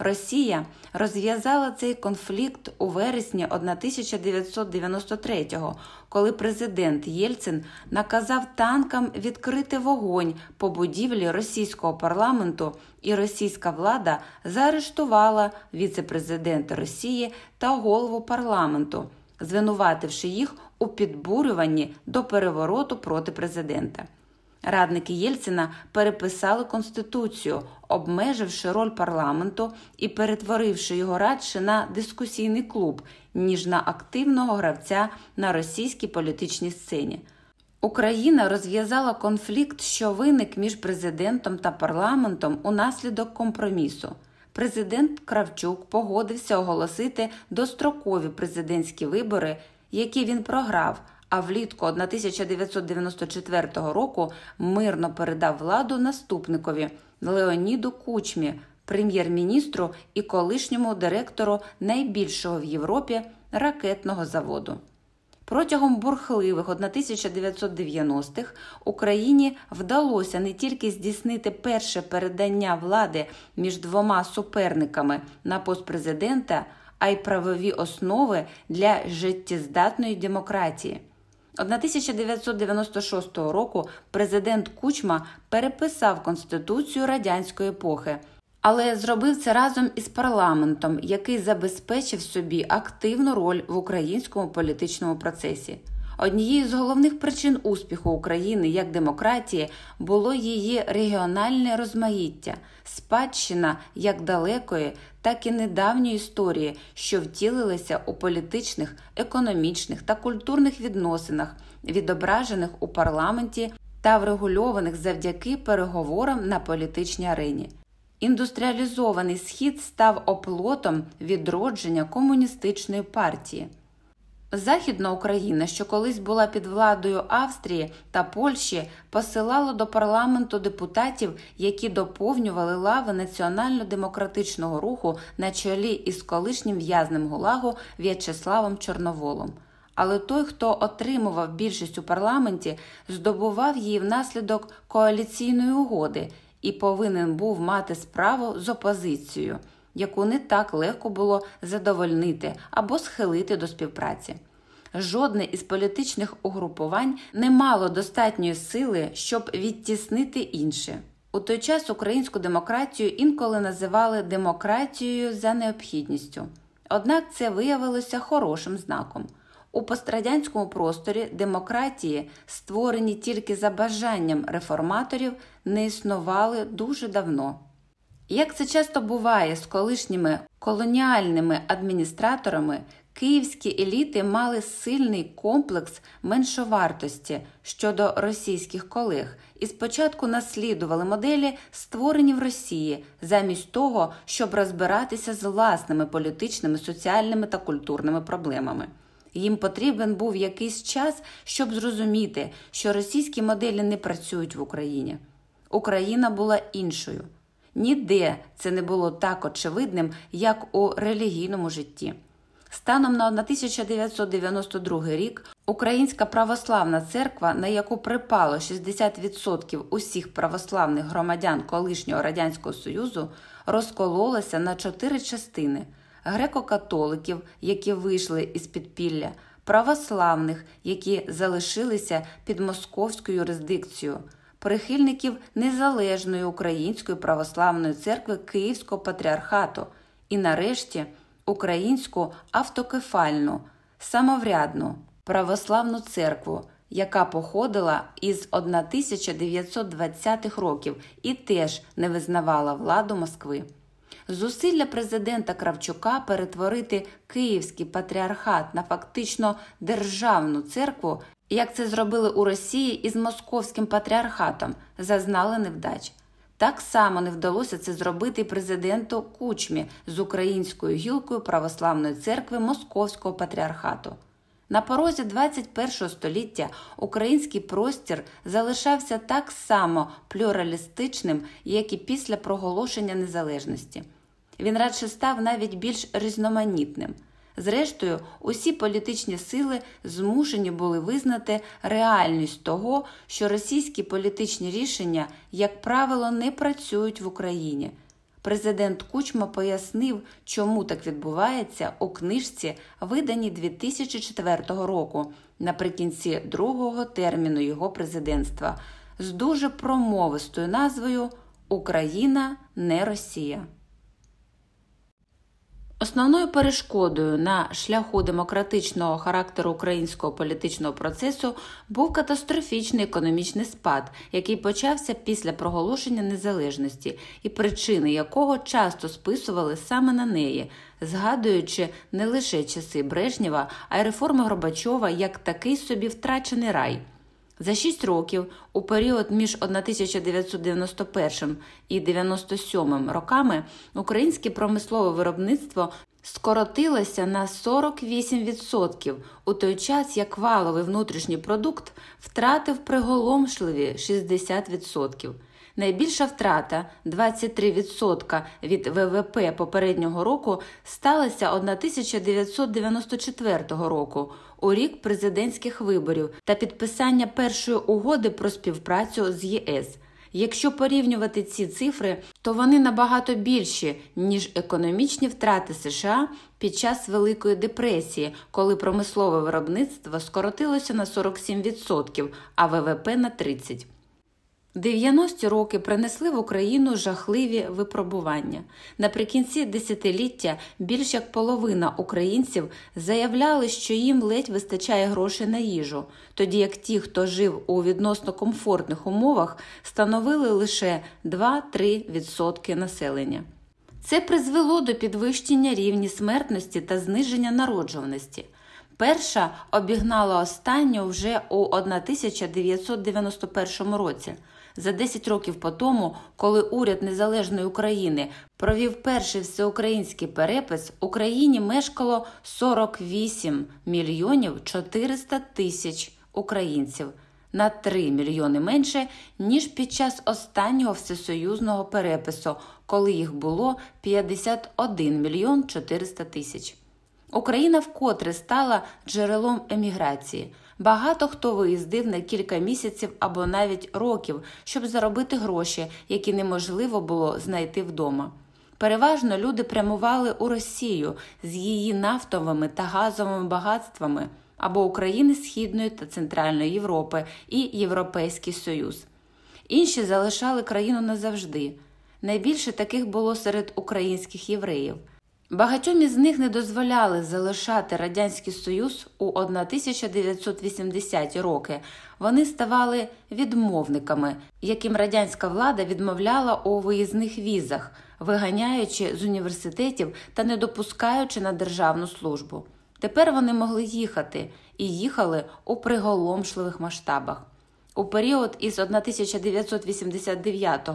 Росія розв'язала цей конфлікт у вересні 1993-го, коли президент Єльцин наказав танкам відкрити вогонь по будівлі російського парламенту, і російська влада заарештувала віце-президента Росії та голову парламенту, звинувативши їх у підбурюванні до перевороту проти президента. Радники Єльцина переписали конституцію, обмеживши роль парламенту і перетворивши його радше на дискусійний клуб, ніж на активного гравця на російській політичній сцені. Україна розв'язала конфлікт, що виник між президентом та парламентом унаслідок компромісу. Президент Кравчук погодився оголосити дострокові президентські вибори, які він програв а влітку 1994 року мирно передав владу наступникові Леоніду Кучмі, прем'єр-міністру і колишньому директору найбільшого в Європі ракетного заводу. Протягом бурхливих 1990-х Україні вдалося не тільки здійснити перше передання влади між двома суперниками на пост президента, а й правові основи для життєздатної демократії. 1996 року президент Кучма переписав Конституцію радянської епохи, але зробив це разом із парламентом, який забезпечив собі активну роль в українському політичному процесі. Однією з головних причин успіху України як демократії було її регіональне розмаїття, спадщина як далекої, так і недавньої історії, що втілилися у політичних, економічних та культурних відносинах, відображених у парламенті та врегульованих завдяки переговорам на політичній арені. Індустріалізований схід став оплотом відродження комуністичної партії. Західна Україна, що колись була під владою Австрії та Польщі, посилала до парламенту депутатів, які доповнювали лави національно-демократичного руху на чолі із колишнім в'язнем Гулагу В'ячеславом Чорноволом. Але той, хто отримував більшість у парламенті, здобував її внаслідок коаліційної угоди і повинен був мати справу з опозицією яку не так легко було задовольнити або схилити до співпраці. Жодне із політичних угрупувань не мало достатньої сили, щоб відтіснити інше. У той час українську демократію інколи називали демократією за необхідністю. Однак це виявилося хорошим знаком. У пострадянському просторі демократії, створені тільки за бажанням реформаторів, не існували дуже давно. Як це часто буває з колишніми колоніальними адміністраторами, київські еліти мали сильний комплекс меншовартості щодо російських колег і спочатку наслідували моделі, створені в Росії, замість того, щоб розбиратися з власними політичними, соціальними та культурними проблемами. Їм потрібен був якийсь час, щоб зрозуміти, що російські моделі не працюють в Україні. Україна була іншою. Ніде це не було так очевидним, як у релігійному житті. Станом на 1992 рік Українська православна церква, на яку припало 60% усіх православних громадян колишнього радянського союзу, розкололася на чотири частини: греко-католиків, які вийшли із підпілля, православних, які залишилися під московською юрисдикцією, прихильників незалежної української православної церкви Київського патріархату і, нарешті, українську автокефальну, самоврядну православну церкву, яка походила із 1920-х років і теж не визнавала владу Москви. Зусилля президента Кравчука перетворити Київський патріархат на фактично державну церкву, як це зробили у Росії із Московським патріархатом, зазнали невдач. Так само не вдалося це зробити президенту Кучмі з українською гілкою православної церкви Московського патріархату. На порозі 21 століття український простір залишався так само плюралістичним, як і після проголошення незалежності. Він радше став навіть більш різноманітним. Зрештою, усі політичні сили змушені були визнати реальність того, що російські політичні рішення, як правило, не працюють в Україні. Президент Кучма пояснив, чому так відбувається у книжці, виданій 2004 року, наприкінці другого терміну його президентства, з дуже промовистою назвою Україна не Росія. Основною перешкодою на шляху демократичного характеру українського політичного процесу був катастрофічний економічний спад, який почався після проголошення незалежності, і причини якого часто списували саме на неї, згадуючи не лише часи Брежнєва, а й реформи Горбачова як такий собі втрачений рай. За шість років, у період між 1991 і 1997 роками, українське промислове виробництво скоротилося на 48%, у той час як валовий внутрішній продукт втратив приголомшливі 60%. Найбільша втрата 23% від ВВП попереднього року сталася 1994 року у рік президентських виборів та підписання першої угоди про співпрацю з ЄС. Якщо порівнювати ці цифри, то вони набагато більші, ніж економічні втрати США під час Великої депресії, коли промислове виробництво скоротилося на 47%, а ВВП на 30%. 90-ті роки принесли в Україну жахливі випробування. Наприкінці десятиліття більш як половина українців заявляли, що їм ледь вистачає грошей на їжу, тоді як ті, хто жив у відносно комфортних умовах, становили лише 2-3% населення. Це призвело до підвищення рівні смертності та зниження народжуваності. Перша обігнала останню вже у 1991 році. За 10 років по тому, коли уряд Незалежної України провів перший всеукраїнський перепис, в Україні мешкало 48 мільйонів 400 тисяч українців на 3 мільйони менше, ніж під час останнього всесоюзного перепису, коли їх було 51 мільйон 400 тисяч. Україна вкотре стала джерелом еміграції. Багато хто виїздив на кілька місяців або навіть років, щоб заробити гроші, які неможливо було знайти вдома. Переважно люди прямували у Росію з її нафтовими та газовими багатствами або України Східної та Центральної Європи і Європейський Союз. Інші залишали країну назавжди. Найбільше таких було серед українських євреїв. Багатьом із них не дозволяли залишати Радянський Союз у 1980-ті роки. Вони ставали відмовниками, яким радянська влада відмовляла у виїзних візах, виганяючи з університетів та не допускаючи на державну службу. Тепер вони могли їхати і їхали у приголомшливих масштабах. У період із 1989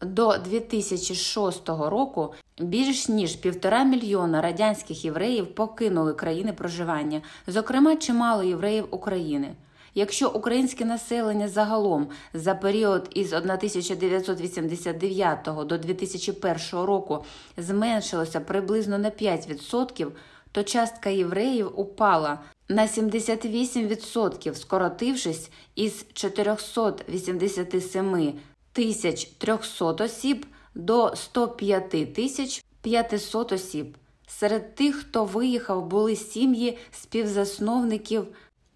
до 2006 року більш ніж півтора мільйона радянських євреїв покинули країни проживання, зокрема чимало євреїв України. Якщо українське населення загалом за період із 1989 до 2001 року зменшилося приблизно на 5%, то частка євреїв упала на 78%, скоротившись із 487 тисяч 300 осіб до 105 тисяч 500 осіб. Серед тих, хто виїхав, були сім'ї співзасновників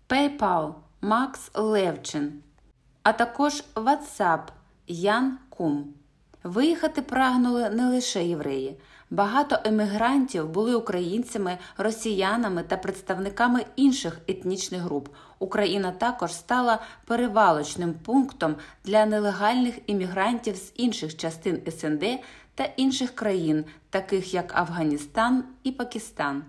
PayPal Макс Левчин, а також WhatsApp Ян Кум. Виїхати прагнули не лише євреї. Багато емігрантів були українцями, росіянами та представниками інших етнічних груп. Україна також стала перевалочним пунктом для нелегальних іммігрантів з інших частин СНД та інших країн, таких як Афганістан і Пакистан.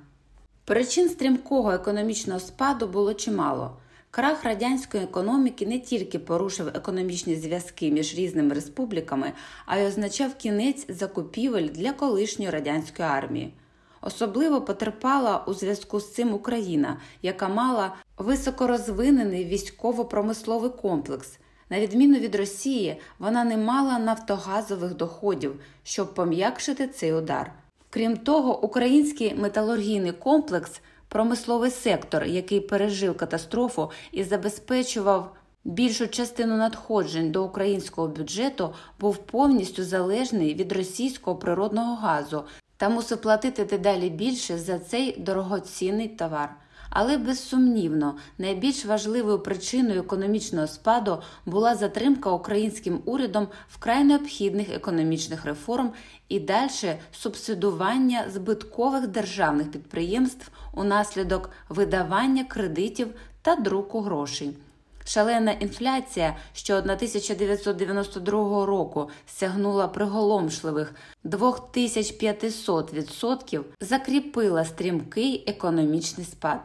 Причин стрімкого економічного спаду було чимало. Крах радянської економіки не тільки порушив економічні зв'язки між різними республіками, а й означав кінець закупівель для колишньої радянської армії. Особливо потерпала у зв'язку з цим Україна, яка мала високорозвинений військово-промисловий комплекс. На відміну від Росії, вона не мала нафтогазових доходів, щоб пом'якшити цей удар. Крім того, український металургійний комплекс промисловий сектор, який пережив катастрофу і забезпечував більшу частину надходжень до українського бюджету, був повністю залежний від російського природного газу та мусив платити дедалі більше за цей дорогоцінний товар. Але безсумнівно найбільш важливою причиною економічного спаду була затримка українським урядом вкрай необхідних економічних реформ і дальше субсидування збиткових державних підприємств унаслідок видавання кредитів та друку грошей. Шалена інфляція, що 1992 року сягнула приголомшливих 2500%, закріпила стрімкий економічний спад.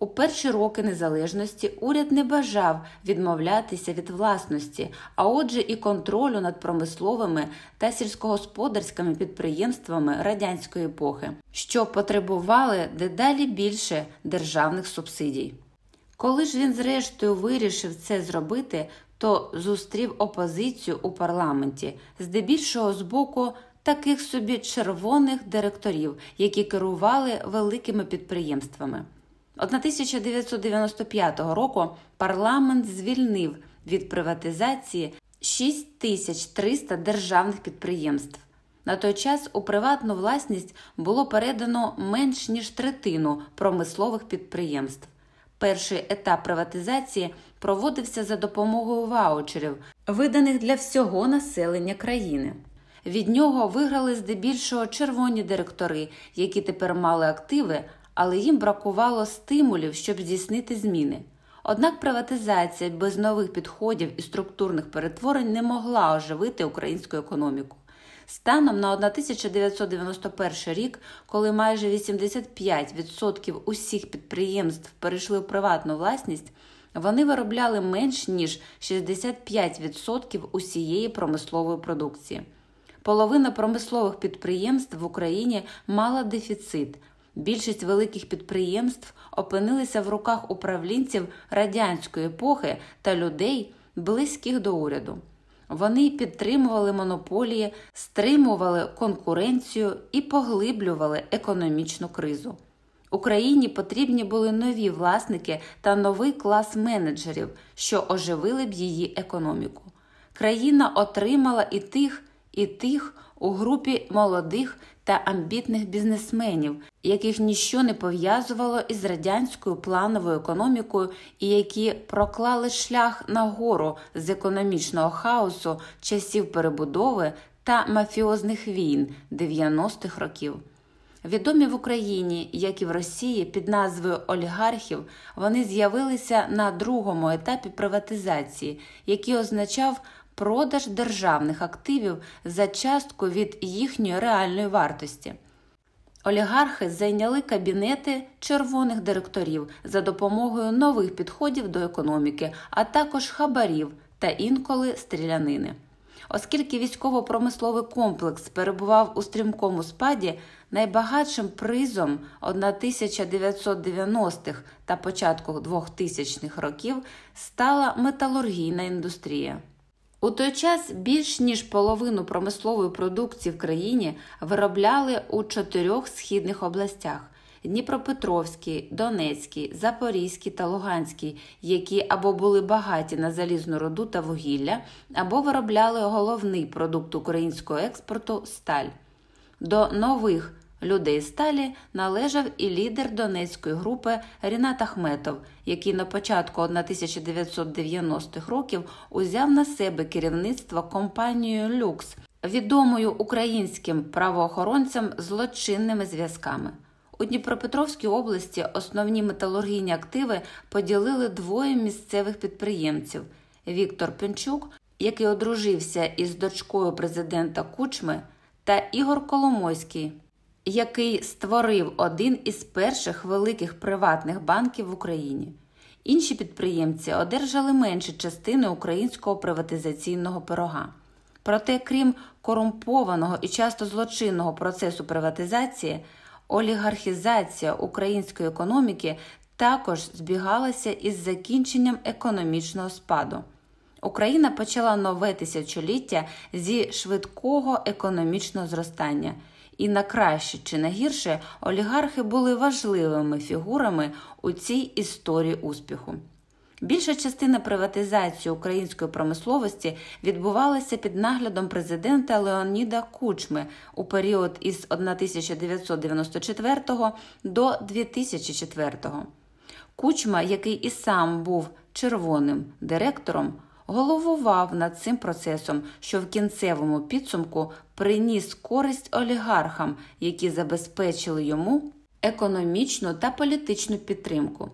У перші роки незалежності уряд не бажав відмовлятися від власності, а отже, і контролю над промисловими та сільськогосподарськими підприємствами радянської епохи, що потребували дедалі більше державних субсидій. Коли ж він, зрештою, вирішив це зробити, то зустрів опозицію у парламенті, здебільшого з боку таких собі червоних директорів, які керували великими підприємствами. 1995 року парламент звільнив від приватизації 6300 державних підприємств. На той час у приватну власність було передано менш ніж третину промислових підприємств. Перший етап приватизації проводився за допомогою ваучерів, виданих для всього населення країни. Від нього виграли здебільшого червоні директори, які тепер мали активи, але їм бракувало стимулів, щоб здійснити зміни. Однак приватизація без нових підходів і структурних перетворень не могла оживити українську економіку. Станом на 1991 рік, коли майже 85% усіх підприємств перейшли в приватну власність, вони виробляли менш ніж 65% усієї промислової продукції. Половина промислових підприємств в Україні мала дефіцит. Більшість великих підприємств опинилися в руках управлінців радянської епохи та людей, близьких до уряду. Вони підтримували монополії, стримували конкуренцію і поглиблювали економічну кризу. Україні потрібні були нові власники та новий клас менеджерів, що оживили б її економіку. Країна отримала і тих, і тих у групі молодих та амбітних бізнесменів, яких ніщо не пов'язувало із радянською плановою економікою і які проклали шлях нагору з економічного хаосу часів перебудови та мафіозних війн 90-х років. Відомі в Україні, як і в Росії, під назвою олігархів, вони з'явилися на другому етапі приватизації, який означав продаж державних активів за частку від їхньої реальної вартості. Олігархи зайняли кабінети червоних директорів за допомогою нових підходів до економіки, а також хабарів та інколи стрілянини. Оскільки військово-промисловий комплекс перебував у стрімкому спаді, найбагатшим призом 1990-х та початку 2000-х років стала металургійна індустрія. У той час більш ніж половину промислової продукції в країні виробляли у чотирьох східних областях Дніпропетровській, Донецькій, Запорізькій та Луганській, які або були багаті на залізну руду та вугілля, або виробляли головний продукт українського експорту сталь. До нових людей сталі належав і лідер донецької групи Рінат Ахметов, який на початку 1990-х років узяв на себе керівництво компанією Люкс, відомою українським правоохоронцям злочинними зв'язками. У Дніпропетровській області основні металургійні активи поділили двоє місцевих підприємців: Віктор Пенчук, який одружився із дочкою президента Кучми, та Ігор Коломойський, який створив один із перших великих приватних банків в Україні. Інші підприємці одержали менші частини українського приватизаційного пирога. Проте, крім корумпованого і часто злочинного процесу приватизації, олігархізація української економіки також збігалася із закінченням економічного спаду. Україна почала нове тисячоліття зі швидкого економічного зростання, і на краще чи на гірше олігархи були важливими фігурами у цій історії успіху. Більша частина приватизації української промисловості відбувалася під наглядом президента Леоніда Кучми у період із 1994 до 2004. Кучма, який і сам був червоним директором, головував над цим процесом, що в кінцевому підсумку приніс користь олігархам, які забезпечили йому економічну та політичну підтримку.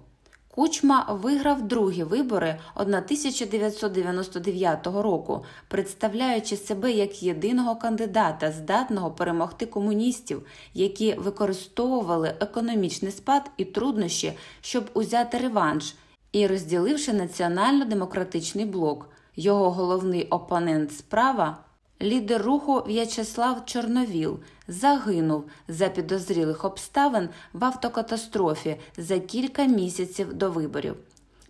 Кучма виграв другі вибори 1999 року, представляючи себе як єдиного кандидата, здатного перемогти комуністів, які використовували економічний спад і труднощі, щоб узяти реванш, і розділивши національно-демократичний блок. Його головний опонент справа Лідер руху В'ячеслав Чорновіл загинув за підозрілих обставин в автокатастрофі за кілька місяців до виборів.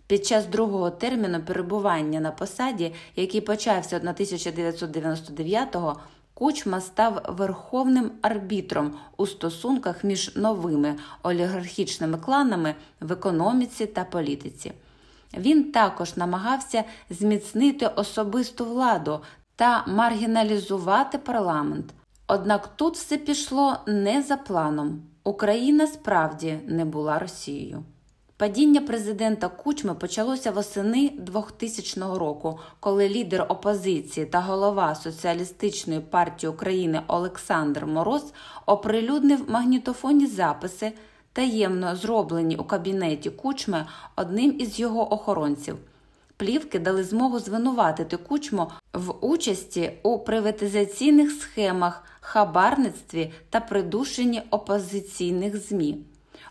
Під час другого терміну перебування на посаді, який почався 1999-го, Кучма став верховним арбітром у стосунках між новими олігархічними кланами в економіці та політиці. Він також намагався зміцнити особисту владу та маргіналізувати парламент. Однак тут все пішло не за планом. Україна справді не була Росією. Падіння президента Кучми почалося восени 2000 року, коли лідер опозиції та голова Соціалістичної партії України Олександр Мороз оприлюднив магнітофонні записи, таємно зроблені у кабінеті Кучми одним із його охоронців. Плівки дали змогу звинуватити кучму в участі у приватизаційних схемах, хабарництві та придушенні опозиційних ЗМІ.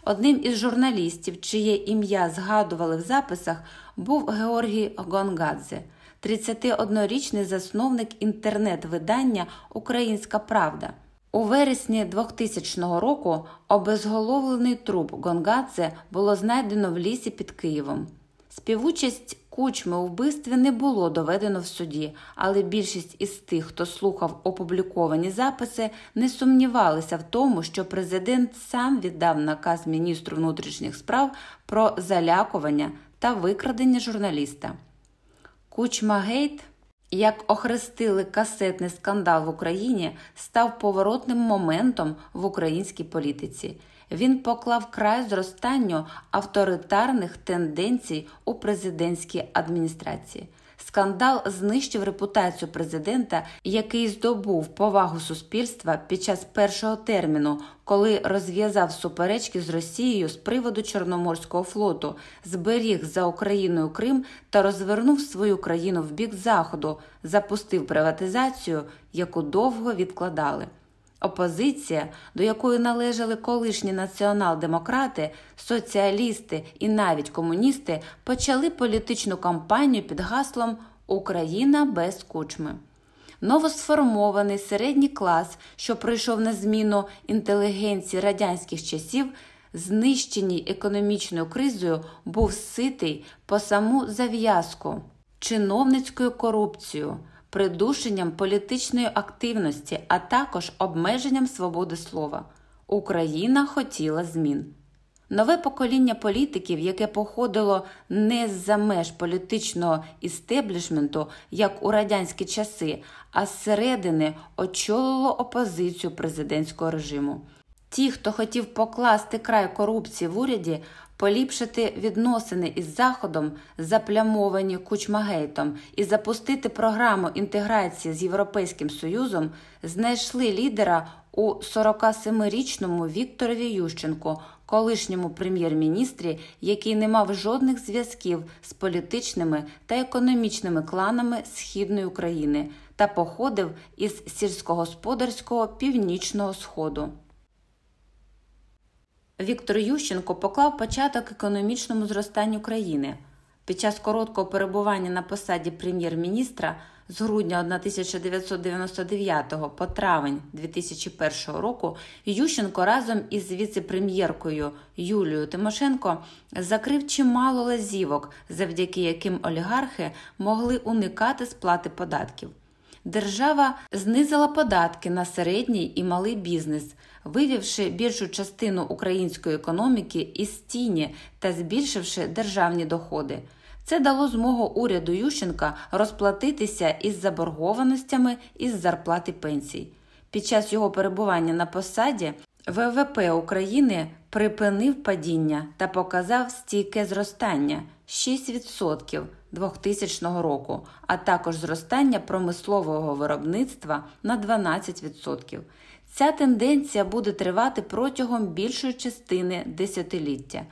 Одним із журналістів, чиє ім'я згадували в записах, був Георгій Гонгадзе, 31-річний засновник інтернет-видання Українська Правда. У вересні 2000 року обезголовлений труп Гонгадзе було знайдено в лісі під Києвом. Співучасть кучми у вбивстві не було доведено в суді, але більшість із тих, хто слухав опубліковані записи, не сумнівалися в тому, що президент сам віддав наказ міністру внутрішніх справ про залякування та викрадення журналіста. Кучма Гейт, як охрестили касетний скандал в Україні, став поворотним моментом в українській політиці. Він поклав край зростанню авторитарних тенденцій у президентській адміністрації. Скандал знищив репутацію президента, який здобув повагу суспільства під час першого терміну, коли розв'язав суперечки з Росією з приводу Чорноморського флоту, зберіг за Україною Крим та розвернув свою країну в бік заходу, запустив приватизацію, яку довго відкладали. Опозиція, до якої належали колишні націонал-демократи, соціалісти і навіть комуністи, почали політичну кампанію під гаслом Україна без кучми. Новосформований середній клас, що прийшов на зміну інтелігенції радянських часів, знищеній економічною кризою, був ситий по саму зав'язку, чиновницькою корупцією придушенням політичної активності, а також обмеженням свободи слова. Україна хотіла змін. Нове покоління політиків, яке походило не з-за меж політичного істеблішменту, як у радянські часи, а зсередини очолило опозицію президентського режиму. Ті, хто хотів покласти край корупції в уряді, поліпшити відносини із Заходом, заплямовані Кучмагейтом, і запустити програму інтеграції з Європейським Союзом, знайшли лідера у 47-річному Вікторові Ющенку, колишньому прем'єр-міністрі, який не мав жодних зв'язків з політичними та економічними кланами Східної України та походив із сільськогосподарського північного сходу. Віктор Ющенко поклав початок економічному зростанню країни. Під час короткого перебування на посаді прем'єр-міністра з грудня 1999 по травень 2001 року Ющенко разом із віце-прем'єркою Юлією Тимошенко закрив чимало лазівок, завдяки яким олігархи могли уникати сплати податків. Держава знизила податки на середній і малий бізнес вивівши більшу частину української економіки із тіні та збільшивши державні доходи. Це дало змогу уряду Ющенка розплатитися із заборгованостями із зарплати пенсій. Під час його перебування на посаді ВВП України припинив падіння та показав стійке зростання 6% 2000 року, а також зростання промислового виробництва на 12%. Ця тенденція буде тривати протягом більшої частини десятиліття.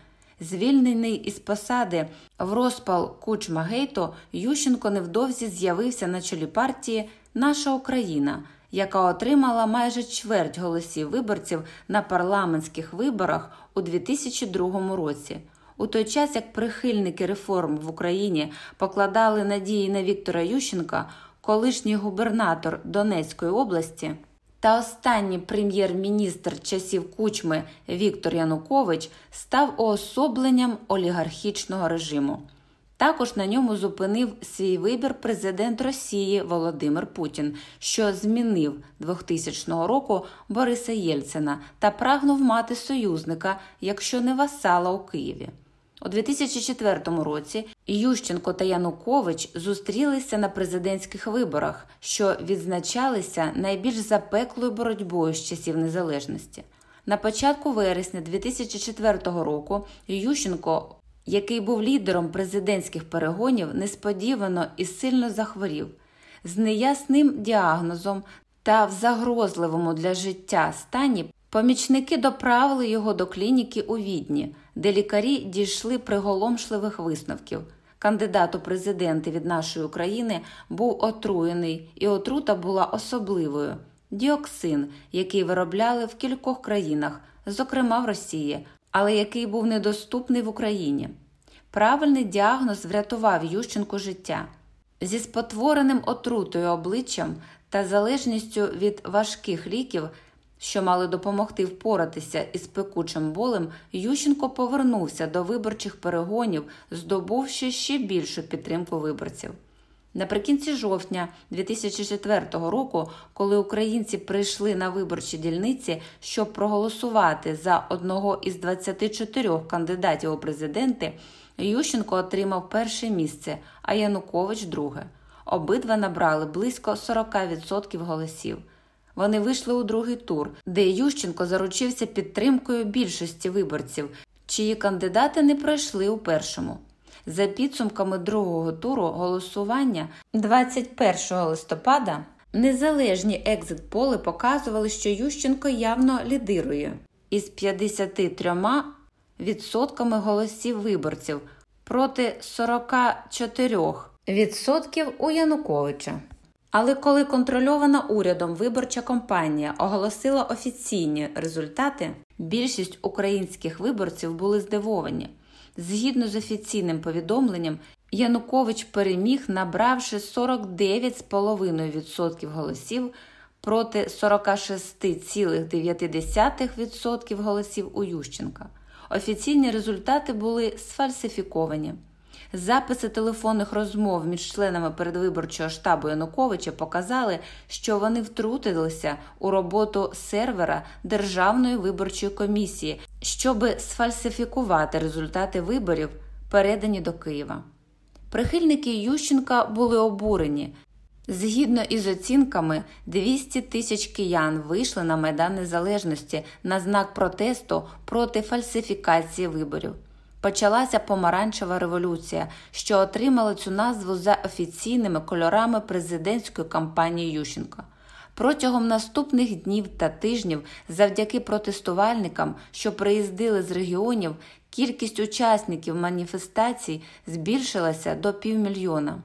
Звільнений із посади в розпал Кучма Гейту, Ющенко невдовзі з'явився на чолі партії Наша Україна, яка отримала майже чверть голосів виборців на парламентських виборах у 2002 році. У той час як прихильники реформ в Україні покладали надії на Віктора Ющенка, колишній губернатор Донецької області. Та останній прем'єр-міністр часів кучми Віктор Янукович став уособленням олігархічного режиму. Також на ньому зупинив свій вибір президент Росії Володимир Путін, що змінив 2000 року Бориса Єльцина та прагнув мати союзника, якщо не васала у Києві. У 2004 році Ющенко та Янукович зустрілися на президентських виборах, що відзначалися найбільш запеклою боротьбою з часів незалежності. На початку вересня 2004 року Ющенко, який був лідером президентських перегонів, несподівано і сильно захворів з неясним діагнозом та в загрозливому для життя стані. Помічники доправили його до клініки у відні, де лікарі дійшли приголомшливих висновків. Кандидат у президенти від нашої України був отруєний, і отрута була особливою діоксин, який виробляли в кількох країнах, зокрема в Росії, але який був недоступний в Україні. Правильний діагноз врятував Ющенку життя. Зі спотвореним отрутою обличчям та залежністю від важких ліків що мали допомогти впоратися із пекучим болем, Ющенко повернувся до виборчих перегонів, здобувши ще більшу підтримку виборців. Наприкінці жовтня 2004 року, коли українці прийшли на виборчі дільниці, щоб проголосувати за одного із 24 кандидатів у президенти, Ющенко отримав перше місце, а Янукович друге. Обидва набрали близько 40% голосів. Вони вийшли у другий тур, де Ющенко заручився підтримкою більшості виборців, чиї кандидати не пройшли у першому. За підсумками другого туру голосування 21 листопада незалежні екзит поли показували, що Ющенко явно лідирує із 53 відсотками голосів виборців проти 44 відсотків у Януковича. Але коли контрольована урядом виборча кампанія оголосила офіційні результати, більшість українських виборців були здивовані. Згідно з офіційним повідомленням, Янукович переміг, набравши 49,5% голосів проти 46,9% голосів у Ющенка. Офіційні результати були сфальсифіковані. Записи телефонних розмов між членами передвиборчого штабу Януковича показали, що вони втрутилися у роботу сервера Державної виборчої комісії, щоби сфальсифікувати результати виборів, передані до Києва. Прихильники Ющенка були обурені. Згідно із оцінками, 200 тисяч киян вийшли на Майдан Незалежності на знак протесту проти фальсифікації виборів. Почалася помаранчева революція, що отримала цю назву за офіційними кольорами президентської кампанії Ющенка. Протягом наступних днів та тижнів, завдяки протестувальникам, що приїздили з регіонів, кількість учасників маніфестацій збільшилася до півмільйона.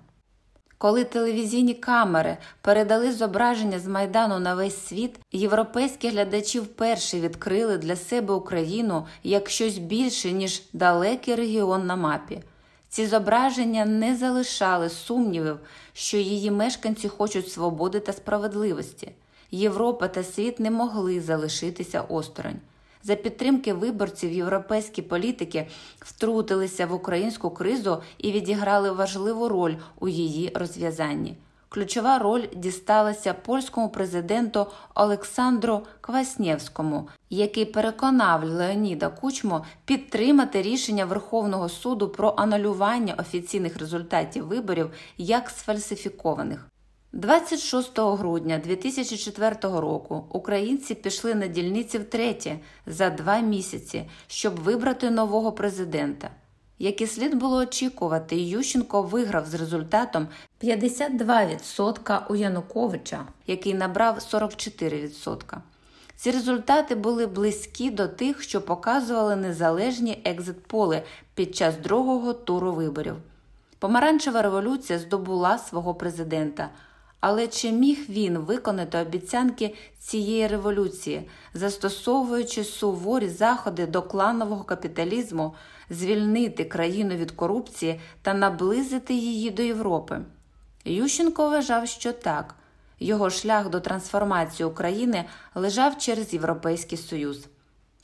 Коли телевізійні камери передали зображення з Майдану на весь світ, європейські глядачі вперше відкрили для себе Україну як щось більше, ніж далекий регіон на мапі. Ці зображення не залишали сумнівів, що її мешканці хочуть свободи та справедливості. Європа та світ не могли залишитися осторонь. За підтримки виборців європейські політики втрутилися в українську кризу і відіграли важливу роль у її розв'язанні. Ключова роль дісталася польському президенту Олександру Кваснєвському, який переконав Леоніда Кучму підтримати рішення Верховного суду про анулювання офіційних результатів виборів як сфальсифікованих. 26 грудня 2004 року українці пішли на дільниці втретє за два місяці, щоб вибрати нового президента. Як і слід було очікувати, Ющенко виграв з результатом 52% у Януковича, який набрав 44%. Ці результати були близькі до тих, що показували незалежні екзит-поли під час другого туру виборів. Помаранчева революція здобула свого президента. Але чи міг він виконати обіцянки цієї революції, застосовуючи суворі заходи до кланового капіталізму, звільнити країну від корупції та наблизити її до Європи? Ющенко вважав, що так. Його шлях до трансформації України лежав через Європейський Союз.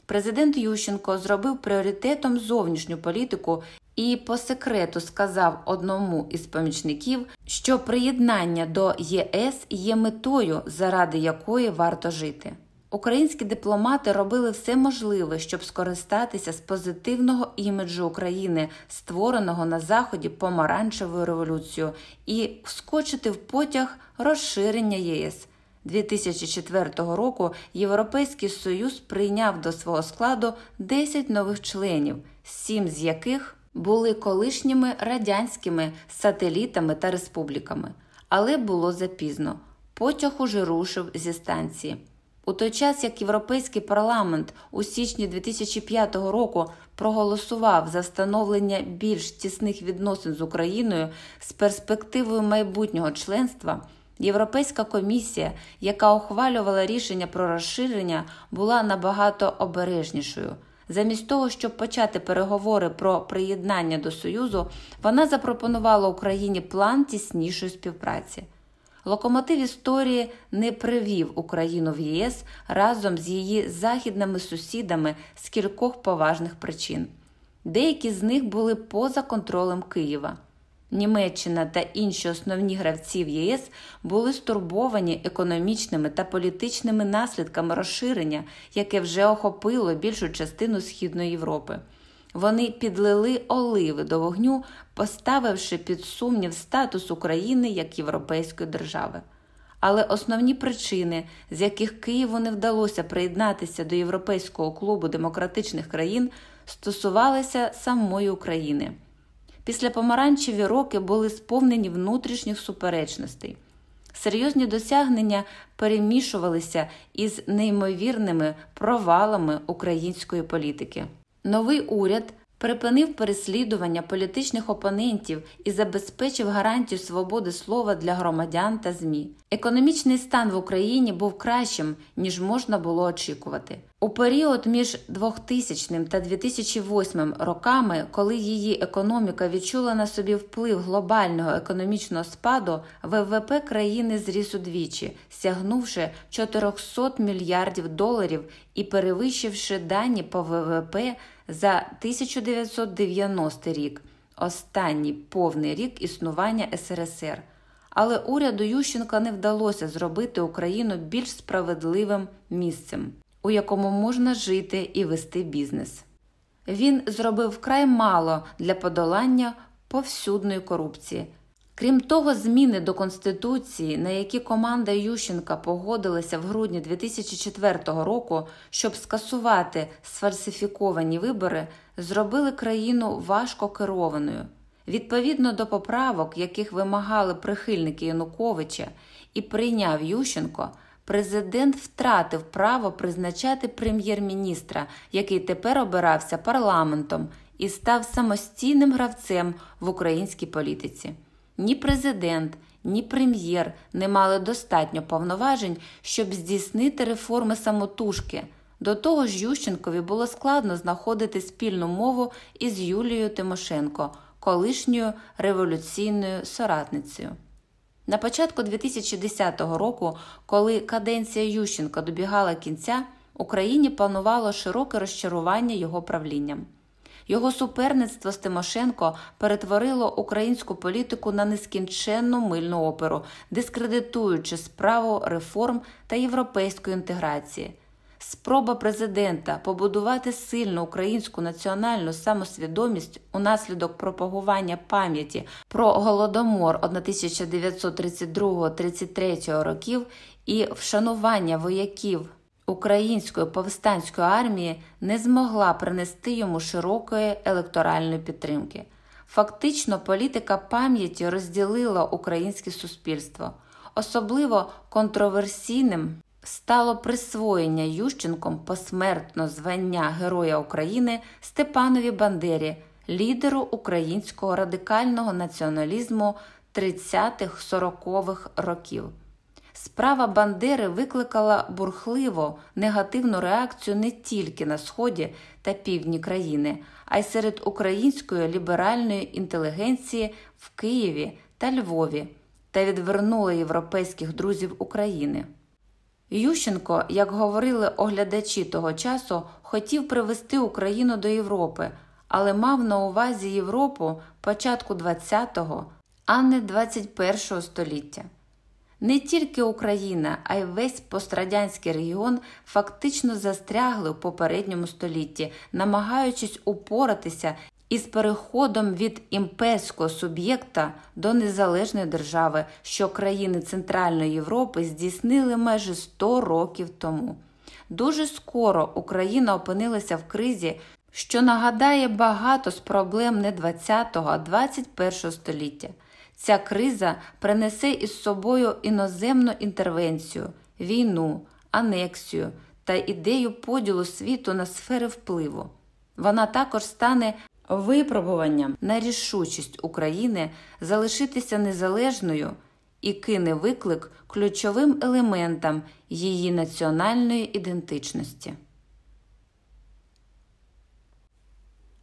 Президент Ющенко зробив пріоритетом зовнішню політику і по секрету сказав одному із помічників, що приєднання до ЄС є метою, заради якої варто жити. Українські дипломати робили все можливе, щоб скористатися з позитивного іміджу України, створеного на заході помаранчевою революцією, і вскочити в потяг розширення ЄС. 2004 року Європейський Союз прийняв до свого складу 10 нових членів, 7 з яких були колишніми радянськими сателітами та республіками, але було запізно. Потяг уже рушив зі станції. У той час, як Європейський парламент у січні 2005 року проголосував за встановлення більш тісних відносин з Україною з перспективою майбутнього членства, Європейська комісія, яка ухвалювала рішення про розширення, була набагато обережнішою. Замість того, щоб почати переговори про приєднання до Союзу, вона запропонувала Україні план тіснішої співпраці. Локомотив історії не привів Україну в ЄС разом з її західними сусідами з кількох поважних причин. Деякі з них були поза контролем Києва. Німеччина та інші основні гравці в ЄС були стурбовані економічними та політичними наслідками розширення, яке вже охопило більшу частину Східної Європи. Вони підлили оливи до вогню, поставивши під сумнів статус України як європейської держави. Але основні причини, з яких Києву не вдалося приєднатися до Європейського клубу демократичних країн, стосувалися самої України. Після помаранчеві роки були сповнені внутрішніх суперечностей. Серйозні досягнення перемішувалися із неймовірними провалами української політики. Новий уряд припинив переслідування політичних опонентів і забезпечив гарантію свободи слова для громадян та ЗМІ. Економічний стан в Україні був кращим, ніж можна було очікувати. У період між 2000 та 2008 роками, коли її економіка відчула на собі вплив глобального економічного спаду, ВВП країни зріс удвічі, сягнувши 400 мільярдів доларів і перевищивши дані по ВВП за 1990 рік, останній повний рік існування СРСР. Але уряду Ющенка не вдалося зробити Україну більш справедливим місцем, у якому можна жити і вести бізнес. Він зробив вкрай мало для подолання повсюдної корупції. Крім того, зміни до Конституції, на які команда Ющенка погодилася в грудні 2004 року, щоб скасувати сфальсифіковані вибори, зробили країну важко керованою. Відповідно до поправок, яких вимагали прихильники Януковича, і прийняв Ющенко, президент втратив право призначати прем'єр-міністра, який тепер обирався парламентом і став самостійним гравцем в українській політиці. Ні президент, ні прем'єр не мали достатньо повноважень, щоб здійснити реформи самотужки. До того ж, Ющенкові було складно знаходити спільну мову із Юлією Тимошенко, колишньою революційною соратницею. На початку 2010 року, коли каденція Ющенка добігала кінця, Україні планувало широке розчарування його правлінням. Його суперництво з Тимошенко перетворило українську політику на нескінченну мильну оперу, дискредитуючи справу реформ та європейської інтеграції. Спроба президента побудувати сильну українську національну самосвідомість унаслідок пропагування пам'яті про голодомор 1932-33 років і вшанування вояків української повстанської армії не змогла принести йому широкої електоральної підтримки. Фактично, політика пам'яті розділила українське суспільство. Особливо контроверсійним стало присвоєння Ющенком посмертно звання Героя України Степанові Бандері, лідеру українського радикального націоналізму 30-40-х років. Справа Бандери викликала бурхливо негативну реакцію не тільки на сході та півдні країни, а й серед української ліберальної інтелігенції в Києві та Львові та відвернула європейських друзів України. Ющенко, як говорили оглядачі того часу, хотів привести Україну до Європи, але мав на увазі Європу початку ХХ, а не ХХІ століття. Не тільки Україна, а й весь пострадянський регіон фактично застрягли в попередньому столітті, намагаючись упоратися із переходом від імперського суб'єкта до незалежної держави, що країни Центральної Європи здійснили майже 100 років тому. Дуже скоро Україна опинилася в кризі, що нагадає багато з проблем не 20-го, а 21-го століття. Ця криза принесе із собою іноземну інтервенцію, війну, анексію та ідею поділу світу на сфери впливу. Вона також стане випробуванням на рішучість України залишитися незалежною і кине виклик ключовим елементам її національної ідентичності.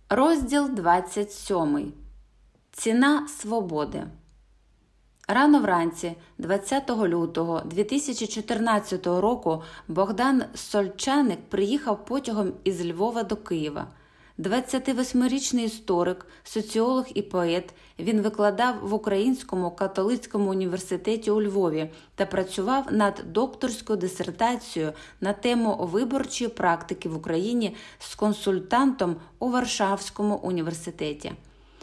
Розділ 27. Ціна свободи. Рано вранці, 20 лютого 2014 року, Богдан Сольчаник приїхав потягом із Львова до Києва. 28-річний історик, соціолог і поет. Він викладав в Українському католицькому університеті у Львові та працював над докторською дисертацією на тему виборчої практики в Україні з консультантом у Варшавському університеті.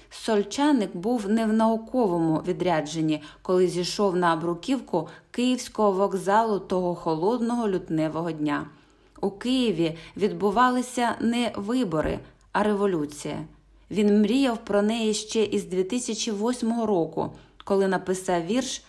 Сольчаник був не в науковому відрядженні, коли зійшов на бруківку Київського вокзалу того холодного лютневого дня. У Києві відбувалися не вибори, а революція. Він мріяв про неї ще із 2008 року, коли написав вірш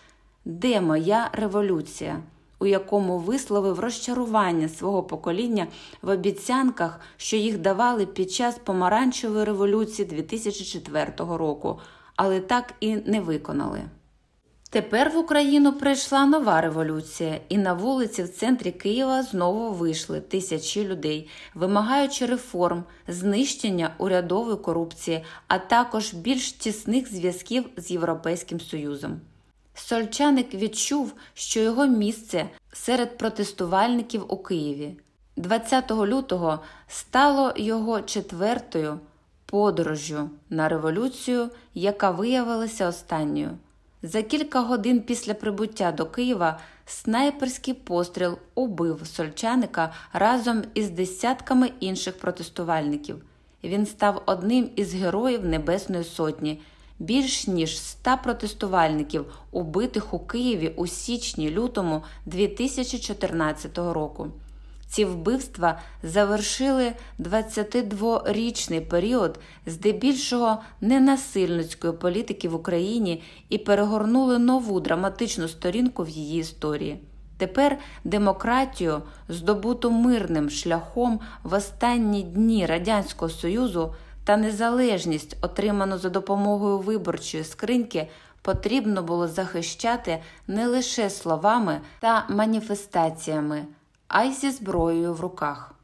Де моя революція? у якому висловив розчарування свого покоління в обіцянках, що їх давали під час помаранчевої революції 2004 року, але так і не виконали. Тепер в Україну прийшла нова революція, і на вулиці в центрі Києва знову вийшли тисячі людей, вимагаючи реформ, знищення урядової корупції, а також більш тісних зв'язків з Європейським Союзом. Сольчаник відчув, що його місце серед протестувальників у Києві. 20 лютого стало його четвертою подорожжю на революцію, яка виявилася останньою. За кілька годин після прибуття до Києва снайперський постріл убив сольчаника разом із десятками інших протестувальників. Він став одним із героїв Небесної Сотні більш ніж ста протестувальників, убитих у Києві у січні-лютому 2014 року. Ці вбивства завершили 22-річний період здебільшого ненасильницької політики в Україні і перегорнули нову драматичну сторінку в її історії. Тепер демократію, здобуту мирним шляхом в останні дні Радянського Союзу та незалежність, отриману за допомогою виборчої скриньки, потрібно було захищати не лише словами та маніфестаціями, а й зі зброєю в руках.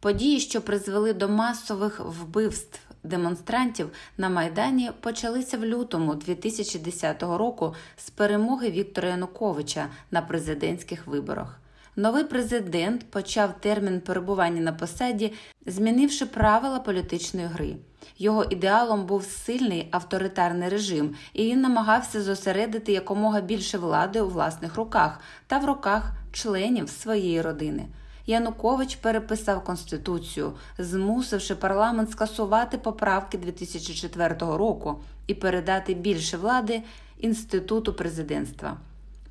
Події, що призвели до масових вбивств демонстрантів на Майдані, почалися в лютому 2010 року з перемоги Віктора Януковича на президентських виборах. Новий президент почав термін перебування на посаді, змінивши правила політичної гри. Його ідеалом був сильний авторитарний режим, і він намагався зосередити якомога більше влади у власних руках та в руках членів своєї родини. Янукович переписав конституцію, змусивши парламент скасувати поправки 2004 року і передати більше влади інституту президентства.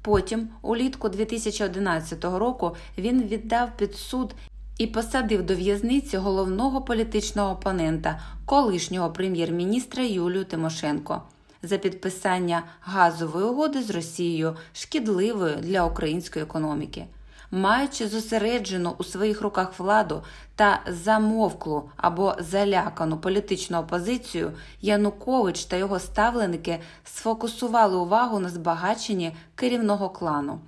Потім, улітку 2011 року, він віддав під суд і посадив до в'язниці головного політичного опонента, колишнього прем'єр-міністра Юлію Тимошенко за підписання газової угоди з Росією, шкідливою для української економіки маючи зосереджену у своїх руках владу та замовклу або залякану політичну опозицію, Янукович та його ставленики сфокусували увагу на збагаченні керівного клану.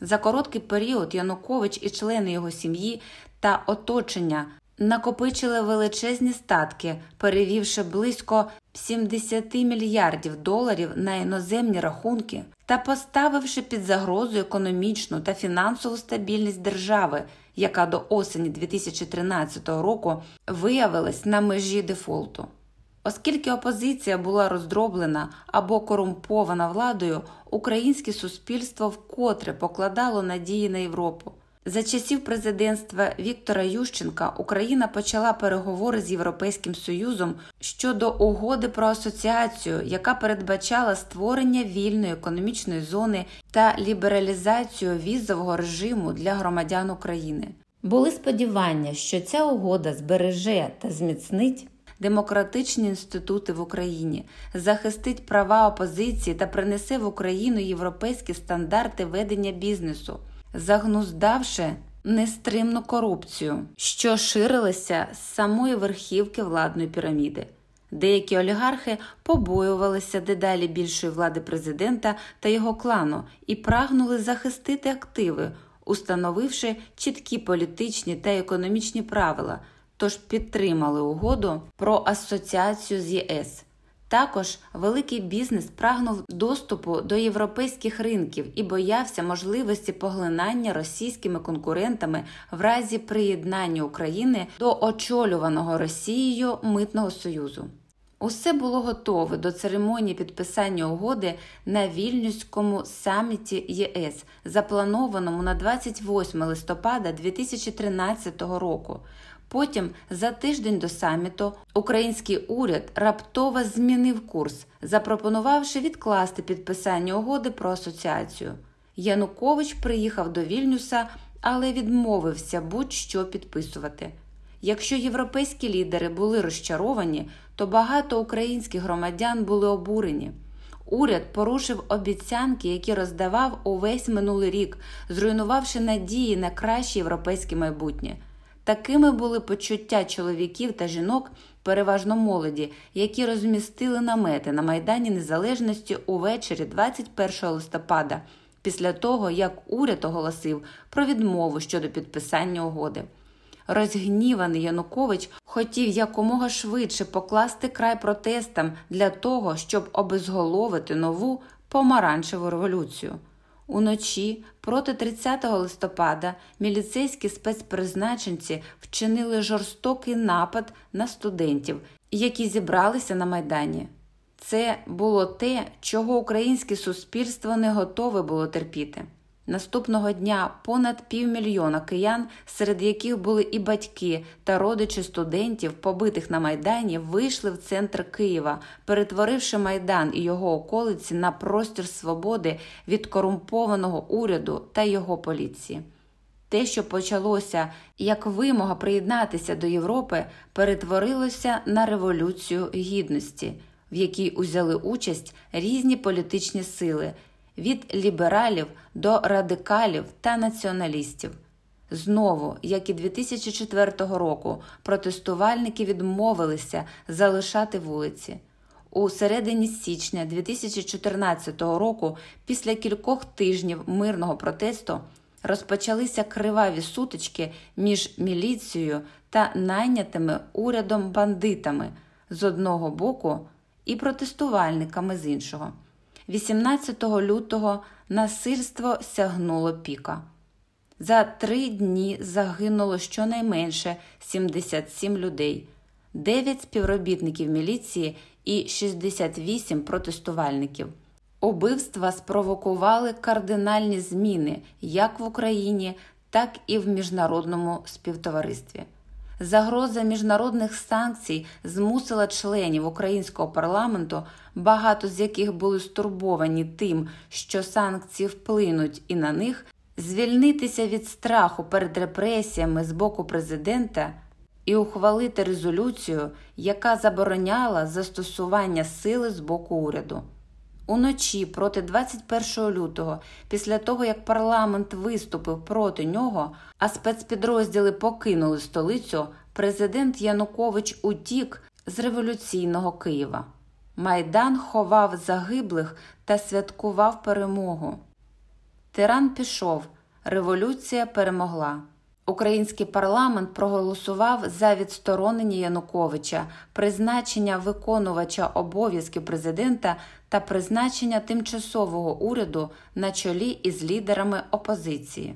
За короткий період Янукович і члени його сім'ї та оточення накопичили величезні статки, перевівши близько 70 мільярдів доларів на іноземні рахунки та поставивши під загрозу економічну та фінансову стабільність держави, яка до осені 2013 року виявилась на межі дефолту. Оскільки опозиція була роздроблена або корумпована владою, українське суспільство вкотре покладало надії на Європу. За часів президентства Віктора Ющенка Україна почала переговори з Європейським Союзом щодо угоди про асоціацію, яка передбачала створення вільної економічної зони та лібералізацію візового режиму для громадян України. Були сподівання, що ця угода збереже та зміцнить. Демократичні інститути в Україні захистить права опозиції та принесе в Україну європейські стандарти ведення бізнесу загнуздавши нестримну корупцію, що ширилася з самої верхівки владної піраміди. Деякі олігархи побоювалися дедалі більшої влади президента та його клану і прагнули захистити активи, установивши чіткі політичні та економічні правила, тож підтримали угоду про асоціацію з ЄС. Також великий бізнес прагнув доступу до європейських ринків і боявся можливості поглинання російськими конкурентами в разі приєднання України до очолюваного Росією митного союзу. Усе було готове до церемонії підписання угоди на вільнюському саміті ЄС, запланованому на 28 листопада 2013 року. Потім, за тиждень до саміту, український уряд раптово змінив курс, запропонувавши відкласти підписання угоди про асоціацію. Янукович приїхав до Вільнюса, але відмовився будь-що підписувати. Якщо європейські лідери були розчаровані, то багато українських громадян були обурені. Уряд порушив обіцянки, які роздавав увесь минулий рік, зруйнувавши надії на краще європейське майбутнє. Такими були почуття чоловіків та жінок, переважно молоді, які розмістили намети на Майдані Незалежності увечері 21 листопада, після того як уряд оголосив про відмову щодо підписання угоди. Розгніваний Янукович хотів якомога швидше покласти край протестам для того, щоб обезголовити нову помаранчеву революцію. Уночі проти 30 листопада міліцейські спецпризначенці вчинили жорстокий напад на студентів, які зібралися на майдані. Це було те, чого українське суспільство не готове було терпіти. Наступного дня понад півмільйона киян, серед яких були і батьки та родичі студентів, побитих на майдані, вийшли в центр Києва, перетворивши майдан і його околиці на простір свободи від корумпованого уряду та його поліції. Те, що почалося як вимога приєднатися до Європи, перетворилося на революцію гідності, в якій узяли участь різні політичні сили від лібералів до радикалів та націоналістів. Знову, як і 2004 року, протестувальники відмовилися залишати вулиці. У середині січня 2014 року, після кількох тижнів мирного протесту, розпочалися криваві сутички між міліцією та найнятими урядом бандитами з одного боку і протестувальниками з іншого. 18 лютого насильство сягнуло піка. За три дні загинуло щонайменше 77 людей, 9 співробітників міліції і 68 протестувальників. Убивства спровокували кардинальні зміни як в Україні, так і в міжнародному співтоваристві. Загроза міжнародних санкцій змусила членів українського парламенту, багато з яких були стурбовані тим, що санкції вплинуть і на них, звільнитися від страху перед репресіями з боку президента і ухвалити резолюцію, яка забороняла застосування сили з боку уряду. Уночі проти 21 лютого, після того як парламент виступив проти нього, а спецпідрозділи покинули столицю, президент Янукович утік з революційного Києва. Майдан ховав загиблих та святкував перемогу. Тиран пішов, революція перемогла. Український парламент проголосував за відсторонення Януковича, призначення виконувача обов'язків президента та призначення тимчасового уряду на чолі із лідерами опозиції.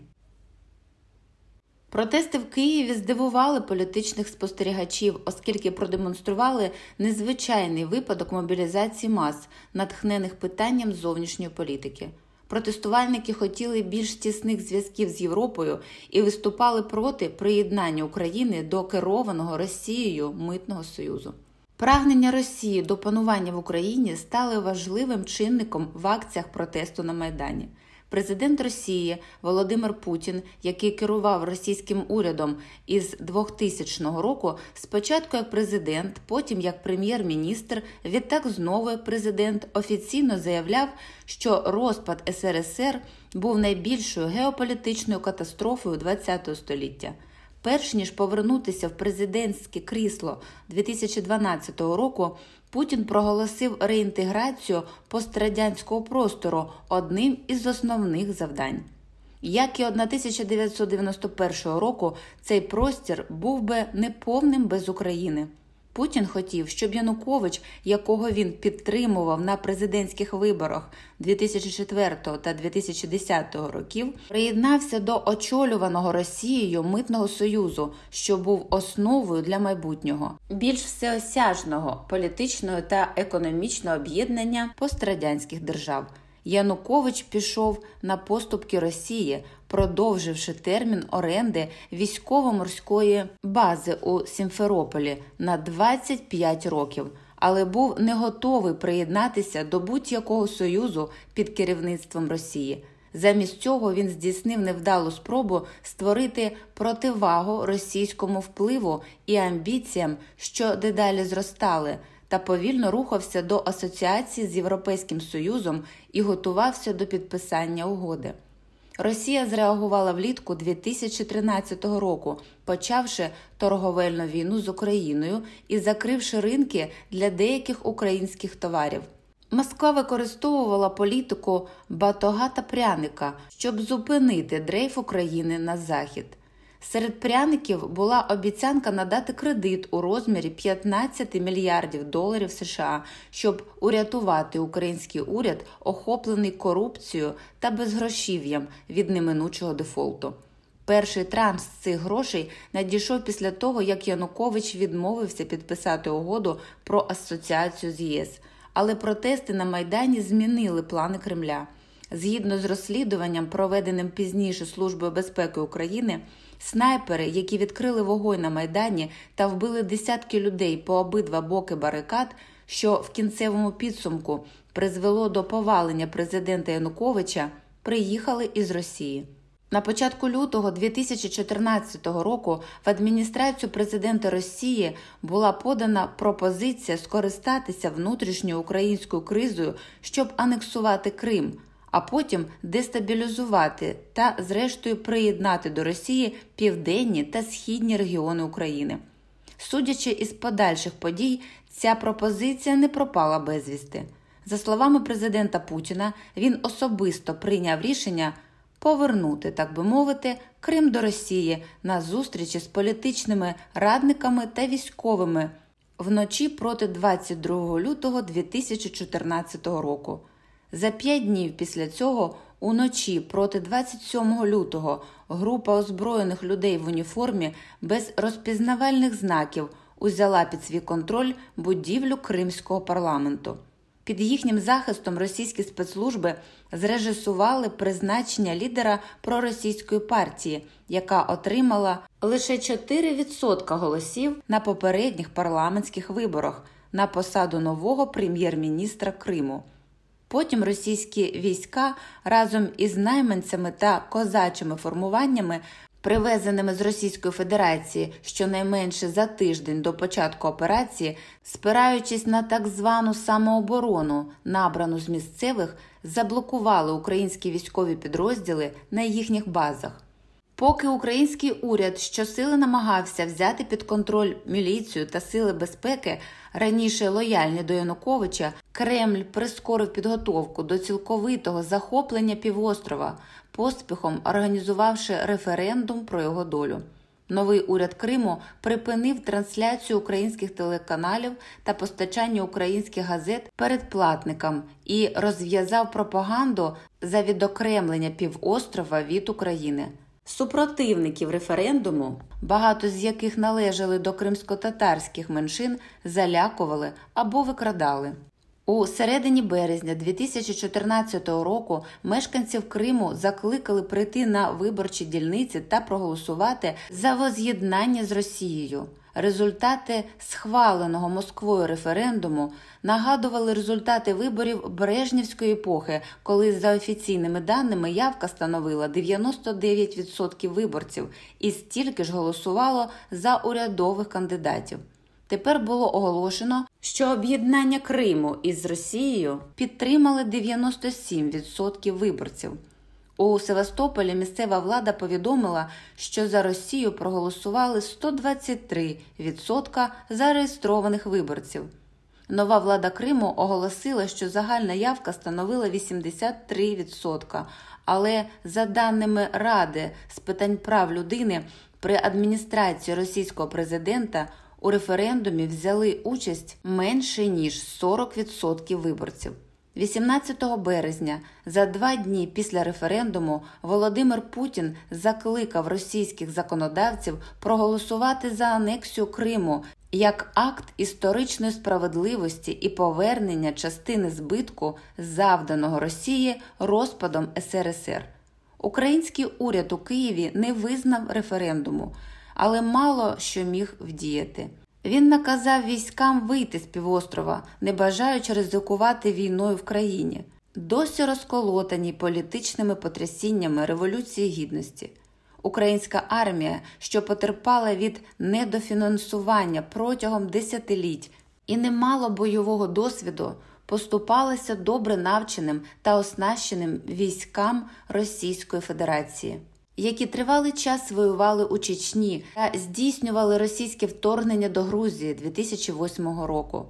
Протести в Києві здивували політичних спостерігачів, оскільки продемонстрували незвичайний випадок мобілізації мас, натхнених питанням зовнішньої політики. Протестувальники хотіли більш тісних зв'язків з Європою і виступали проти приєднання України до керованого Росією митного союзу. Прагнення Росії до панування в Україні стали важливим чинником в акціях протесту на Майдані. Президент Росії Володимир Путін, який керував російським урядом із 2000 року, спочатку як президент, потім як прем'єр-міністр, відтак знову як президент, офіційно заявляв, що розпад СРСР був найбільшою геополітичною катастрофою ХХ століття. Перш ніж повернутися в президентське крісло 2012 року, Путін проголосив реінтеграцію пострадянського простору одним із основних завдань. Як і 1991 року, цей простір був би неповним без України. Путін хотів, щоб Янукович, якого він підтримував на президентських виборах 2004 та 2010 років, приєднався до очолюваного Росією митного союзу, що був основою для майбутнього, більш всеосяжного політичного та економічного об'єднання пострадянських держав. Янукович пішов на поступки Росії, продовживши термін оренди військово-морської бази у Сімферополі на 25 років, але був не готовий приєднатися до будь-якого союзу під керівництвом Росії. Замість цього він здійснив невдалу спробу створити противагу російському впливу і амбіціям, що дедалі зростали та повільно рухався до асоціації з Європейським Союзом і готувався до підписання угоди. Росія зреагувала влітку 2013 року, почавши торговельну війну з Україною і закривши ринки для деяких українських товарів. Москва використовувала політику батога та пряника, щоб зупинити дрейф України на захід. Серед пряників була обіцянка надати кредит у розмірі 15 мільярдів доларів США, щоб урятувати український уряд, охоплений корупцією та безгрошів'ям від неминучого дефолту. Перший транш цих грошей надійшов після того, як Янукович відмовився підписати угоду про асоціацію з ЄС, але протести на Майдані змінили плани Кремля. Згідно з розслідуванням, проведеним пізніше Службою безпеки України. Снайпери, які відкрили вогонь на майдані та вбили десятки людей по обидва боки барикад, що в кінцевому підсумку призвело до повалення президента Януковича, приїхали із Росії. На початку лютого 2014 року в адміністрацію президента Росії була подана пропозиція скористатися внутрішньою українською кризою, щоб анексувати Крим а потім дестабілізувати та, зрештою, приєднати до Росії південні та східні регіони України. Судячи із подальших подій, ця пропозиція не пропала безвісти. За словами президента Путіна, він особисто прийняв рішення повернути, так би мовити, Крим до Росії на зустрічі з політичними радниками та військовими вночі проти 22 лютого 2014 року. За п'ять днів після цього, уночі проти 27 лютого, група озброєних людей в уніформі без розпізнавальних знаків узяла під свій контроль будівлю Кримського парламенту. Під їхнім захистом російські спецслужби зрежисували призначення лідера проросійської партії, яка отримала лише 4% голосів на попередніх парламентських виборах на посаду нового прем'єр-міністра Криму. Потім російські війська разом із найманцями та козачими формуваннями, привезеними з Російської Федерації щонайменше за тиждень до початку операції, спираючись на так звану самооборону, набрану з місцевих, заблокували українські військові підрозділи на їхніх базах. Поки український уряд щосили намагався взяти під контроль міліцію та сили безпеки, раніше лояльні до Януковича, Кремль прискорив підготовку до цілковитого захоплення півострова, поспіхом організувавши референдум про його долю. Новий уряд Криму припинив трансляцію українських телеканалів та постачання українських газет передплатникам і розв'язав пропаганду за відокремлення півострова від України. Супротивників референдуму, багато з яких належали до кримсько-татарських меншин, залякували або викрадали. У середині березня 2014 року мешканців Криму закликали прийти на виборчі дільниці та проголосувати за воз'єднання з Росією. Результати схваленого Москвою референдуму нагадували результати виборів Брежнівської епохи, коли за офіційними даними явка становила 99% виборців і стільки ж голосувало за урядових кандидатів. Тепер було оголошено, що об'єднання Криму із Росією підтримали 97% виборців. У Севастополі місцева влада повідомила, що за Росію проголосували 123% зареєстрованих виборців. Нова влада Криму оголосила, що загальна явка становила 83%, але за даними Ради з питань прав людини при адміністрації російського президента у референдумі взяли участь менше ніж 40% виборців. 18 березня, за два дні після референдуму, Володимир Путін закликав російських законодавців проголосувати за анексію Криму як акт історичної справедливості і повернення частини збитку, завданого Росії розпадом СРСР. Український уряд у Києві не визнав референдуму, але мало що міг вдіяти. Він наказав військам вийти з півострова, не бажаючи ризикувати війною в країні, досі розколотані політичними потрясіннями Революції Гідності. Українська армія, що потерпала від недофінансування протягом десятиліть і не мало бойового досвіду, поступалися добре навченим та оснащеним військам Російської Федерації, які тривалий час воювали у Чечні та здійснювали російське вторгнення до Грузії 2008 року.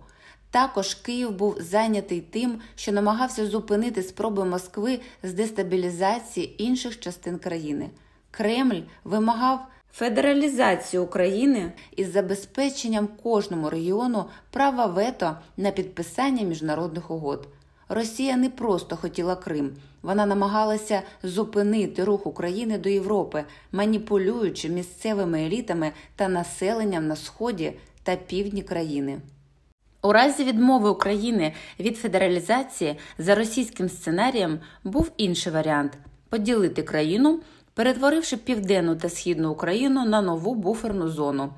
Також Київ був зайнятий тим, що намагався зупинити спроби Москви з дестабілізації інших частин країни. Кремль вимагав федералізацію України із забезпеченням кожному регіону права вето на підписання міжнародних угод. Росія не просто хотіла Крим, вона намагалася зупинити рух України до Європи, маніпулюючи місцевими елітами та населенням на сході та півдні країни. У разі відмови України від федералізації за російським сценарієм був інший варіант поділити країну, перетворивши південну та східну Україну на нову буферну зону.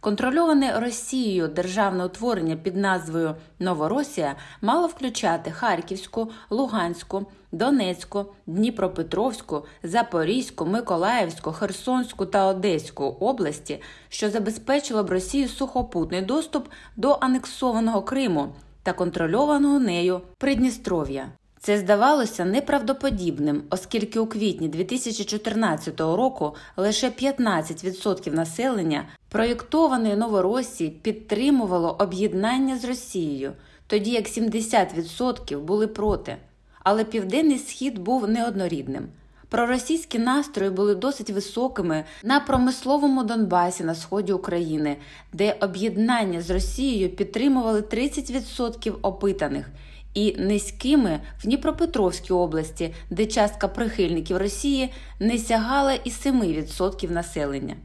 Контрольоване Росією державне утворення під назвою Новоросія мало включати Харківську, Луганську, Донецьку, Дніпропетровську, Запорізьку, Миколаївську, Херсонську та Одеську області, що забезпечило б Росії сухопутний доступ до анексованого Криму та контрольованого нею Придністров'я. Це здавалося неправдоподібним, оскільки у квітні 2014 року лише 15% населення проєктованої Новоросії підтримувало об'єднання з Росією, тоді як 70% були проти. Але Південний Схід був неоднорідним. Проросійські настрої були досить високими на промисловому Донбасі на сході України, де об'єднання з Росією підтримували 30% опитаних і низькими в Дніпропетровській області, де частка прихильників Росії не сягала і 7% населення.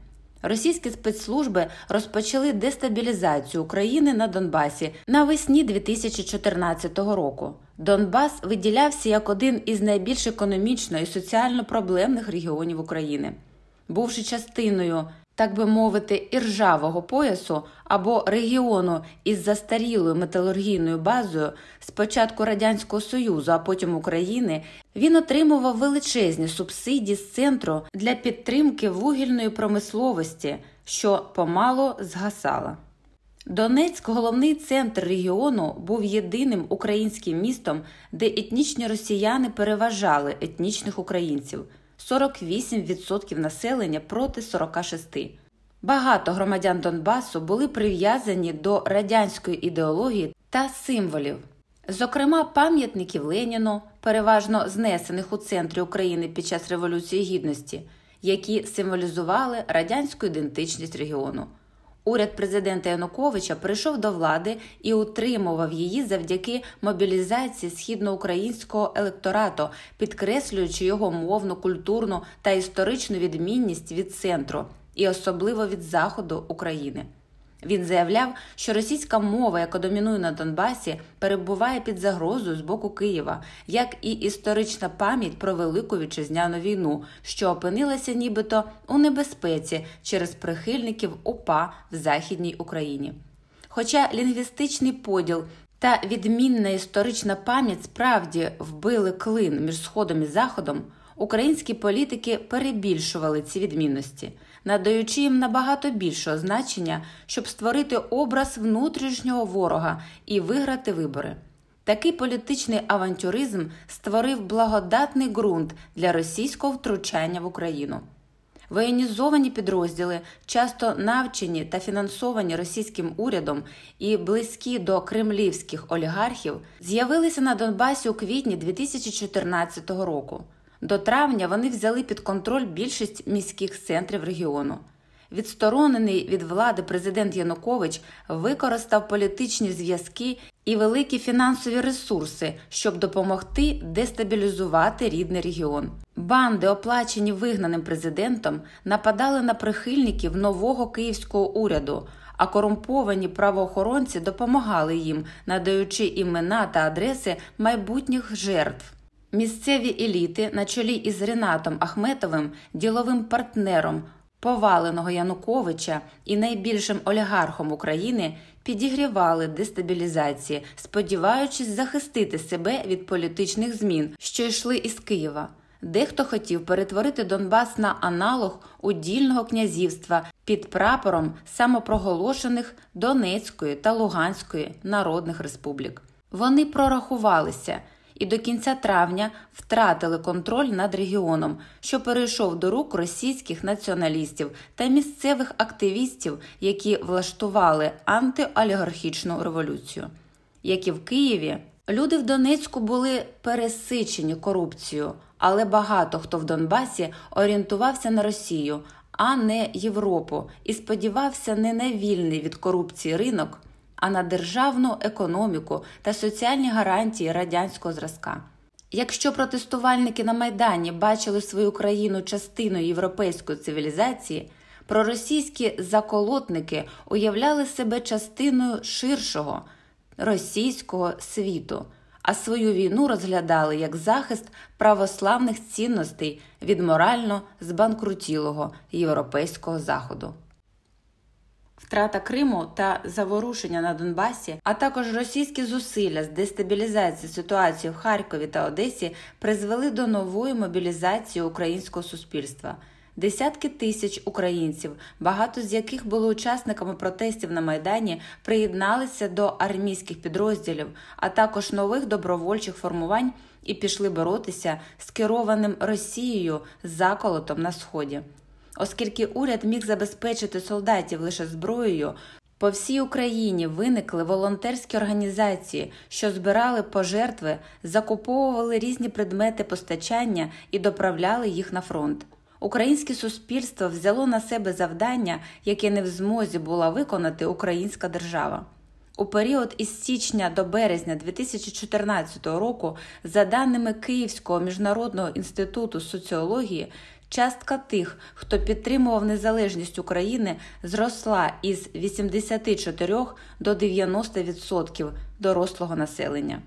Російські спецслужби розпочали дестабілізацію України на Донбасі навесні 2014 року. Донбас виділявся як один із найбільш економічно і соціально проблемних регіонів України, бувши частиною так би мовити, іржавого поясу або регіону із застарілою металургійною базою спочатку Радянського Союзу, а потім України, він отримував величезні субсидії з центру для підтримки вугільної промисловості, що помало згасала. Донецьк, головний центр регіону, був єдиним українським містом, де етнічні росіяни переважали етнічних українців. 48% населення проти 46%. Багато громадян Донбасу були прив'язані до радянської ідеології та символів, зокрема пам'ятників Леніну, переважно знесених у центрі України під час Революції Гідності, які символізували радянську ідентичність регіону. Уряд президента Януковича прийшов до влади і утримував її завдяки мобілізації східноукраїнського електорату, підкреслюючи його мовну, культурну та історичну відмінність від центру і особливо від заходу України. Він заявляв, що російська мова, яка домінує на Донбасі, перебуває під загрозою з боку Києва, як і історична пам'ять про велику вітчизняну війну, що опинилася нібито у небезпеці через прихильників УПА в Західній Україні. Хоча лінгвістичний поділ та відмінна історична пам'ять справді вбили клин між Сходом і Заходом, українські політики перебільшували ці відмінності надаючи їм набагато більшого значення, щоб створити образ внутрішнього ворога і виграти вибори. Такий політичний авантюризм створив благодатний ґрунт для російського втручання в Україну. Воєнізовані підрозділи, часто навчені та фінансовані російським урядом і близькі до кремлівських олігархів, з'явилися на Донбасі у квітні 2014 року. До травня вони взяли під контроль більшість міських центрів регіону. Відсторонений від влади президент Янукович використав політичні зв'язки і великі фінансові ресурси, щоб допомогти дестабілізувати рідний регіон. Банди, оплачені вигнаним президентом, нападали на прихильників нового київського уряду, а корумповані правоохоронці допомагали їм, надаючи імена та адреси майбутніх жертв. Місцеві еліти на чолі із Ренатом Ахметовим, діловим партнером поваленого Януковича і найбільшим олігархом України, підігрівали дестабілізації, сподіваючись захистити себе від політичних змін, що йшли із Києва. Дехто хотів перетворити Донбас на аналог удільного князівства під прапором самопроголошених Донецької та Луганської народних республік. Вони прорахувалися і до кінця травня втратили контроль над регіоном, що перейшов до рук російських націоналістів та місцевих активістів, які влаштували антиолігархічну революцію. Як і в Києві, люди в Донецьку були пересичені корупцією, але багато хто в Донбасі орієнтувався на Росію, а не Європу, і сподівався не на вільний від корупції ринок а на державну економіку та соціальні гарантії радянського зразка. Якщо протестувальники на Майдані бачили свою країну частиною європейської цивілізації, проросійські заколотники уявляли себе частиною ширшого російського світу, а свою війну розглядали як захист православних цінностей від морально збанкрутілого європейського заходу. Втрата Криму та заворушення на Донбасі, а також російські зусилля з дестабілізації ситуації в Харкові та Одесі призвели до нової мобілізації українського суспільства. Десятки тисяч українців, багато з яких були учасниками протестів на Майдані, приєдналися до армійських підрозділів, а також нових добровольчих формувань і пішли боротися з керованим Росією заколотом на сході. Оскільки уряд міг забезпечити солдатів лише зброєю, по всій Україні виникли волонтерські організації, що збирали пожертви, закуповували різні предмети постачання і доправляли їх на фронт. Українське суспільство взяло на себе завдання, яке не в змозі була виконати українська держава. У період із січня до березня 2014 року, за даними Київського міжнародного інституту соціології, Частка тих, хто підтримував незалежність України, зросла із 84 до 90% дорослого населення.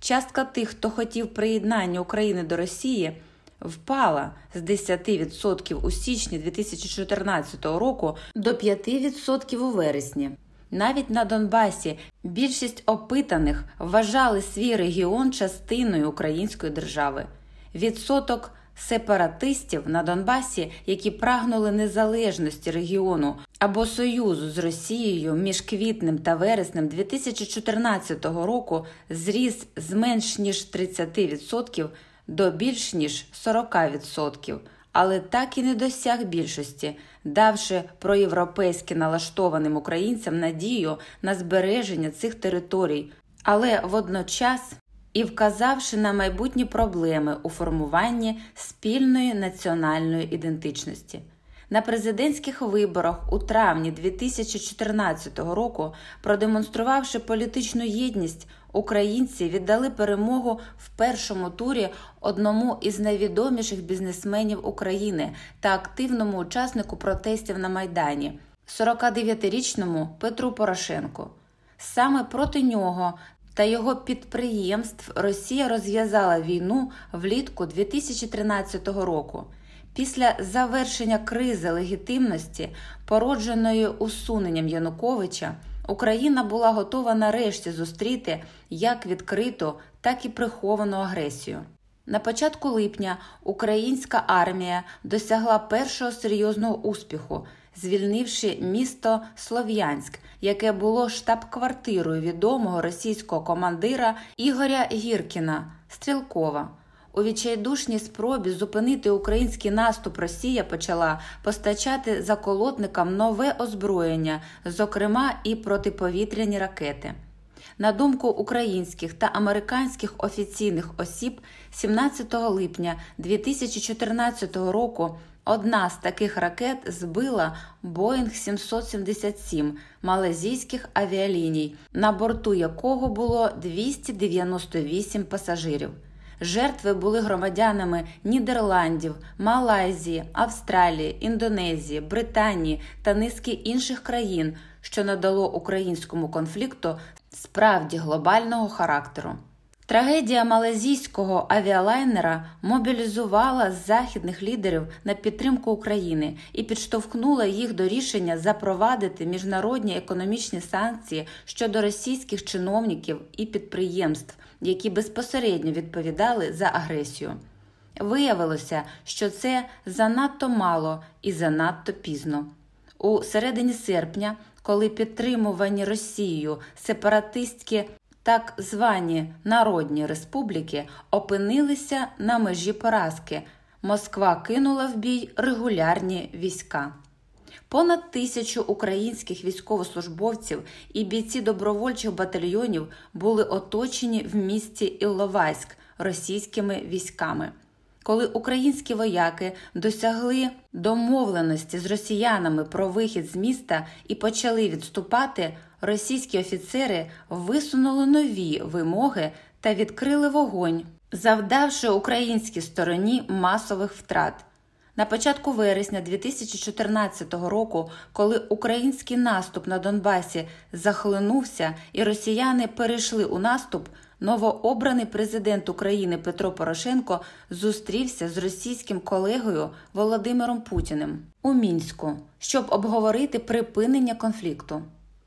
Частка тих, хто хотів приєднання України до Росії, впала з 10% у січні 2014 року до 5% у вересні. Навіть на Донбасі більшість опитаних вважали свій регіон частиною української держави. Відсоток сепаратистів на Донбасі, які прагнули незалежності регіону або союзу з Росією між квітнем та вереснем 2014 року, зріс з менш ніж 30% до більш ніж 40%. Але так і не досяг більшості, давши проєвропейськи налаштованим українцям надію на збереження цих територій, але водночас і вказавши на майбутні проблеми у формуванні спільної національної ідентичності. На президентських виборах у травні 2014 року, продемонструвавши політичну єдність, українці віддали перемогу в першому турі одному із найвідоміших бізнесменів України та активному учаснику протестів на Майдані 49-річному Петру Порошенку. Саме проти нього та його підприємств Росія розв'язала війну влітку 2013 року. Після завершення кризи легітимності, породженої усуненням Януковича, Україна була готова нарешті зустріти як відкриту, так і приховану агресію. На початку липня українська армія досягла першого серйозного успіху, звільнивши місто Слов'янськ яке було штаб-квартирою відомого російського командира Ігоря Гіркіна Стрілкова. У відчайдушній спробі зупинити український наступ Росія почала постачати заколотникам нове озброєння, зокрема і протиповітряні ракети. На думку українських та американських офіційних осіб, 17 липня 2014 року Одна з таких ракет збила Боїнг 777 малазійських авіаліній, на борту якого було 298 пасажирів. Жертви були громадянами Нідерландів, Малайзії, Австралії, Індонезії, Британії та низки інших країн, що надало українському конфлікту справді глобального характеру. Трагедія малазійського авіалайнера мобілізувала західних лідерів на підтримку України і підштовхнула їх до рішення запровадити міжнародні економічні санкції щодо російських чиновників і підприємств, які безпосередньо відповідали за агресію. Виявилося, що це занадто мало і занадто пізно. У середині серпня, коли підтримувані Росією сепаратистські так звані Народні республіки опинилися на межі поразки, Москва кинула в бій регулярні війська. Понад тисячу українських військовослужбовців і бійці добровольчих батальйонів були оточені в місті Ілловайськ російськими військами. Коли українські вояки досягли домовленості з росіянами про вихід з міста і почали відступати, російські офіцери висунули нові вимоги та відкрили вогонь, завдавши українській стороні масових втрат. На початку вересня 2014 року, коли український наступ на Донбасі захлинувся і росіяни перейшли у наступ, новообраний президент України Петро Порошенко зустрівся з російським колегою Володимиром Путіним у мінську, щоб обговорити припинення конфлікту.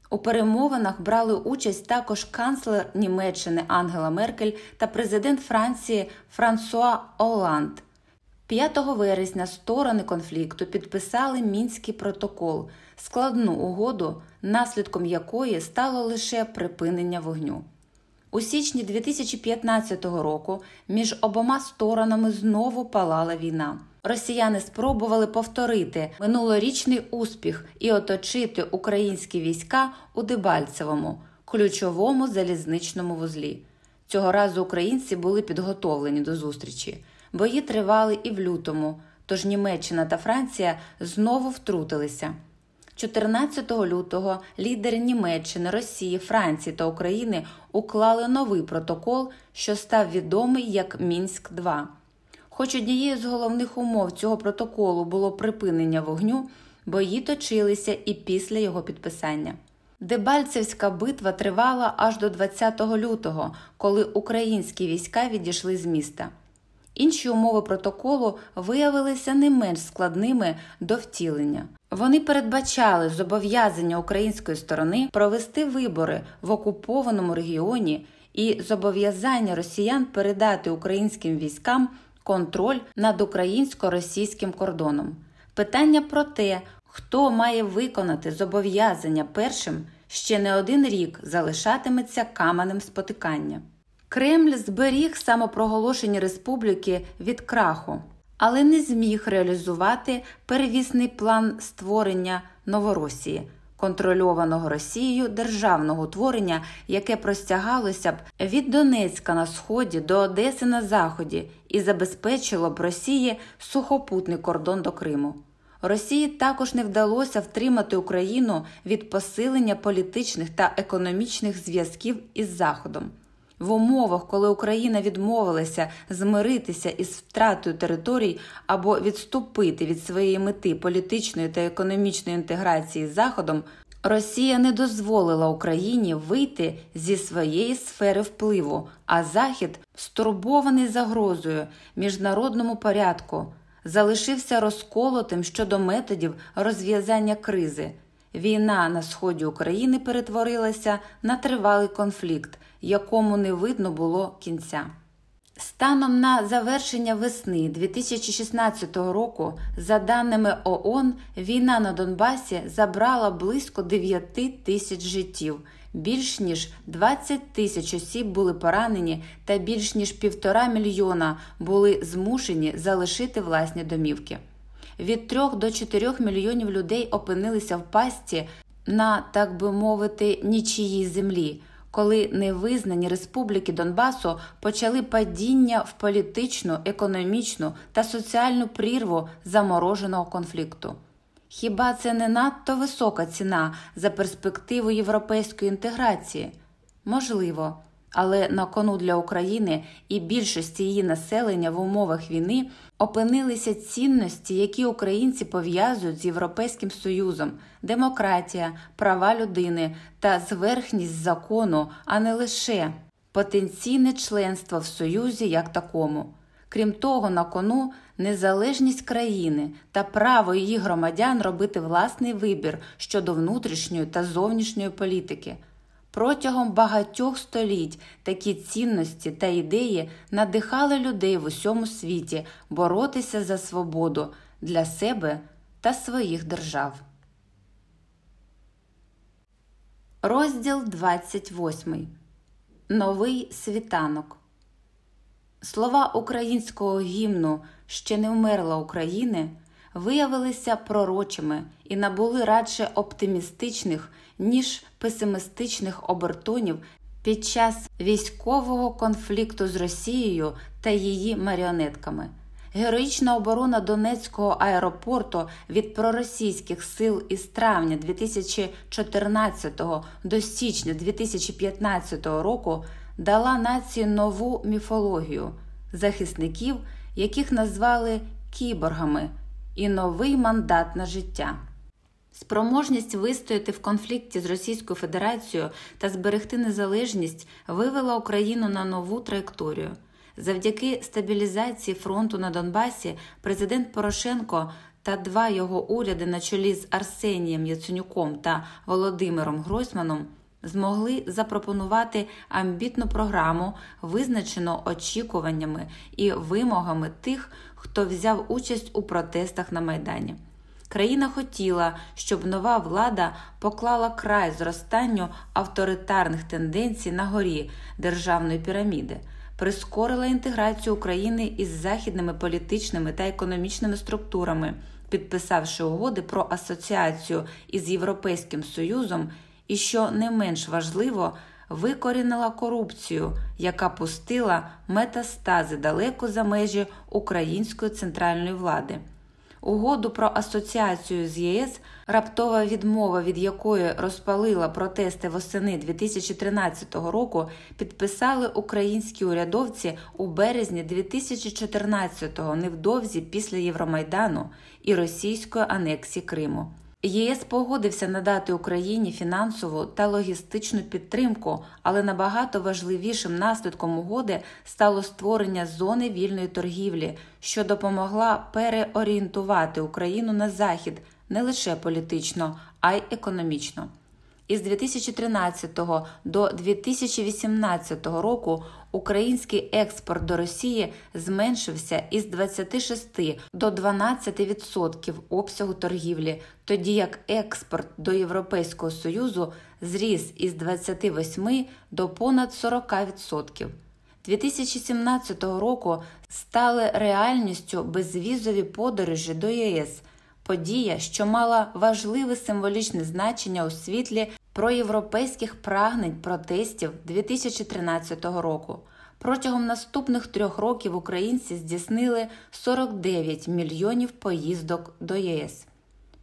У перемовинах брали участь також канцлер Німеччини Ангела Меркель та президент Франції Франсуа Оланд. 5 вересня сторони конфлікту підписали мінський протокол, складну угоду, наслідком якої стало лише припинення вогню. У січні 2015 року між обома сторонами знову палала війна. Росіяни спробували повторити минулорічний успіх і оточити українські війська у Дебальцевому, ключовому залізничному вузлі. Цього разу українці були підготовлені до зустрічі. Бої тривали і в лютому, тож Німеччина та Франція знову втрутилися. 14 лютого лідери Німеччини, Росії, Франції та України уклали новий протокол, що став відомий як Мінськ 2 Хоч однією з головних умов цього протоколу було припинення вогню, бої точилися і після його підписання. Дебальцевська битва тривала аж до 20 лютого, коли українські війська відійшли з міста. Інші умови протоколу виявилися не менш складними до втілення. Вони передбачали зобов'язання української сторони провести вибори в окупованому регіоні і зобов'язання росіян передати українським військам контроль над українсько-російським кордоном. Питання про те, хто має виконати зобов'язання першим, ще не один рік залишатиметься каменем спотикання. Кремль зберіг самопроголошені республіки від краху, але не зміг реалізувати первісний план створення Новоросії, контрольованого Росією державного утворення, яке простягалося б від Донецька на сході до Одеси на заході і забезпечило б Росії сухопутний кордон до Криму. Росії також не вдалося втримати Україну від посилення політичних та економічних зв'язків із Заходом. В умовах, коли Україна відмовилася змиритися із втратою територій або відступити від своєї мети політичної та економічної інтеграції з Заходом, Росія не дозволила Україні вийти зі своєї сфери впливу, а Захід, стурбований загрозою міжнародному порядку, залишився розколотим щодо методів розв'язання кризи. Війна на сході України перетворилася на тривалий конфлікт, якому не видно було кінця. Станом на завершення весни 2016 року, за даними ООН, війна на Донбасі забрала близько 9 тисяч життів, більш ніж 20 тисяч осіб були поранені, та більш ніж півтора мільйона були змушені залишити власні домівки. Від 3 до 4 мільйонів людей опинилися в пастці на, так би мовити, нічиїй землі коли невизнані республіки Донбасу почали падіння в політичну, економічну та соціальну прірву замороженого конфлікту. Хіба це не надто висока ціна за перспективу європейської інтеграції? Можливо, але на кону для України і більшості її населення в умовах війни опинилися цінності, які українці пов'язують з Європейським Союзом, демократія, права людини та зверхність закону, а не лише потенційне членство в Союзі як такому. Крім того, на кону незалежність країни та право її громадян робити власний вибір щодо внутрішньої та зовнішньої політики. Протягом багатьох століть такі цінності та ідеї надихали людей в усьому світі боротися за свободу для себе та своїх держав. Розділ 28. Новий світанок. Слова українського гімну Ще не вмерла України виявилися пророчими і набули радше оптимістичних, ніж песимістичних обертонів під час військового конфлікту з Росією та її маріонетками. Героїчна оборона Донецького аеропорту від проросійських сил із травня 2014 до січня 2015 року дала нації нову міфологію захисників, яких назвали кіборгами, і новий мандат на життя. Спроможність вистояти в конфлікті з Російською Федерацією та зберегти незалежність вивела Україну на нову траєкторію. Завдяки стабілізації фронту на Донбасі президент Порошенко та два його уряди на чолі з Арсенієм Яценюком та Володимиром Гройсманом змогли запропонувати амбітну програму, визначену очікуваннями і вимогами тих, хто взяв участь у протестах на Майдані. Країна хотіла, щоб нова влада поклала край зростанню авторитарних тенденцій на горі державної піраміди, прискорила інтеграцію України із західними політичними та економічними структурами, підписавши угоди про асоціацію із Європейським Союзом, і що не менш важливо, викорінила корупцію, яка пустила метастази далеко за межі української центральної влади. Угоду про асоціацію з ЄС, раптова відмова від якої розпалила протести восени 2013 року, підписали українські урядовці у березні 2014-го, невдовзі після Євромайдану і російської анексії Криму. ЄС погодився надати Україні фінансову та логістичну підтримку, але набагато важливішим наслідком угоди стало створення зони вільної торгівлі, що допомогла переорієнтувати Україну на захід не лише політично, а й економічно. Із 2013 до 2018 року український експорт до Росії зменшився із 26 до 12% обсягу торгівлі, тоді як експорт до Європейського Союзу зріс із 28 до понад 40%. 2017 року стали реальністю безвізові подорожі до ЄС подія, що мала важливе символічне значення у світлі проєвропейських прагнень протестів 2013 року. Протягом наступних трьох років українці здійснили 49 мільйонів поїздок до ЄС.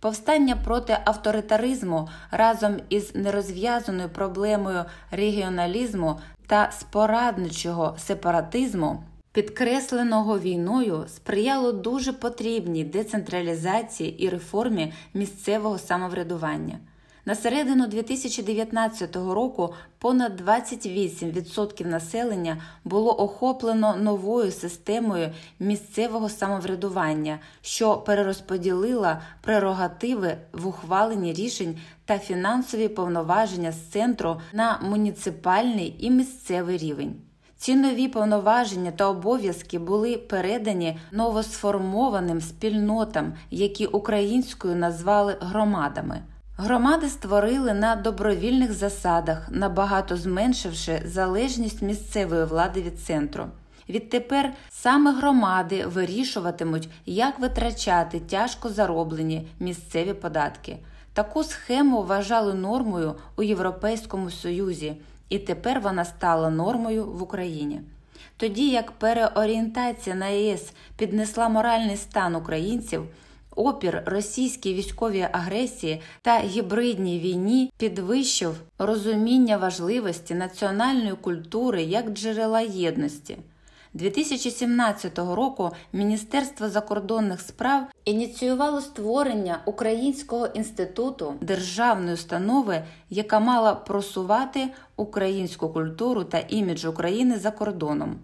Повстання проти авторитаризму разом із нерозв'язаною проблемою регіоналізму та спорадничого сепаратизму підкресленого війною, сприяло дуже потрібній децентралізації і реформі місцевого самоврядування. На середину 2019 року понад 28% населення було охоплено новою системою місцевого самоврядування, що перерозподілила прерогативи в ухваленні рішень та фінансові повноваження з центру на муніципальний і місцевий рівень. Ці нові повноваження та обов'язки були передані новосформованим спільнотам, які українською назвали громадами. Громади створили на добровільних засадах, набагато зменшивши залежність місцевої влади від центру. Відтепер саме громади вирішуватимуть, як витрачати тяжко зароблені місцеві податки. Таку схему вважали нормою у Європейському Союзі і тепер вона стала нормою в Україні. Тоді як переорієнтація на ЄС піднесла моральний стан українців, опір російській військовій агресії та гібридній війні підвищив розуміння важливості національної культури як джерела єдності. 2017 року Міністерство закордонних справ ініціювало створення Українського інституту державної установи, яка мала просувати українську культуру та імідж України за кордоном.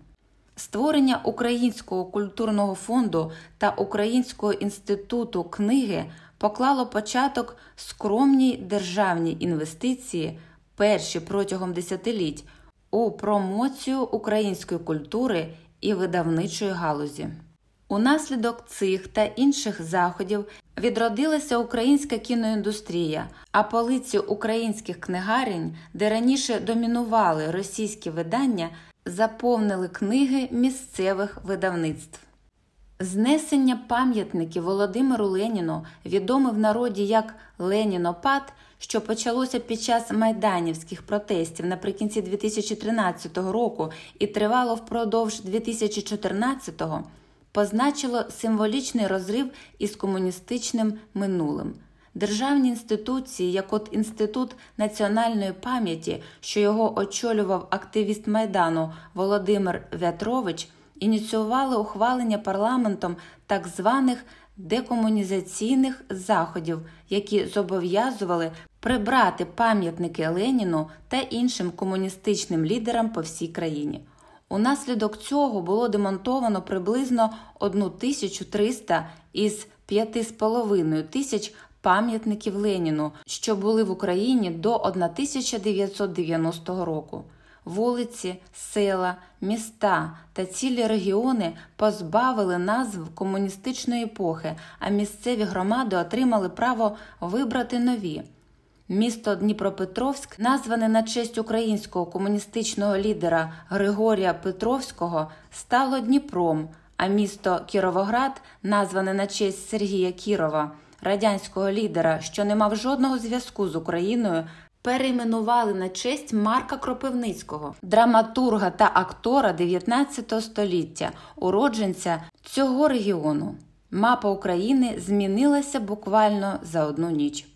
Створення Українського культурного фонду та Українського інституту книги поклало початок скромній державній інвестиції вперше протягом десятиліть у промоцію української культури і видавничої галузі. Унаслідок цих та інших заходів відродилася українська кіноіндустрія, а полиці українських книгарень, де раніше домінували російські видання, заповнили книги місцевих видавництв. Знесення пам'ятників Володимиру Леніну, відоме в народі як Ленінопад, що почалося під час майданівських протестів наприкінці 2013 року і тривало впродовж 2014-го, позначило символічний розрив із комуністичним минулим. Державні інституції, як от Інститут національної пам'яті, що його очолював активіст Майдану Володимир Вятрович, ініціювали ухвалення парламентом так званих декомунізаційних заходів, які зобов'язували прибрати пам'ятники Леніну та іншим комуністичним лідерам по всій країні. Унаслідок цього було демонтовано приблизно 1300 із 5,5 тисяч пам'ятників Леніну, що були в Україні до 1990 року. Вулиці, села, міста та цілі регіони позбавили назв комуністичної епохи, а місцеві громади отримали право вибрати нові. Місто Дніпропетровськ, назване на честь українського комуністичного лідера Григорія Петровського, стало Дніпром, а місто Кіровоград, назване на честь Сергія Кірова, радянського лідера, що не мав жодного зв'язку з Україною, перейменували на честь Марка Кропивницького, драматурга та актора 19 століття, уродженця цього регіону. Мапа України змінилася буквально за одну ніч.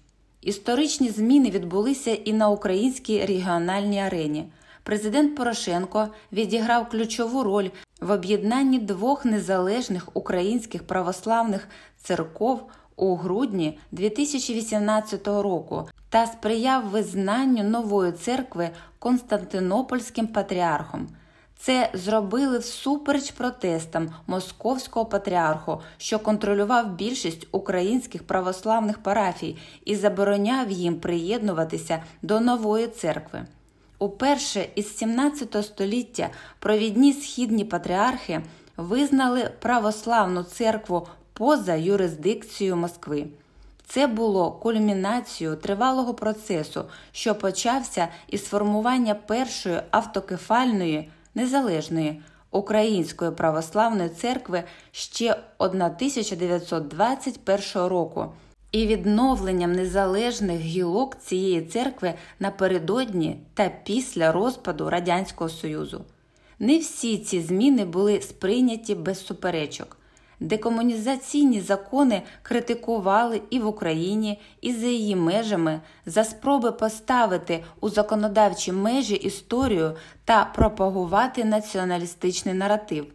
Історичні зміни відбулися і на українській регіональній арені. Президент Порошенко відіграв ключову роль в об'єднанні двох незалежних українських православних церков у грудні 2018 року та сприяв визнанню нової церкви Константинопольським патріархом. Це зробили всупереч протестам московського патріарху, що контролював більшість українських православних парафій і забороняв їм приєднуватися до нової церкви. Уперше із 17 століття провідні східні патріархи визнали православну церкву поза юрисдикцією Москви. Це було кульмінацією тривалого процесу, що почався із формування першої автокефальної незалежної Української православної церкви ще 1921 року і відновленням незалежних гілок цієї церкви напередодні та після розпаду Радянського Союзу. Не всі ці зміни були сприйняті без суперечок. Декомунізаційні закони критикували і в Україні, і за її межами за спроби поставити у законодавчі межі історію та пропагувати націоналістичний наратив.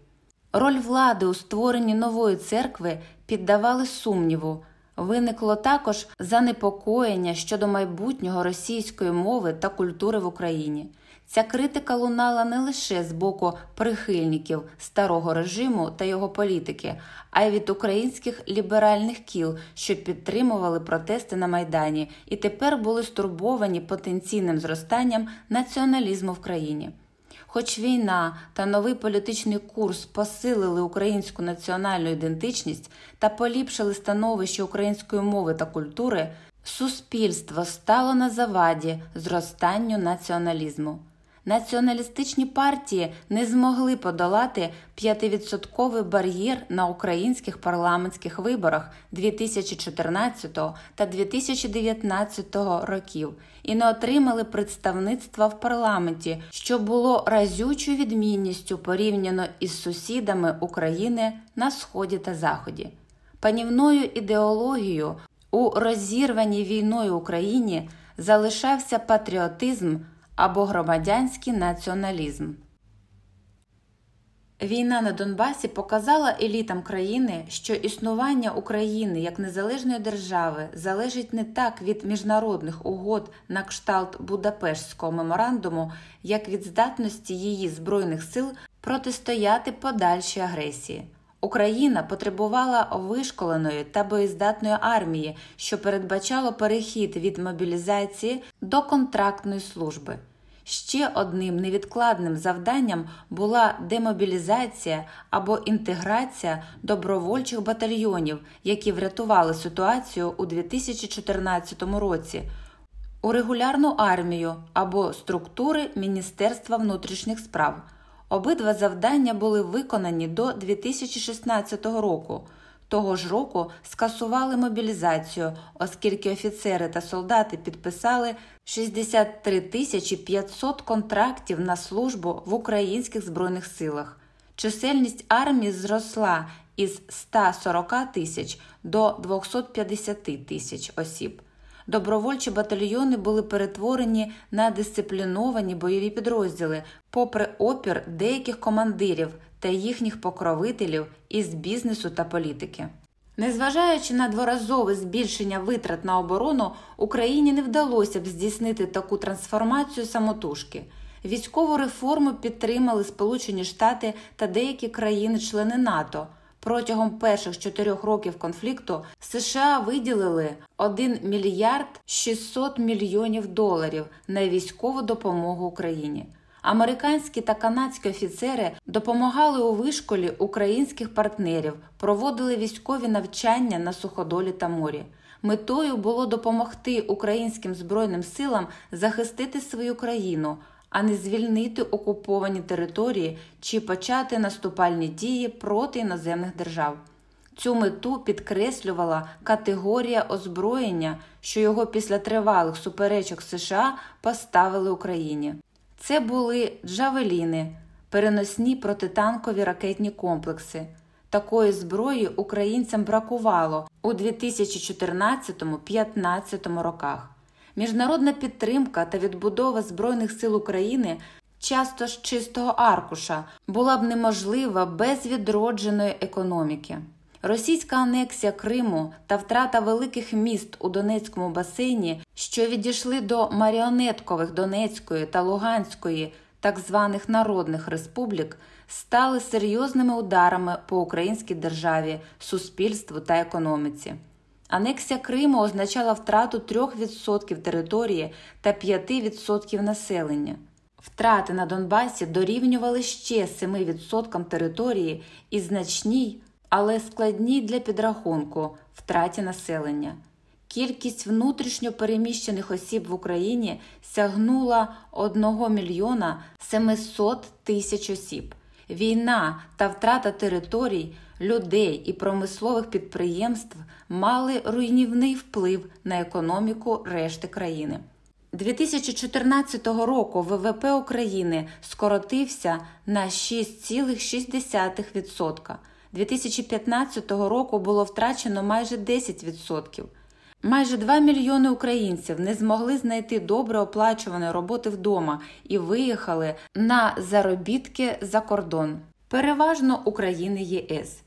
Роль влади у створенні нової церкви піддавали сумніву. Виникло також занепокоєння щодо майбутнього російської мови та культури в Україні. Ця критика лунала не лише з боку прихильників старого режиму та його політики, а й від українських ліберальних кіл, що підтримували протести на Майдані, і тепер були стурбовані потенційним зростанням націоналізму в країні. Хоч війна та новий політичний курс посилили українську національну ідентичність та поліпшили становище української мови та культури, суспільство стало на заваді зростанню націоналізму. Націоналістичні партії не змогли подолати 5-відсотковий бар'єр на українських парламентських виборах 2014 та 2019 років і не отримали представництва в парламенті, що було разючою відмінністю порівняно із сусідами України на сході та заході. Панівною ідеологією у розірваній війною Україні залишався патріотизм або громадянський націоналізм. Війна на Донбасі показала елітам країни, що існування України як незалежної держави залежить не так від міжнародних угод на кшталт Будапештського меморандуму, як від здатності її збройних сил протистояти подальшій агресії. Україна потребувала вишколеної та боєздатної армії, що передбачало перехід від мобілізації до контрактної служби. Ще одним невідкладним завданням була демобілізація або інтеграція добровольчих батальйонів, які врятували ситуацію у 2014 році, у регулярну армію або структури Міністерства внутрішніх справ. Обидва завдання були виконані до 2016 року. Того ж року скасували мобілізацію, оскільки офіцери та солдати підписали 63 тисячі 500 контрактів на службу в українських збройних силах. Чисельність армії зросла із 140 тисяч до 250 тисяч осіб. Добровольчі батальйони були перетворені на дисципліновані бойові підрозділи, попри опір деяких командирів та їхніх покровителів із бізнесу та політики. Незважаючи на дворазове збільшення витрат на оборону, Україні не вдалося б здійснити таку трансформацію самотужки. Військову реформу підтримали Сполучені Штати та деякі країни-члени НАТО. Протягом перших чотирьох років конфлікту США виділили 1 мільярд 600 мільйонів доларів на військову допомогу Україні. Американські та канадські офіцери допомагали у вишколі українських партнерів, проводили військові навчання на суходолі та морі. Метою було допомогти українським збройним силам захистити свою країну, а не звільнити окуповані території чи почати наступальні дії проти іноземних держав. Цю мету підкреслювала категорія озброєння, що його після тривалих суперечок США поставили Україні. Це були джавеліни, переносні протитанкові ракетні комплекси. Такої зброї українцям бракувало у 2014-2015 роках. Міжнародна підтримка та відбудова Збройних сил України часто з чистого аркуша була б неможлива без відродженої економіки. Російська анексія Криму та втрата великих міст у Донецькому басейні, що відійшли до маріонеткових Донецької та Луганської так званих народних республік, стали серйозними ударами по українській державі, суспільству та економіці. Анексія Криму означала втрату 3% території та 5% населення. Втрати на Донбасі дорівнювали ще 7% території і значній, але складній для підрахунку втраті населення. Кількість внутрішньо переміщених осіб в Україні сягнула 1 мільйона 700 тисяч осіб. Війна та втрата територій, людей і промислових підприємств мали руйнівний вплив на економіку решти країни. 2014 року ВВП України скоротився на 6,6%. 2015 року було втрачено майже 10%. Майже 2 мільйони українців не змогли знайти добре оплачуваної роботи вдома і виїхали на заробітки за кордон, переважно України ЄС.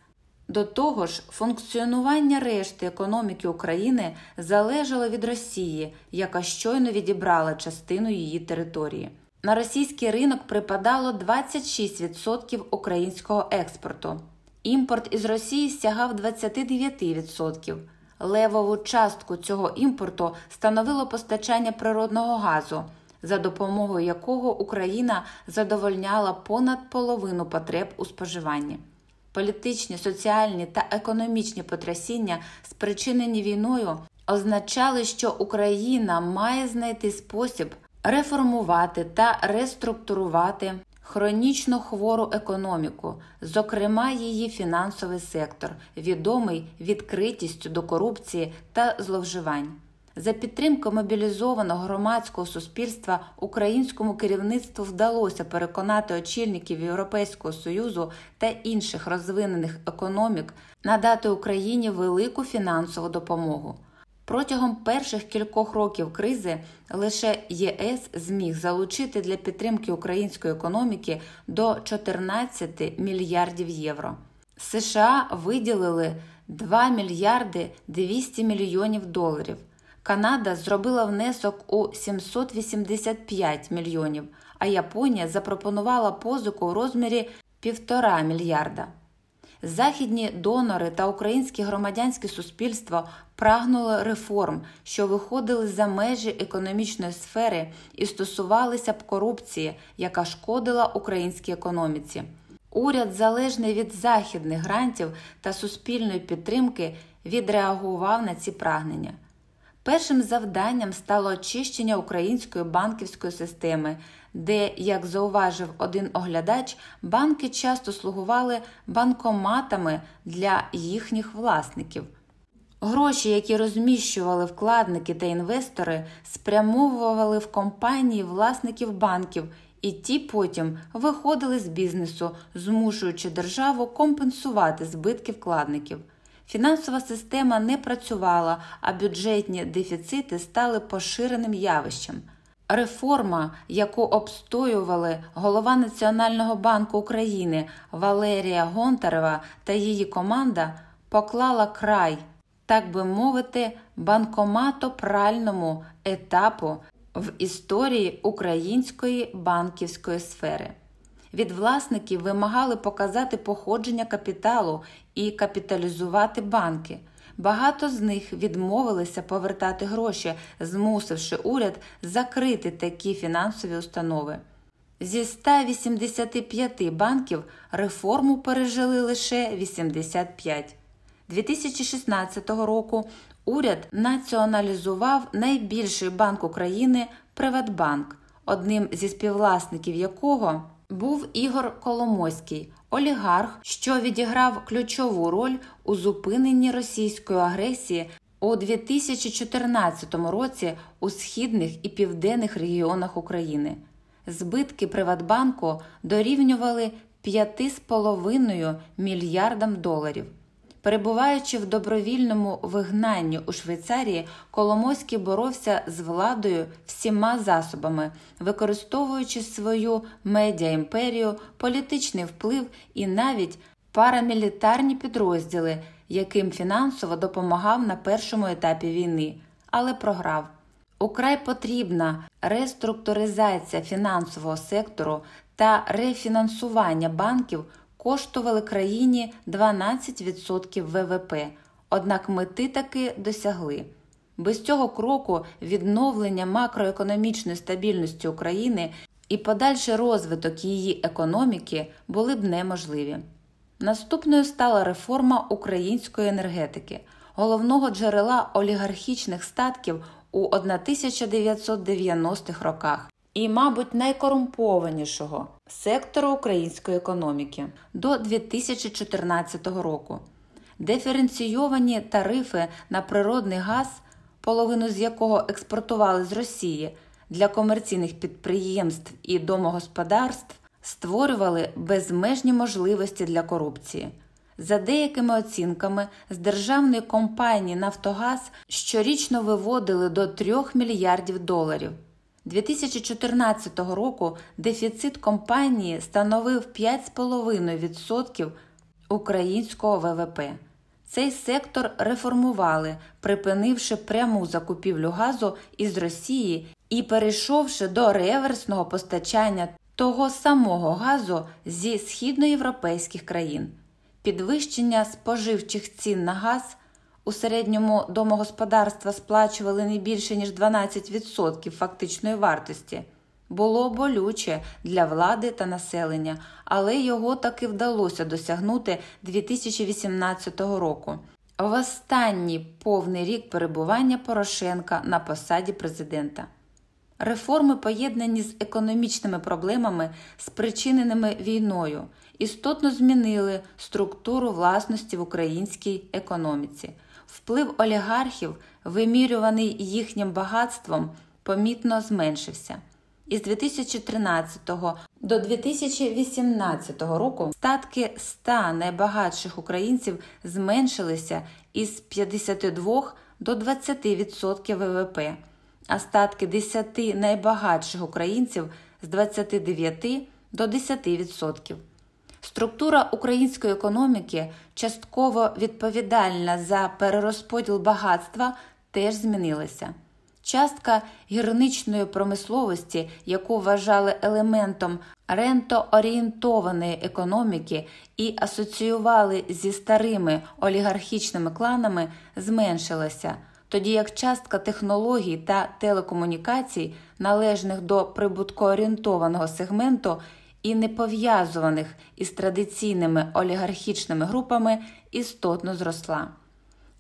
До того ж, функціонування решти економіки України залежало від Росії, яка щойно відібрала частину її території. На російський ринок припадало 26% українського експорту. Імпорт із Росії сягав 29%. Левову частку цього імпорту становило постачання природного газу, за допомогою якого Україна задовольняла понад половину потреб у споживанні. Політичні, соціальні та економічні потрясіння, спричинені війною, означали, що Україна має знайти спосіб реформувати та реструктурувати хронічно хвору економіку, зокрема її фінансовий сектор, відомий відкритістю до корупції та зловживань. За підтримки мобілізованого громадського суспільства українському керівництву вдалося переконати очільників Європейського союзу та інших розвинених економік надати Україні велику фінансову допомогу. Протягом перших кількох років кризи лише ЄС зміг залучити для підтримки української економіки до 14 мільярдів євро. США виділили 2 мільярди 200 мільйонів доларів. Канада зробила внесок у 785 мільйонів, а Японія запропонувала позику у розмірі 1,5 мільярда. Західні донори та українське громадянське суспільство прагнуло реформ, що виходили за межі економічної сфери і стосувалися б корупції, яка шкодила українській економіці. Уряд, залежний від західних грантів та суспільної підтримки, відреагував на ці прагнення. Першим завданням стало очищення української банківської системи, де, як зауважив один оглядач, банки часто слугували банкоматами для їхніх власників. Гроші, які розміщували вкладники та інвестори, спрямовували в компанії власників банків, і ті потім виходили з бізнесу, змушуючи державу компенсувати збитки вкладників. Фінансова система не працювала, а бюджетні дефіцити стали поширеним явищем. Реформа, яку обстоювали голова Національного банку України Валерія Гонтарева та її команда, поклала край, так би мовити, банкоматопральному етапу в історії української банківської сфери. Від власників вимагали показати походження капіталу і капіталізувати банки. Багато з них відмовилися повертати гроші, змусивши уряд закрити такі фінансові установи. Зі 185 банків реформу пережили лише 85. 2016 року уряд націоналізував найбільший банк України Приватбанк, одним зі співвласників якого був Ігор Коломойський, олігарх, що відіграв ключову роль у зупиненні російської агресії у 2014 році у східних і південних регіонах України. Збитки Приватбанку дорівнювали 5,5 мільярдам доларів. Перебуваючи в добровільному вигнанні у Швейцарії, Коломойський боровся з владою всіма засобами, використовуючи свою медіаімперію, політичний вплив і навіть парамілітарні підрозділи, яким фінансово допомагав на першому етапі війни, але програв. Украй потрібна реструктуризація фінансового сектору та рефінансування банків коштували країні 12% ВВП, однак мети таки досягли. Без цього кроку відновлення макроекономічної стабільності України і подальший розвиток її економіки були б неможливі. Наступною стала реформа української енергетики, головного джерела олігархічних статків у 1990-х роках і, мабуть, найкорумпованішого сектору української економіки до 2014 року. Диференційовані тарифи на природний газ, половину з якого експортували з Росії для комерційних підприємств і домогосподарств, створювали безмежні можливості для корупції. За деякими оцінками, з державної компанії Нафтогаз щорічно виводили до 3 мільярдів доларів. 2014 року дефіцит компанії становив 5,5% українського ВВП. Цей сектор реформували, припинивши пряму закупівлю газу із Росії і перейшовши до реверсного постачання того самого газу зі східноєвропейських країн. Підвищення споживчих цін на газ у середньому домогосподарства сплачували не більше ніж 12% фактичної вартості. Було болюче для влади та населення, але його таки вдалося досягнути 2018 року. В останній повний рік перебування Порошенка на посаді президента. Реформи, поєднані з економічними проблемами, спричиненими війною, істотно змінили структуру власності в українській економіці. Вплив олігархів, вимірюваний їхнім багатством, помітно зменшився. Із 2013 до 2018 року статки 100 найбагатших українців зменшилися із 52 до 20% ВВП, а статки 10 найбагатших українців з 29 до 10%. Структура української економіки, частково відповідальна за перерозподіл багатства, теж змінилася. Частка гірничної промисловості, яку вважали елементом рентоорієнтованої економіки і асоціювали зі старими олігархічними кланами, зменшилася, тоді як частка технологій та телекомунікацій, належних до прибуткоорієнтованого сегменту і не пов'язуваних із традиційними олігархічними групами, істотно зросла.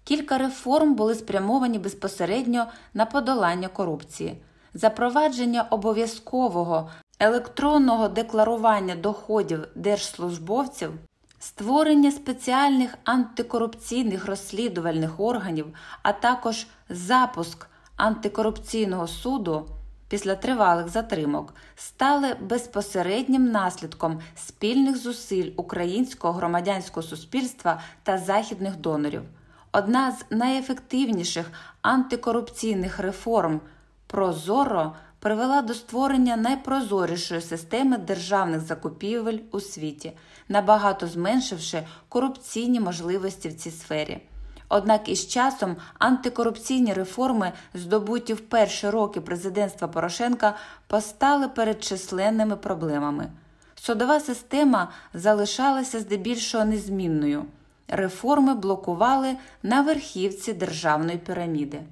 Кілька реформ були спрямовані безпосередньо на подолання корупції, запровадження обов'язкового електронного декларування доходів держслужбовців, створення спеціальних антикорупційних розслідувальних органів, а також запуск антикорупційного суду після тривалих затримок стали безпосереднім наслідком спільних зусиль українського громадянського суспільства та західних донорів. Одна з найефективніших антикорупційних реформ Прозоро привела до створення найпрозорішої системи державних закупівель у світі, набагато зменшивши корупційні можливості в цій сфері. Однак із часом антикорупційні реформи, здобуті в перші роки президентства Порошенка, постали перед численними проблемами. Судова система залишалася здебільшого незмінною. Реформи блокували на верхівці державної піраміди.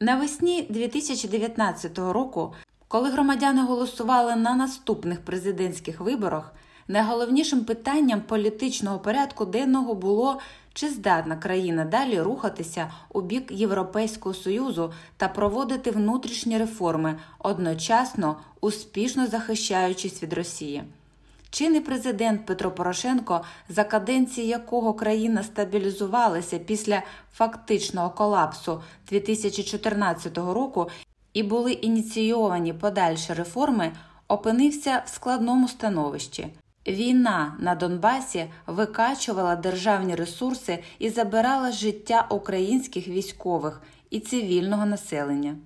Навесні 2019 року, коли громадяни голосували на наступних президентських виборах, найголовнішим питанням політичного порядку денного було чи здатна країна далі рухатися у бік Європейського союзу та проводити внутрішні реформи, одночасно успішно захищаючись від Росії. Чинний президент Петро Порошенко, за каденції якого країна стабілізувалася після фактичного колапсу 2014 року і були ініційовані подальші реформи, опинився в складному становищі. Війна на Донбасі викачувала державні ресурси і забирала життя українських військових і цивільного населення.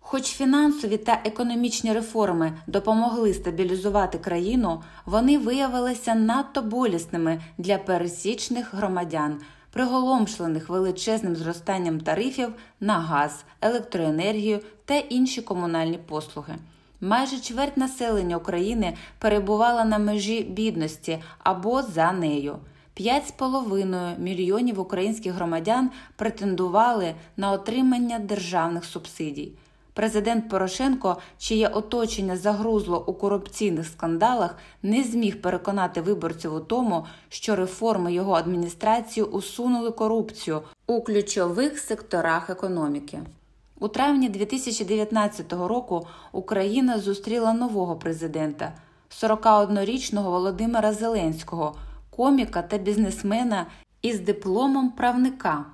Хоч фінансові та економічні реформи допомогли стабілізувати країну, вони виявилися надто болісними для пересічних громадян, приголомшлених величезним зростанням тарифів на газ, електроенергію та інші комунальні послуги. Майже чверть населення України перебувала на межі бідності або за нею. 5,5 мільйонів українських громадян претендували на отримання державних субсидій. Президент Порошенко, чиє оточення загрузло у корупційних скандалах, не зміг переконати виборців у тому, що реформи його адміністрації усунули корупцію у ключових секторах економіки. У травні 2019 року Україна зустріла нового президента, 41-річного Володимира Зеленського, коміка та бізнесмена із дипломом правника.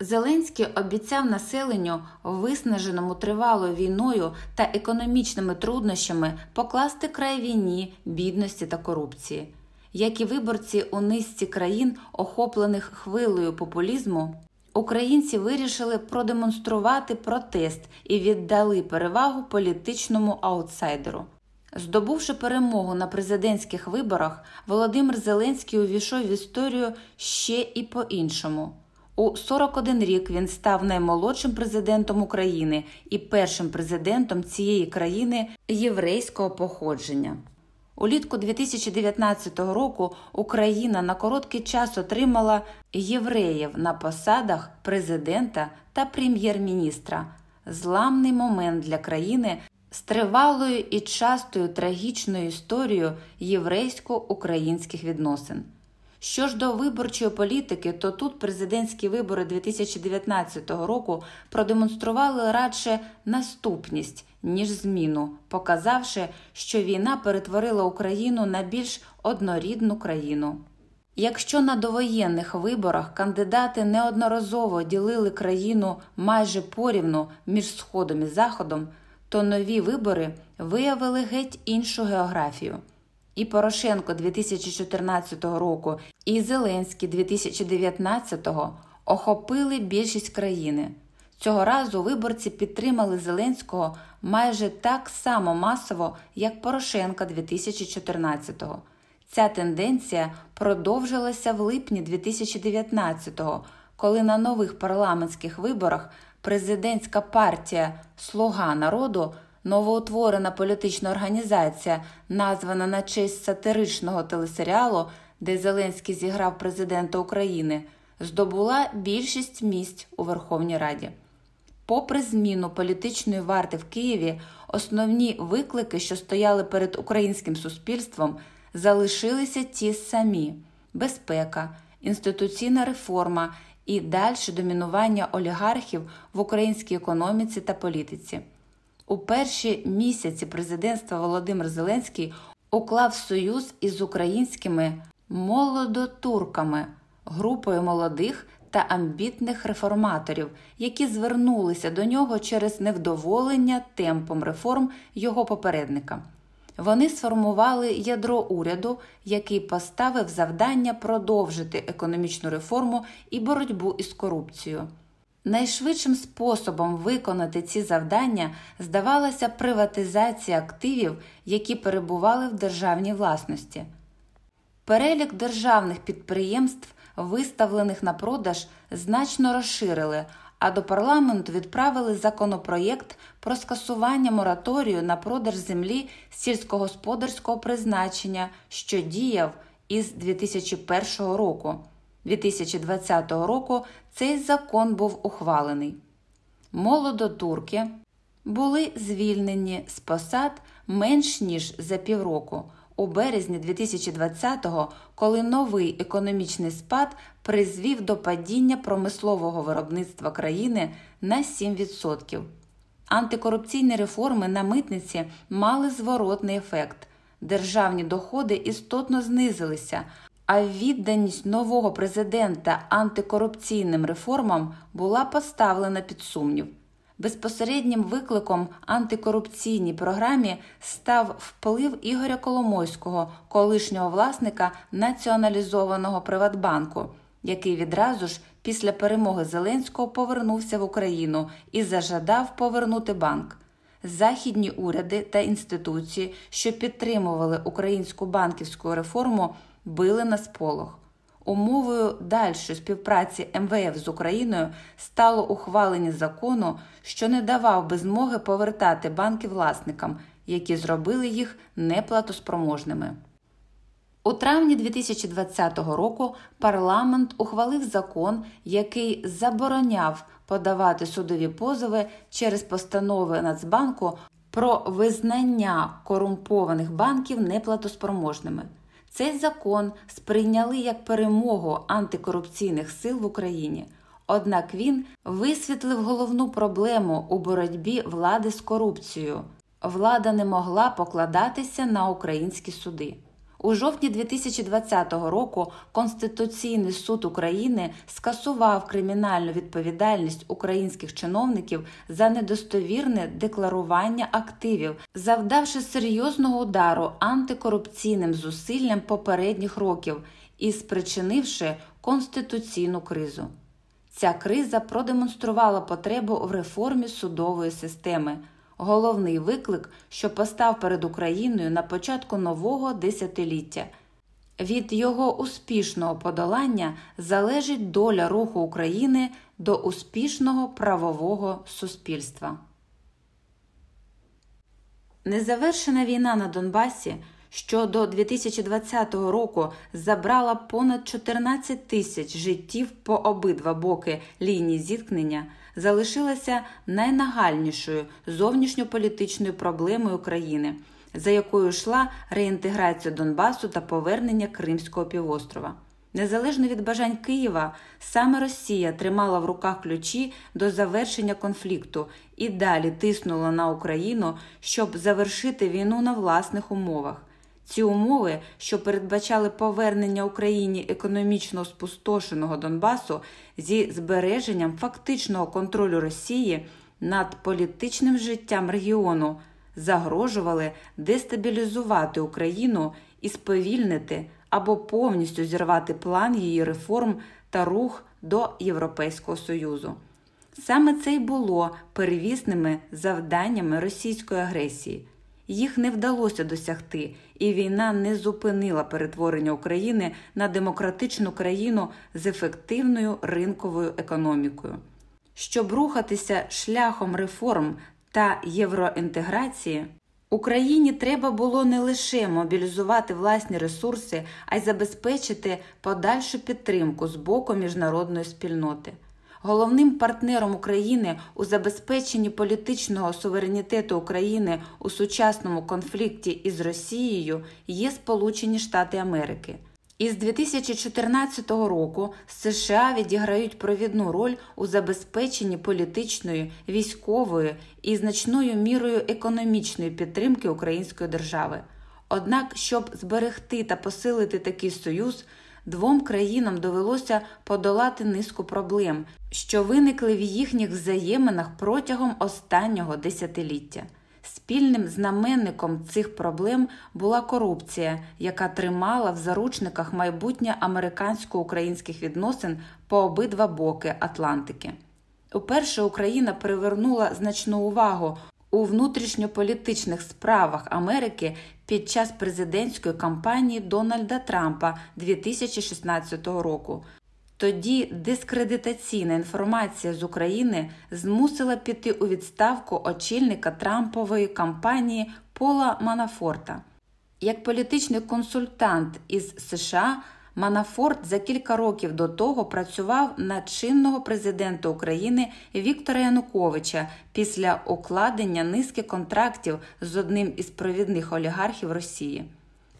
Зеленський обіцяв населенню, виснаженому тривалою війною та економічними труднощами, покласти край війні, бідності та корупції. Як і виборці у низці країн, охоплених хвилею популізму, українці вирішили продемонструвати протест і віддали перевагу політичному аутсайдеру. Здобувши перемогу на президентських виборах, Володимир Зеленський увійшов в історію ще і по іншому. У 41 рік він став наймолодшим президентом України і першим президентом цієї країни єврейського походження. Улітку 2019 року Україна на короткий час отримала євреїв на посадах президента та прем'єр-міністра. Зламний момент для країни з тривалою і частою трагічною історією єврейсько-українських відносин. Що ж до виборчої політики, то тут президентські вибори 2019 року продемонстрували радше наступність ніж зміну, показавши, що війна перетворила Україну на більш однорідну країну. Якщо на довоєнних виборах кандидати неодноразово ділили країну майже порівну між Сходом і Заходом, то нові вибори виявили геть іншу географію. І Порошенко 2014 року, і Зеленський 2019-го охопили більшість країни. Цього разу виборці підтримали Зеленського майже так само масово, як Порошенка 2014-го. Ця тенденція продовжилася в липні 2019-го, коли на нових парламентських виборах президентська партія Слуга народу, новоутворена політична організація, названа на честь сатиричного телесеріалу, де Зеленський зіграв президента України, здобула більшість місць у Верховній Раді. Попри зміну політичної варти в Києві, основні виклики, що стояли перед українським суспільством, залишилися ті самі: безпека, інституційна реформа і дальше домінування олігархів в українській економіці та політиці. У перші місяці президентства Володимир Зеленський уклав союз із українськими молодотурками, групою молодих та амбітних реформаторів, які звернулися до нього через невдоволення темпом реформ його попередника. Вони сформували ядро уряду, який поставив завдання продовжити економічну реформу і боротьбу із корупцією. Найшвидшим способом виконати ці завдання здавалася приватизація активів, які перебували в державній власності. Перелік державних підприємств, виставлених на продаж, значно розширили, а до парламенту відправили законопроєкт про скасування мораторію на продаж землі сільськогосподарського призначення, що діяв із 2001 року. 2020 року цей закон був ухвалений. Молодотурки були звільнені з посад менш ніж за півроку. У березні 2020-го, коли новий економічний спад призвів до падіння промислового виробництва країни на 7%. Антикорупційні реформи на митниці мали зворотний ефект. Державні доходи істотно знизилися, а відданість нового президента антикорупційним реформам була поставлена під сумнів. Безпосереднім викликом антикорупційній програмі став вплив Ігоря Коломойського, колишнього власника націоналізованого Приватбанку, який відразу ж після перемоги Зеленського повернувся в Україну і зажадав повернути банк. Західні уряди та інституції, що підтримували українську банківську реформу, били на сполох. Умовою дальшої співпраці МВФ з Україною стало ухвалення закону, що не давав би змоги повертати банки власникам, які зробили їх неплатоспроможними. У травні 2020 року парламент ухвалив закон, який забороняв подавати судові позови через постанови Нацбанку про визнання корумпованих банків неплатоспроможними. Цей закон сприйняли як перемогу антикорупційних сил в Україні. Однак він висвітлив головну проблему у боротьбі влади з корупцією. Влада не могла покладатися на українські суди. У жовтні 2020 року Конституційний суд України скасував кримінальну відповідальність українських чиновників за недостовірне декларування активів, завдавши серйозного удару антикорупційним зусиллям попередніх років і спричинивши конституційну кризу. Ця криза продемонструвала потребу в реформі судової системи головний виклик, що постав перед Україною на початку нового десятиліття. Від його успішного подолання залежить доля руху України до успішного правового суспільства. Незавершена війна на Донбасі, що до 2020 року забрала понад 14 тисяч життів по обидва боки лінії зіткнення залишилася найнагальнішою зовнішньополітичною проблемою України, за якою йшла реінтеграція Донбасу та повернення Кримського півострова. Незалежно від бажань Києва, саме Росія тримала в руках ключі до завершення конфлікту і далі тиснула на Україну, щоб завершити війну на власних умовах. Ці умови, що передбачали повернення Україні економічно спустошеного Донбасу зі збереженням фактичного контролю Росії над політичним життям регіону, загрожували дестабілізувати Україну і сповільнити або повністю зірвати план її реформ та рух до Європейського Союзу. Саме це й було первісними завданнями російської агресії. Їх не вдалося досягти, і війна не зупинила перетворення України на демократичну країну з ефективною ринковою економікою. Щоб рухатися шляхом реформ та євроінтеграції, Україні треба було не лише мобілізувати власні ресурси, а й забезпечити подальшу підтримку з боку міжнародної спільноти. Головним партнером України у забезпеченні політичного суверенітету України у сучасному конфлікті із Росією є Сполучені Штати Америки. Із 2014 року США відіграють провідну роль у забезпеченні політичної, військової і значною мірою економічної підтримки української держави. Однак, щоб зберегти та посилити такий союз, двом країнам довелося подолати низку проблем, що виникли в їхніх взаєминах протягом останнього десятиліття. Спільним знаменником цих проблем була корупція, яка тримала в заручниках майбутнє американсько-українських відносин по обидва боки Атлантики. Уперше Україна привернула значну увагу у внутрішньополітичних справах Америки під час президентської кампанії Дональда Трампа 2016 року. Тоді дискредитаційна інформація з України змусила піти у відставку очільника Трампової кампанії Пола Манафорта. Як політичний консультант із США, Манафорт за кілька років до того працював на чинного президента України Віктора Януковича після укладення низки контрактів з одним із провідних олігархів Росії.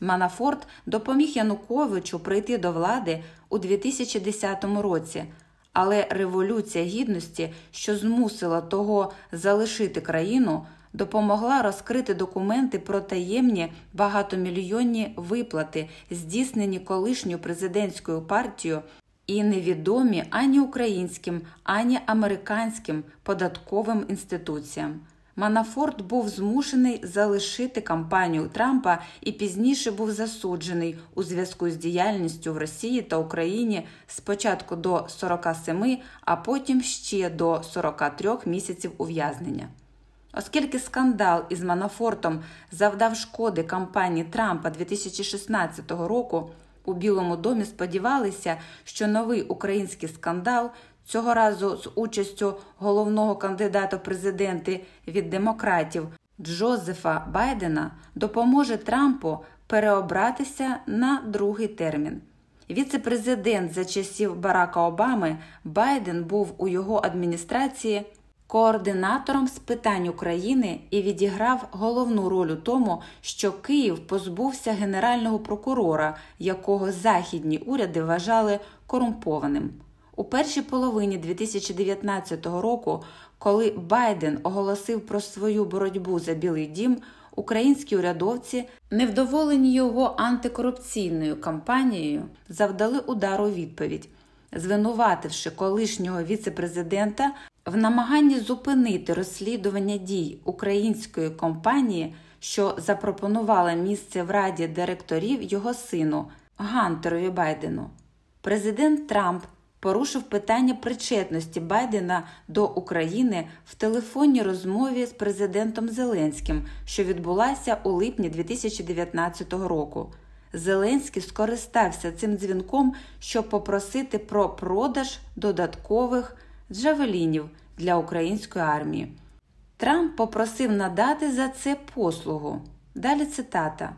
Манафорт допоміг Януковичу прийти до влади у 2010 році, але Революція Гідності, що змусила того залишити країну, допомогла розкрити документи про таємні багатомільйонні виплати, здійснені колишньою президентською партією і невідомі ані українським, ані американським податковим інституціям. Манафорт був змушений залишити кампанію Трампа і пізніше був засуджений у зв'язку з діяльністю в Росії та Україні спочатку до 47, а потім ще до 43 місяців ув'язнення. Оскільки скандал із Манафортом завдав шкоди кампанії Трампа 2016 року, у Білому домі сподівалися, що новий український скандал цього разу з участю головного кандидата президенти від демократів Джозефа Байдена допоможе Трампу переобратися на другий термін. Віце-президент за часів Барака Обами Байден був у його адміністрації координатором з питань України і відіграв головну роль у тому, що Київ позбувся генерального прокурора, якого західні уряди вважали корумпованим. У першій половині 2019 року, коли Байден оголосив про свою боротьбу за Білий Дім, українські урядовці, невдоволені його антикорупційною кампанією, завдали удару відповідь, звинувативши колишнього віце-президента в намаганні зупинити розслідування дій української компанії, що запропонувала місце в раді директорів його сину Гантерові Байдену. Президент Трамп порушив питання причетності Байдена до України в телефонній розмові з президентом Зеленським, що відбулася у липні 2019 року. Зеленський скористався цим дзвінком, щоб попросити про продаж додаткових джавелінів для української армії. Трамп попросив надати за це послугу. Далі цитата: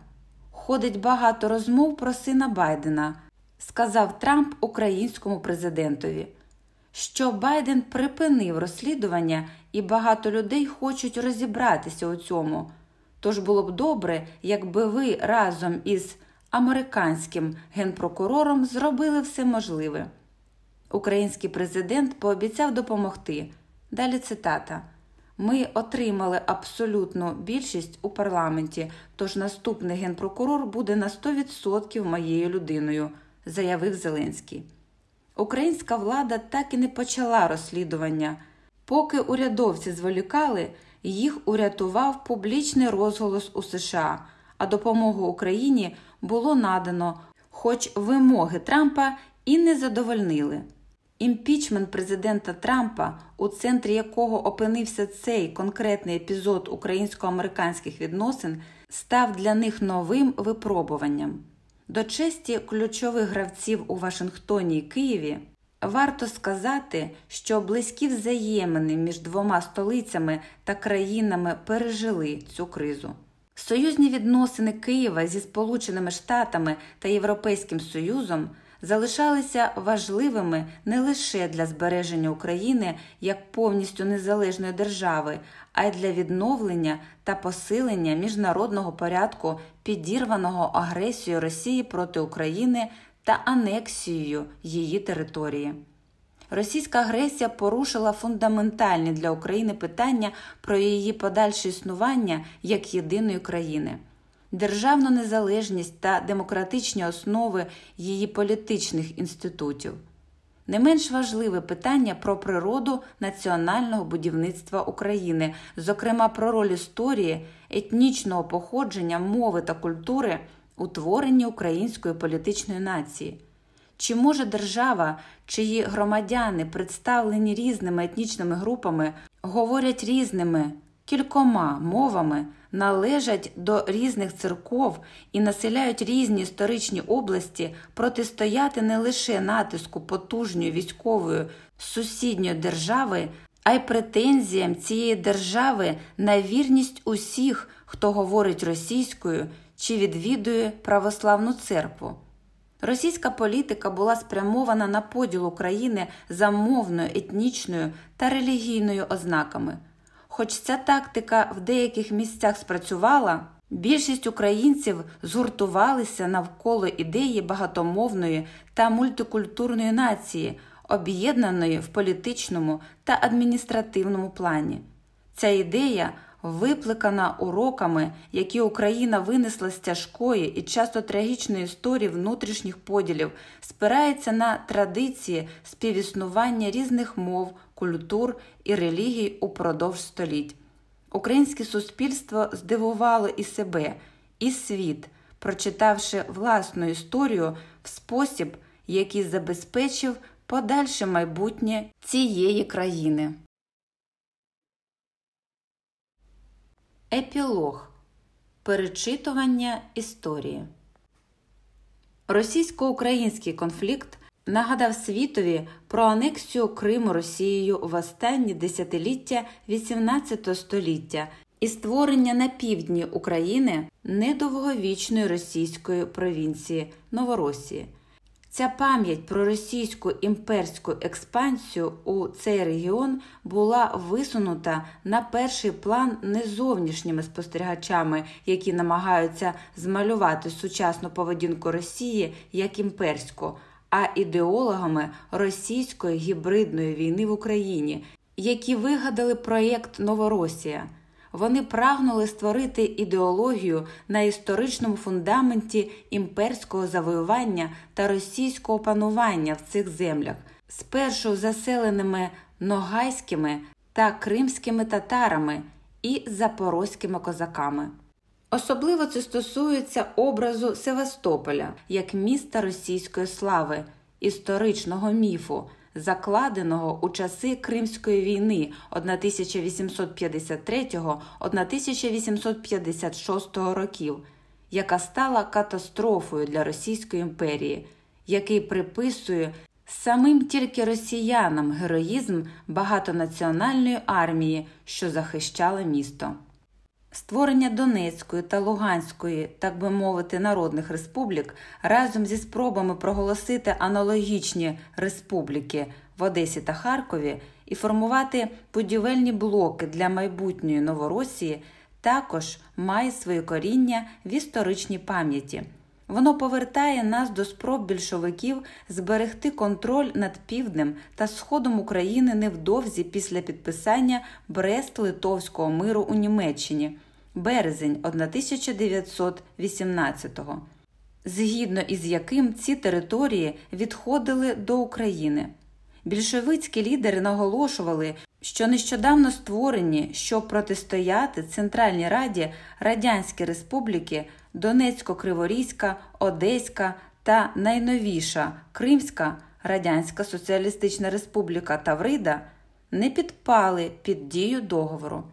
Ходить багато розмов про сина Байдена сказав Трамп українському президентові, що Байден припинив розслідування і багато людей хочуть розібратися у цьому. Тож було б добре, якби ви разом із американським генпрокурором зробили все можливе. Український президент пообіцяв допомогти. Далі цитата. Ми отримали абсолютну більшість у парламенті, тож наступний генпрокурор буде на 100% моєю людиною заявив Зеленський. Українська влада так і не почала розслідування. Поки урядовці зволікали, їх урятував публічний розголос у США, а допомогу Україні було надано, хоч вимоги Трампа і не задовольнили. Імпічмент президента Трампа, у центрі якого опинився цей конкретний епізод українсько-американських відносин, став для них новим випробуванням. До честі ключових гравців у Вашингтоні і Києві варто сказати, що близькі взаємини між двома столицями та країнами пережили цю кризу. Союзні відносини Києва зі Сполученими Штатами та Європейським Союзом залишалися важливими не лише для збереження України як повністю незалежної держави, а й для відновлення та посилення міжнародного порядку, підірваного агресією Росії проти України та анексією її території. Російська агресія порушила фундаментальні для України питання про її подальше існування як єдиної країни державну незалежність та демократичні основи її політичних інститутів. Не менш важливе питання про природу національного будівництва України, зокрема про роль історії, етнічного походження, мови та культури у творенні української політичної нації. Чи може держава, чиї громадяни, представлені різними етнічними групами, говорять різними кількома мовами, належать до різних церков і населяють різні історичні області, протистояти не лише натиску потужньої військової сусідньої держави, а й претензіям цієї держави на вірність усіх, хто говорить російською чи відвідує православну церкву. Російська політика була спрямована на поділ України за мовною, етнічною та релігійною ознаками. Хоч ця тактика в деяких місцях спрацювала, більшість українців згуртувалися навколо ідеї багатомовної та мультикультурної нації, об'єднаної в політичному та адміністративному плані. Ця ідея Випликана уроками, які Україна винесла з тяжкої і часто трагічної історії внутрішніх поділів, спирається на традиції співіснування різних мов, культур і релігій упродовж століть. Українське суспільство здивувало і себе, і світ, прочитавши власну історію в спосіб, який забезпечив подальше майбутнє цієї країни. Епілог Перечитування історії Російсько-український конфлікт нагадав світові про анексію Криму Росією в останні десятиліття XVIII століття і створення на півдні України недовговічної російської провінції Новоросії. Ця пам'ять про російську імперську експансію у цей регіон була висунута на перший план не зовнішніми спостерігачами, які намагаються змалювати сучасну поведінку Росії як імперську, а ідеологами російської гібридної війни в Україні, які вигадали проєкт Новоросія. Вони прагнули створити ідеологію на історичному фундаменті імперського завоювання та російського панування в цих землях, спершу заселеними ногайськими та кримськими татарами і запорозькими козаками. Особливо це стосується образу Севастополя як міста російської слави, історичного міфу закладеного у часи Кримської війни 1853-1856 років, яка стала катастрофою для Російської імперії, який приписує самим тільки росіянам героїзм багатонаціональної армії, що захищала місто. Створення Донецької та Луганської, так би мовити, народних республік разом зі спробами проголосити аналогічні республіки в Одесі та Харкові і формувати будівельні блоки для майбутньої Новоросії також має своє коріння в історичній пам'яті. Воно повертає нас до спроб більшовиків зберегти контроль над півднем та сходом України невдовзі після підписання Брест-Литовського миру у Німеччині, березень 1918-го, згідно із яким ці території відходили до України. Більшовицькі лідери наголошували, що нещодавно створені, щоб протистояти Центральній Раді Радянські Республіки Донецько-Криворізька, Одеська та найновіша Кримська Радянська Соціалістична Республіка Таврида не підпали під дію договору.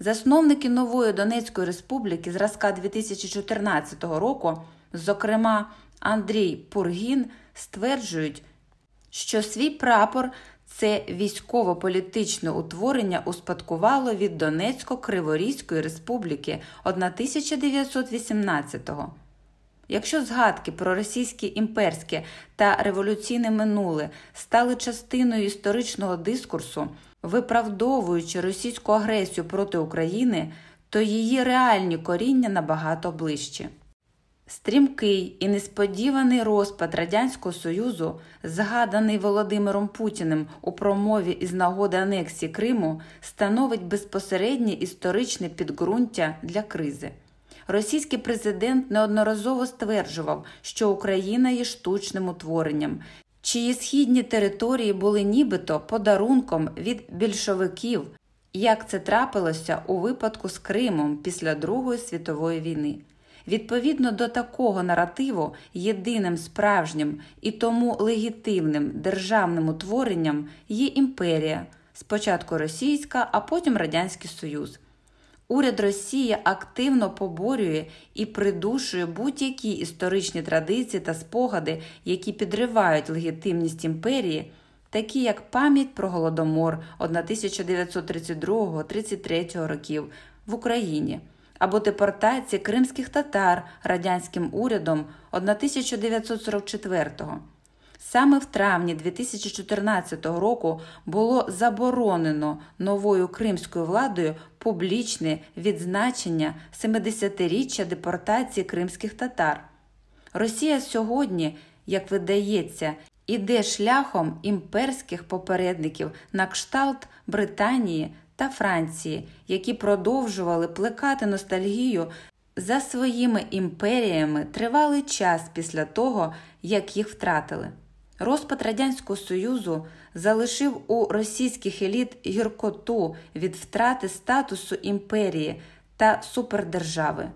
Засновники нової Донецької республіки зразка 2014 року, зокрема Андрій Пургін, стверджують, що свій прапор це військово-політичне утворення успадкувало від Донецько-Криворізької республіки 1918-го. Якщо згадки про російське імперське та революційне минуле стали частиною історичного дискурсу, виправдовуючи російську агресію проти України, то її реальні коріння набагато ближчі. Стрімкий і несподіваний розпад Радянського Союзу, згаданий Володимиром Путіним у промові із нагоди анексії Криму, становить безпосереднє історичне підґрунтя для кризи. Російський президент неодноразово стверджував, що Україна є штучним утворенням, чиї східні території були нібито подарунком від більшовиків, як це трапилося у випадку з Кримом після Другої світової війни. Відповідно до такого наративу, єдиним справжнім і тому легітимним державним утворенням є імперія, спочатку російська, а потім Радянський Союз. Уряд Росії активно поборює і придушує будь-які історичні традиції та спогади, які підривають легітимність імперії, такі як пам'ять про Голодомор 1932-33 років в Україні або депортації кримських татар радянським урядом 1944-го. Саме в травні 2014 року було заборонено новою кримською владою публічне відзначення 70-річчя депортації кримських татар. Росія сьогодні, як видається, іде шляхом імперських попередників на кшталт Британії та Франції, які продовжували плекати ностальгію за своїми імперіями тривалий час після того, як їх втратили. Розпад Радянського Союзу залишив у російських еліт гіркоту від втрати статусу імперії та супердержави,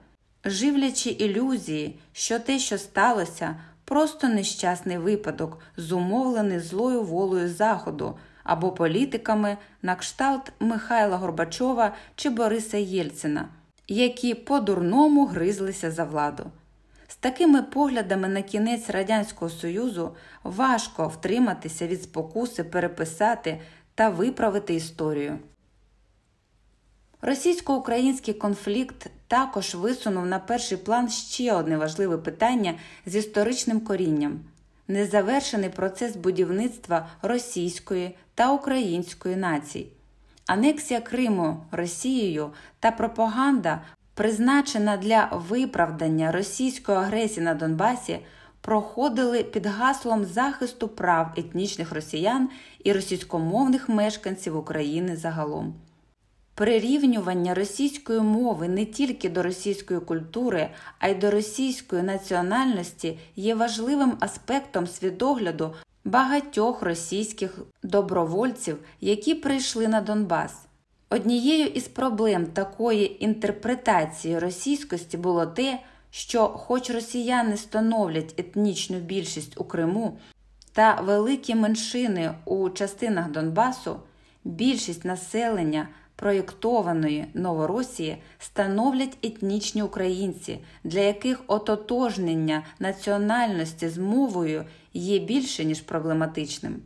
живлячи ілюзії, що те, що сталося, просто нещасний випадок, зумовлений злою волею Заходу або політиками на кшталт Михайла Горбачова чи Бориса Єльцина, які по-дурному гризлися за владу. З такими поглядами на кінець Радянського Союзу важко втриматися від спокуси переписати та виправити історію. Російсько-український конфлікт також висунув на перший план ще одне важливе питання з історичним корінням незавершений процес будівництва російської та української націй. Анексія Криму Росією та пропаганда призначена для виправдання російської агресії на Донбасі, проходили під гаслом захисту прав етнічних росіян і російськомовних мешканців України загалом. Прирівнювання російської мови не тільки до російської культури, а й до російської національності є важливим аспектом свідогляду багатьох російських добровольців, які прийшли на Донбас. Однією із проблем такої інтерпретації російськості було те, що, хоч росіяни становлять етнічну більшість у Криму та великі меншини у частинах Донбасу, більшість населення проєктованої Новоросії становлять етнічні українці, для яких ототожнення національності з мовою є більше ніж проблематичним.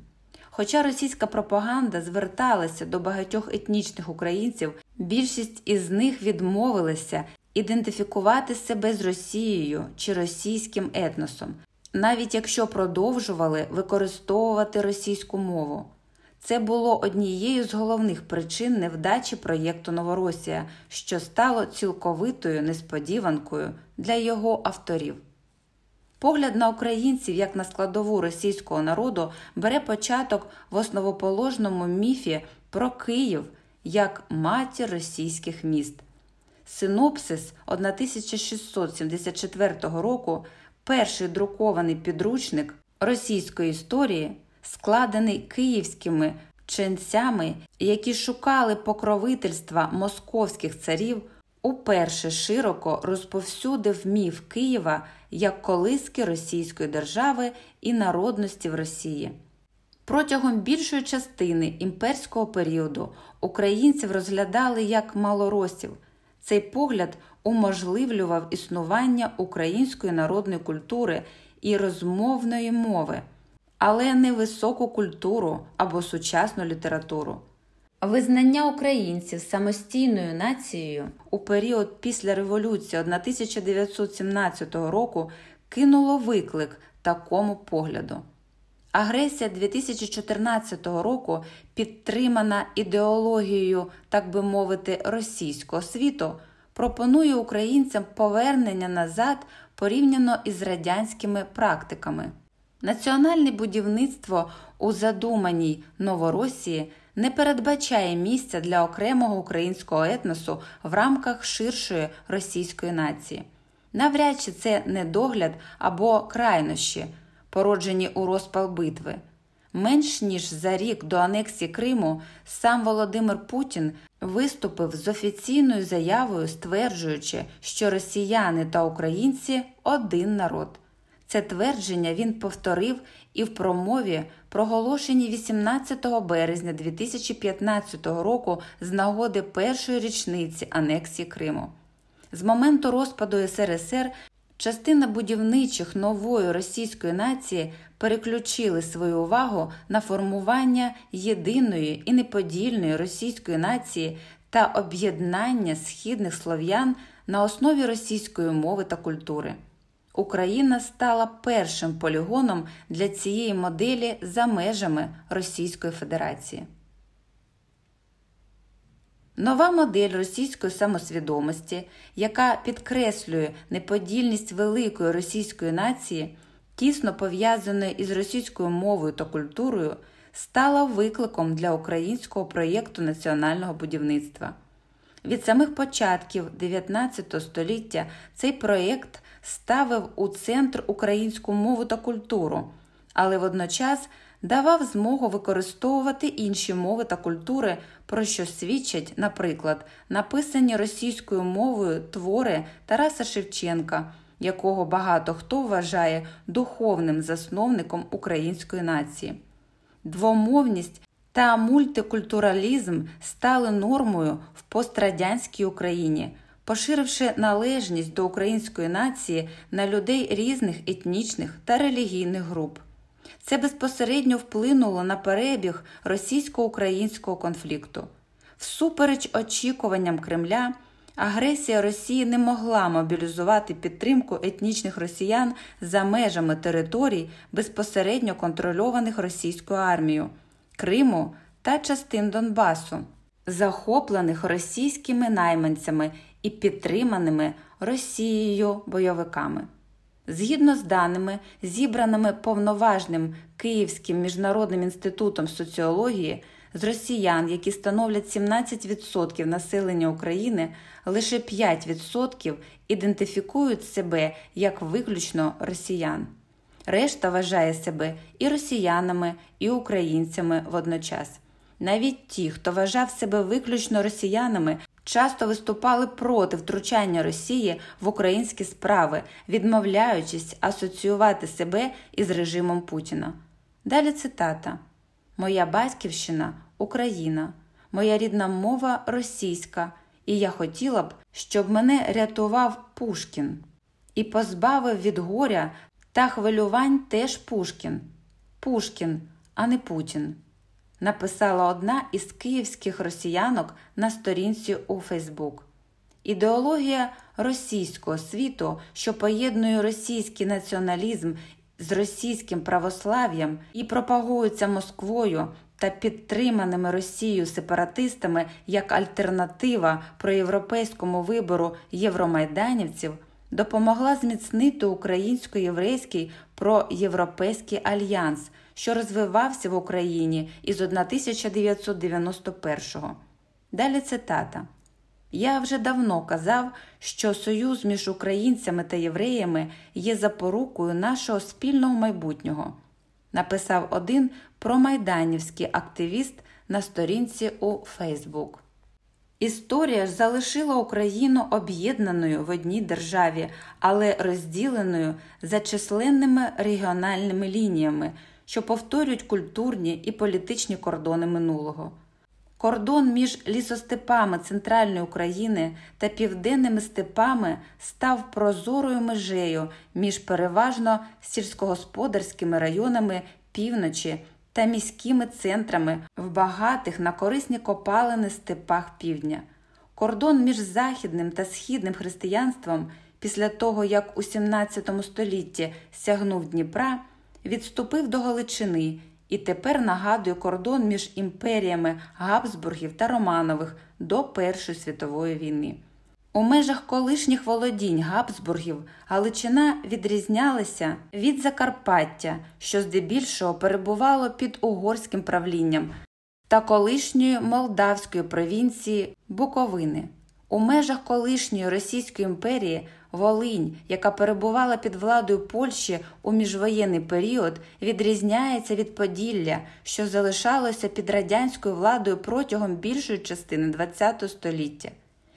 Хоча російська пропаганда зверталася до багатьох етнічних українців, більшість із них відмовилася ідентифікувати себе з Росією чи російським етносом, навіть якщо продовжували використовувати російську мову. Це було однією з головних причин невдачі проєкту Новоросія, що стало цілковитою несподіванкою для його авторів. Погляд на українців як на складову російського народу бере початок в основоположному міфі про Київ як матір російських міст. Синопсис 1674 року, перший друкований підручник російської історії, складений київськими ченцями, які шукали покровительства московських царів уперше широко розповсюдив міф Києва як колиски Російської держави і народності в Росії. Протягом більшої частини імперського періоду українців розглядали як малоросів. Цей погляд уможливлював існування української народної культури і розмовної мови, але не високу культуру або сучасну літературу. Визнання українців самостійною нацією у період після революції 1917 року кинуло виклик такому погляду. Агресія 2014 року, підтримана ідеологією, так би мовити, російського світу, пропонує українцям повернення назад порівняно із радянськими практиками. Національне будівництво у задуманій Новоросії не передбачає місця для окремого українського етносу в рамках ширшої російської нації. Навряд чи це недогляд або крайнощі, породжені у розпал битви. Менш ніж за рік до анексії Криму сам Володимир Путін виступив з офіційною заявою, стверджуючи, що росіяни та українці один народ. Це твердження він повторив і в промові, проголошеній 18 березня 2015 року з нагоди першої річниці анексії Криму. З моменту розпаду СРСР частина будівничих нової російської нації переключили свою увагу на формування єдиної і неподільної російської нації та об'єднання східних слов'ян на основі російської мови та культури. Україна стала першим полігоном для цієї моделі за межами Російської Федерації. Нова модель російської самосвідомості, яка підкреслює неподільність великої російської нації, тісно пов'язаної із російською мовою та культурою, стала викликом для українського проєкту національного будівництва. Від самих початків 19 століття цей проєкт ставив у центр українську мову та культуру, але водночас давав змогу використовувати інші мови та культури, про що свідчать, наприклад, написані російською мовою твори Тараса Шевченка, якого багато хто вважає духовним засновником української нації. Двомовність та мультикультуралізм стали нормою в пострадянській Україні, поширивши належність до української нації на людей різних етнічних та релігійних груп. Це безпосередньо вплинуло на перебіг російсько-українського конфлікту. Всупереч очікуванням Кремля, агресія Росії не могла мобілізувати підтримку етнічних росіян за межами територій, безпосередньо контрольованих російською армією, Криму та частин Донбасу, захоплених російськими найманцями і підтриманими Росією бойовиками. Згідно з даними, зібраними повноважним Київським міжнародним інститутом соціології, з росіян, які становлять 17% населення України, лише 5% ідентифікують себе як виключно росіян. Решта вважає себе і росіянами, і українцями водночас. Навіть ті, хто вважав себе виключно росіянами, часто виступали проти втручання Росії в українські справи, відмовляючись асоціювати себе із режимом Путіна. Далі цитата: Моя батьківщина Україна, моя рідна мова російська, і я хотіла б, щоб мене рятував Пушкін. І позбавив від горя та хвилювань теж Пушкін. Пушкін, а не Путін написала одна із київських росіянок на сторінці у Фейсбук. Ідеологія російського світу, що поєднує російський націоналізм з російським православ'ям і пропагується Москвою та підтриманими Росією сепаратистами як альтернатива проєвропейському вибору євромайданівців, допомогла зміцнити українсько-єврейський проєвропейський альянс що розвивався в Україні із 1991-го. Далі цитата. Я вже давно казав, що союз між українцями та євреями є запорукою нашого спільного майбутнього, написав один промайданівський активіст на сторінці у Фейсбук. Історія ж залишила Україну об'єднаною в одній державі, але розділеною за численними регіональними лініями, що повторюють культурні і політичні кордони минулого. Кордон між лісостепами центральної України та південними степами став прозорою межею між переважно сільськогосподарськими районами півночі та міськими центрами в багатих на корисні копалини степах півдня. Кордон між західним та східним християнством після того, як у 17 столітті сягнув Дніпра, відступив до Галичини і тепер нагадує кордон між імперіями Габсбургів та Романових до Першої світової війни. У межах колишніх володінь Габсбургів Галичина відрізнялася від Закарпаття, що здебільшого перебувало під угорським правлінням, та колишньої молдавської провінції Буковини. У межах колишньої Російської імперії Волинь, яка перебувала під владою Польщі у міжвоєнний період, відрізняється від Поділля, що залишалося під радянською владою протягом більшої частини ХХ століття.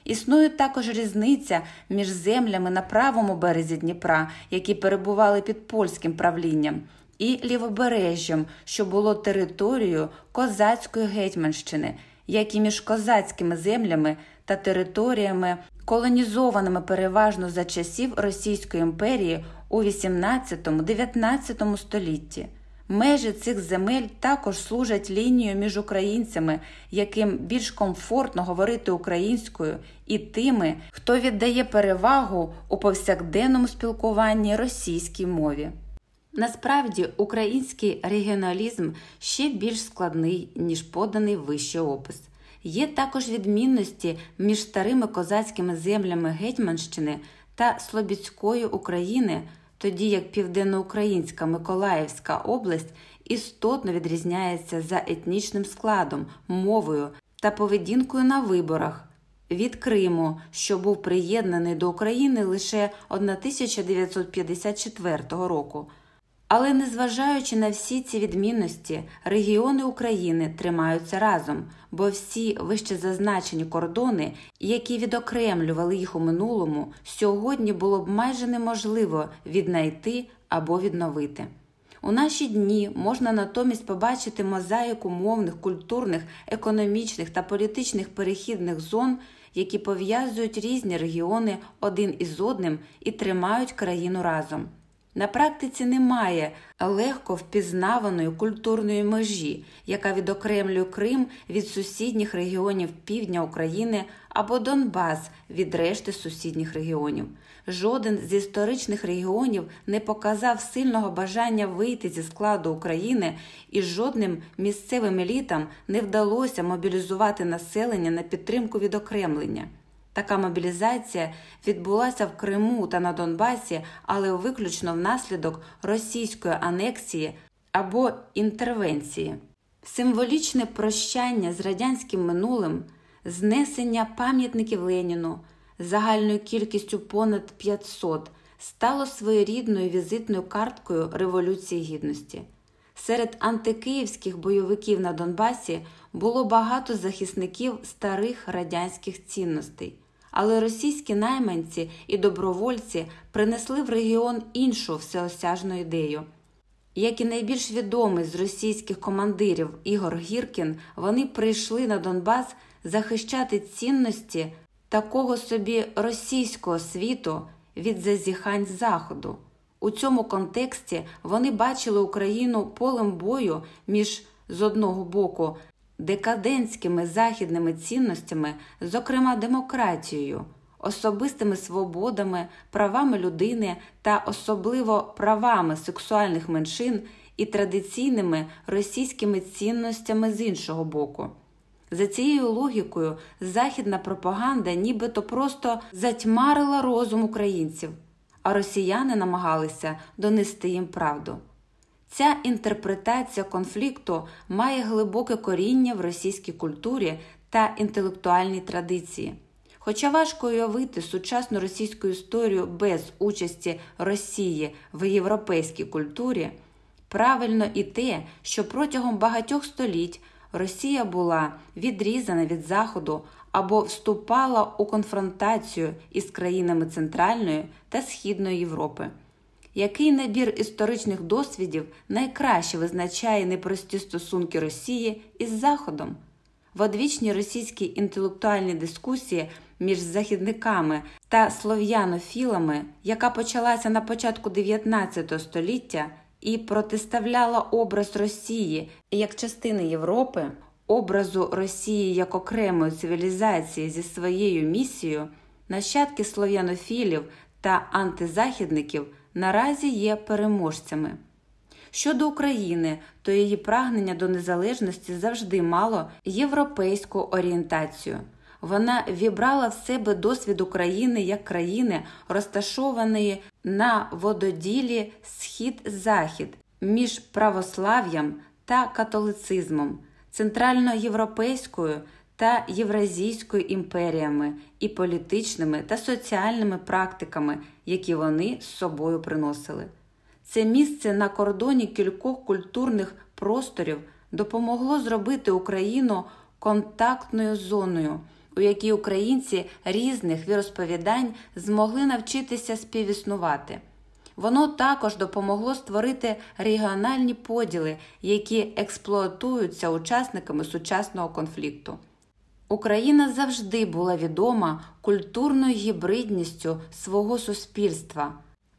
Існує також різниця між землями на правому березі Дніпра, які перебували під польським правлінням, і лівобережжям, що було територією козацької гетьманщини, як і між козацькими землями та територіями, колонізованими переважно за часів Російської імперії у XVIII-XIX столітті. Межі цих земель також служать лінією між українцями, яким більш комфортно говорити українською, і тими, хто віддає перевагу у повсякденному спілкуванні російській мові. Насправді, український регіоналізм ще більш складний, ніж поданий вищий опис. Є також відмінності між старими козацькими землями Гетьманщини та Слобідської України тоді як Південноукраїнська Миколаївська область істотно відрізняється за етнічним складом, мовою та поведінкою на виборах від Криму, що був приєднаний до України лише 1954 року. Але незважаючи на всі ці відмінності, регіони України тримаються разом, бо всі вище зазначені кордони, які відокремлювали їх у минулому, сьогодні було б майже неможливо віднайти або відновити. У наші дні можна натомість побачити мозаїку мовних, культурних, економічних та політичних перехідних зон, які пов'язують різні регіони один із одним і тримають країну разом. На практиці немає легко впізнаваної культурної межі, яка відокремлює Крим від сусідніх регіонів півдня України або Донбас від решти сусідніх регіонів. Жоден з історичних регіонів не показав сильного бажання вийти зі складу України, і жодним місцевим елітам не вдалося мобілізувати населення на підтримку відокремлення. Така мобілізація відбулася в Криму та на Донбасі, але виключно внаслідок російської анексії або інтервенції. Символічне прощання з радянським минулим, знесення пам'ятників Леніну загальною кількістю понад 500 стало своєрідною візитною карткою Революції Гідності. Серед антикиївських бойовиків на Донбасі було багато захисників старих радянських цінностей але російські найманці і добровольці принесли в регіон іншу всеосяжну ідею. Як і найбільш відомий з російських командирів Ігор Гіркін, вони прийшли на Донбас захищати цінності такого собі російського світу від зазіхань Заходу. У цьому контексті вони бачили Україну полем бою між з одного боку декадентськими західними цінностями, зокрема демократією, особистими свободами, правами людини та особливо правами сексуальних меншин і традиційними російськими цінностями з іншого боку. За цією логікою, західна пропаганда нібито просто затьмарила розум українців, а росіяни намагалися донести їм правду. Ця інтерпретація конфлікту має глибоке коріння в російській культурі та інтелектуальній традиції. Хоча важко уявити сучасну російську історію без участі Росії в європейській культурі, правильно і те, що протягом багатьох століть Росія була відрізана від Заходу або вступала у конфронтацію із країнами Центральної та Східної Європи. Який набір історичних досвідів найкраще визначає непрості стосунки Росії із Заходом. В одвічній російській інтелектуальній дискусії між західниками та слов'янофілами, яка почалася на початку 19 століття і протиставляла образ Росії як частини Європи, образу Росії як окремої цивілізації зі своєю місією, нащадки слов'янофілів та антизахідників наразі є переможцями. Щодо України, то її прагнення до незалежності завжди мало європейську орієнтацію. Вона вібрала в себе досвід України як країни, розташованої на вододілі схід-захід між православ'ям та католицизмом, центральноєвропейською та євразійською імперіями і політичними та соціальними практиками, які вони з собою приносили. Це місце на кордоні кількох культурних просторів допомогло зробити Україну контактною зоною, у якій українці різних віросповідань змогли навчитися співіснувати. Воно також допомогло створити регіональні поділи, які експлуатуються учасниками сучасного конфлікту. Україна завжди була відома культурною гібридністю свого суспільства.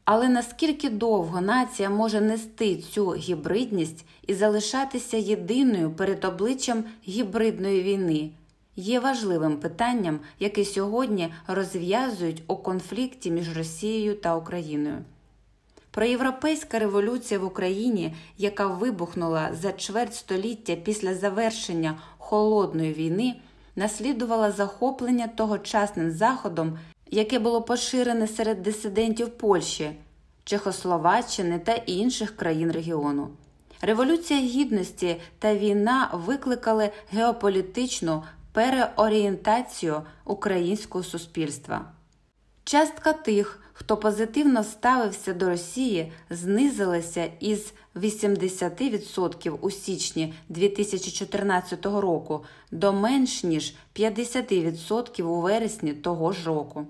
Але наскільки довго нація може нести цю гібридність і залишатися єдиною перед обличчям гібридної війни, є важливим питанням, яке сьогодні розв'язують у конфлікті між Росією та Україною. Проєвропейська революція в Україні, яка вибухнула за чверть століття після завершення холодної війни, наслідувала захоплення тогочасним заходом яке було поширене серед дисидентів Польщі, Чехословаччини та інших країн регіону. Революція гідності та війна викликали геополітичну переорієнтацію українського суспільства. Частка тих, хто позитивно ставився до Росії, знизилася із 80% у січні 2014 року до менш ніж 50% у вересні того ж року.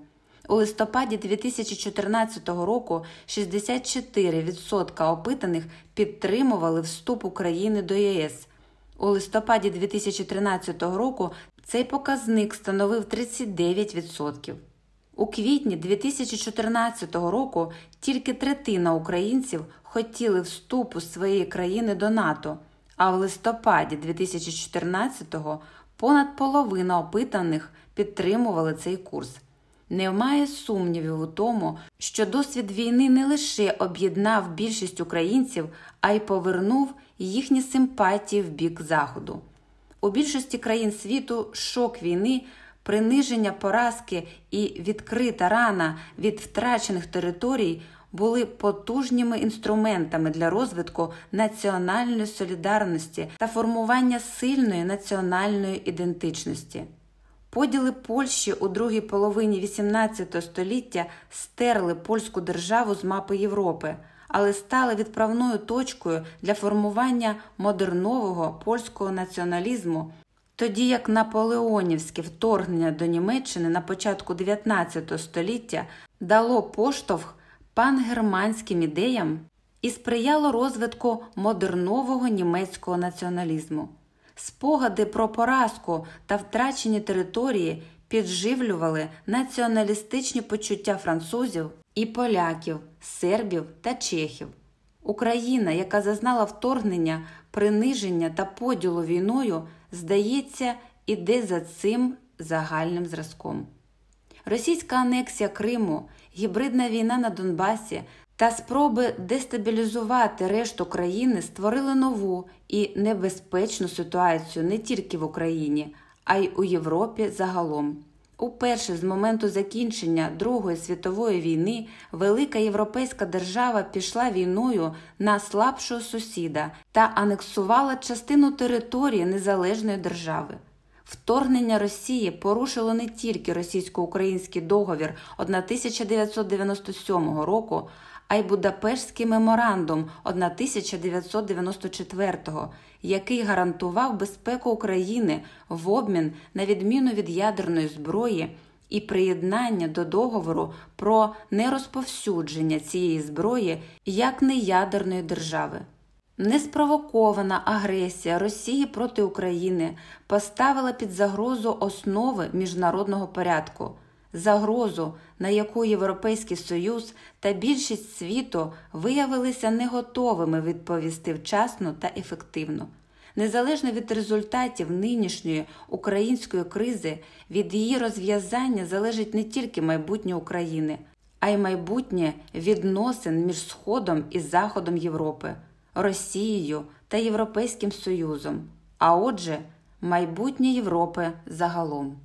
У листопаді 2014 року 64% опитаних підтримували вступ України до ЄС. У листопаді 2013 року цей показник становив 39%. У квітні 2014 року тільки третина українців хотіли вступу своєї країни до НАТО, а в листопаді 2014-го понад половина опитаних підтримували цей курс. Немає сумнівів у тому, що досвід війни не лише об'єднав більшість українців, а й повернув їхні симпатії в бік Заходу. У більшості країн світу шок війни, приниження поразки і відкрита рана від втрачених територій були потужніми інструментами для розвитку національної солідарності та формування сильної національної ідентичності. Поділи Польщі у другій половині XVIII століття стерли польську державу з мапи Європи, але стали відправною точкою для формування модернового польського націоналізму, тоді як наполеонівське вторгнення до Німеччини на початку XIX століття дало поштовх пангерманським ідеям і сприяло розвитку модернового німецького націоналізму. Спогади про поразку та втрачені території підживлювали націоналістичні почуття французів і поляків, сербів та чехів. Україна, яка зазнала вторгнення, приниження та поділу війною, здається, іде за цим загальним зразком. Російська анексія Криму, гібридна війна на Донбасі та спроби дестабілізувати решту країни створили нову і небезпечну ситуацію не тільки в Україні, а й у Європі загалом. Уперше з моменту закінчення Другої світової війни велика європейська держава пішла війною на слабшого сусіда та анексувала частину території незалежної держави. Вторгнення Росії порушило не тільки російсько-український договір 1997 року, а й Будапештський меморандум 1994-го, який гарантував безпеку України в обмін на відміну від ядерної зброї і приєднання до договору про нерозповсюдження цієї зброї як неядерної держави. Неспровокована агресія Росії проти України поставила під загрозу основи міжнародного порядку, загрозу, на яку Європейський Союз та більшість світу виявилися не готовими відповісти вчасно та ефективно. Незалежно від результатів нинішньої української кризи, від її розв'язання залежить не тільки майбутнє України, а й майбутнє відносин між Сходом і Заходом Європи, Росією та Європейським Союзом, а отже, майбутнє Європи загалом.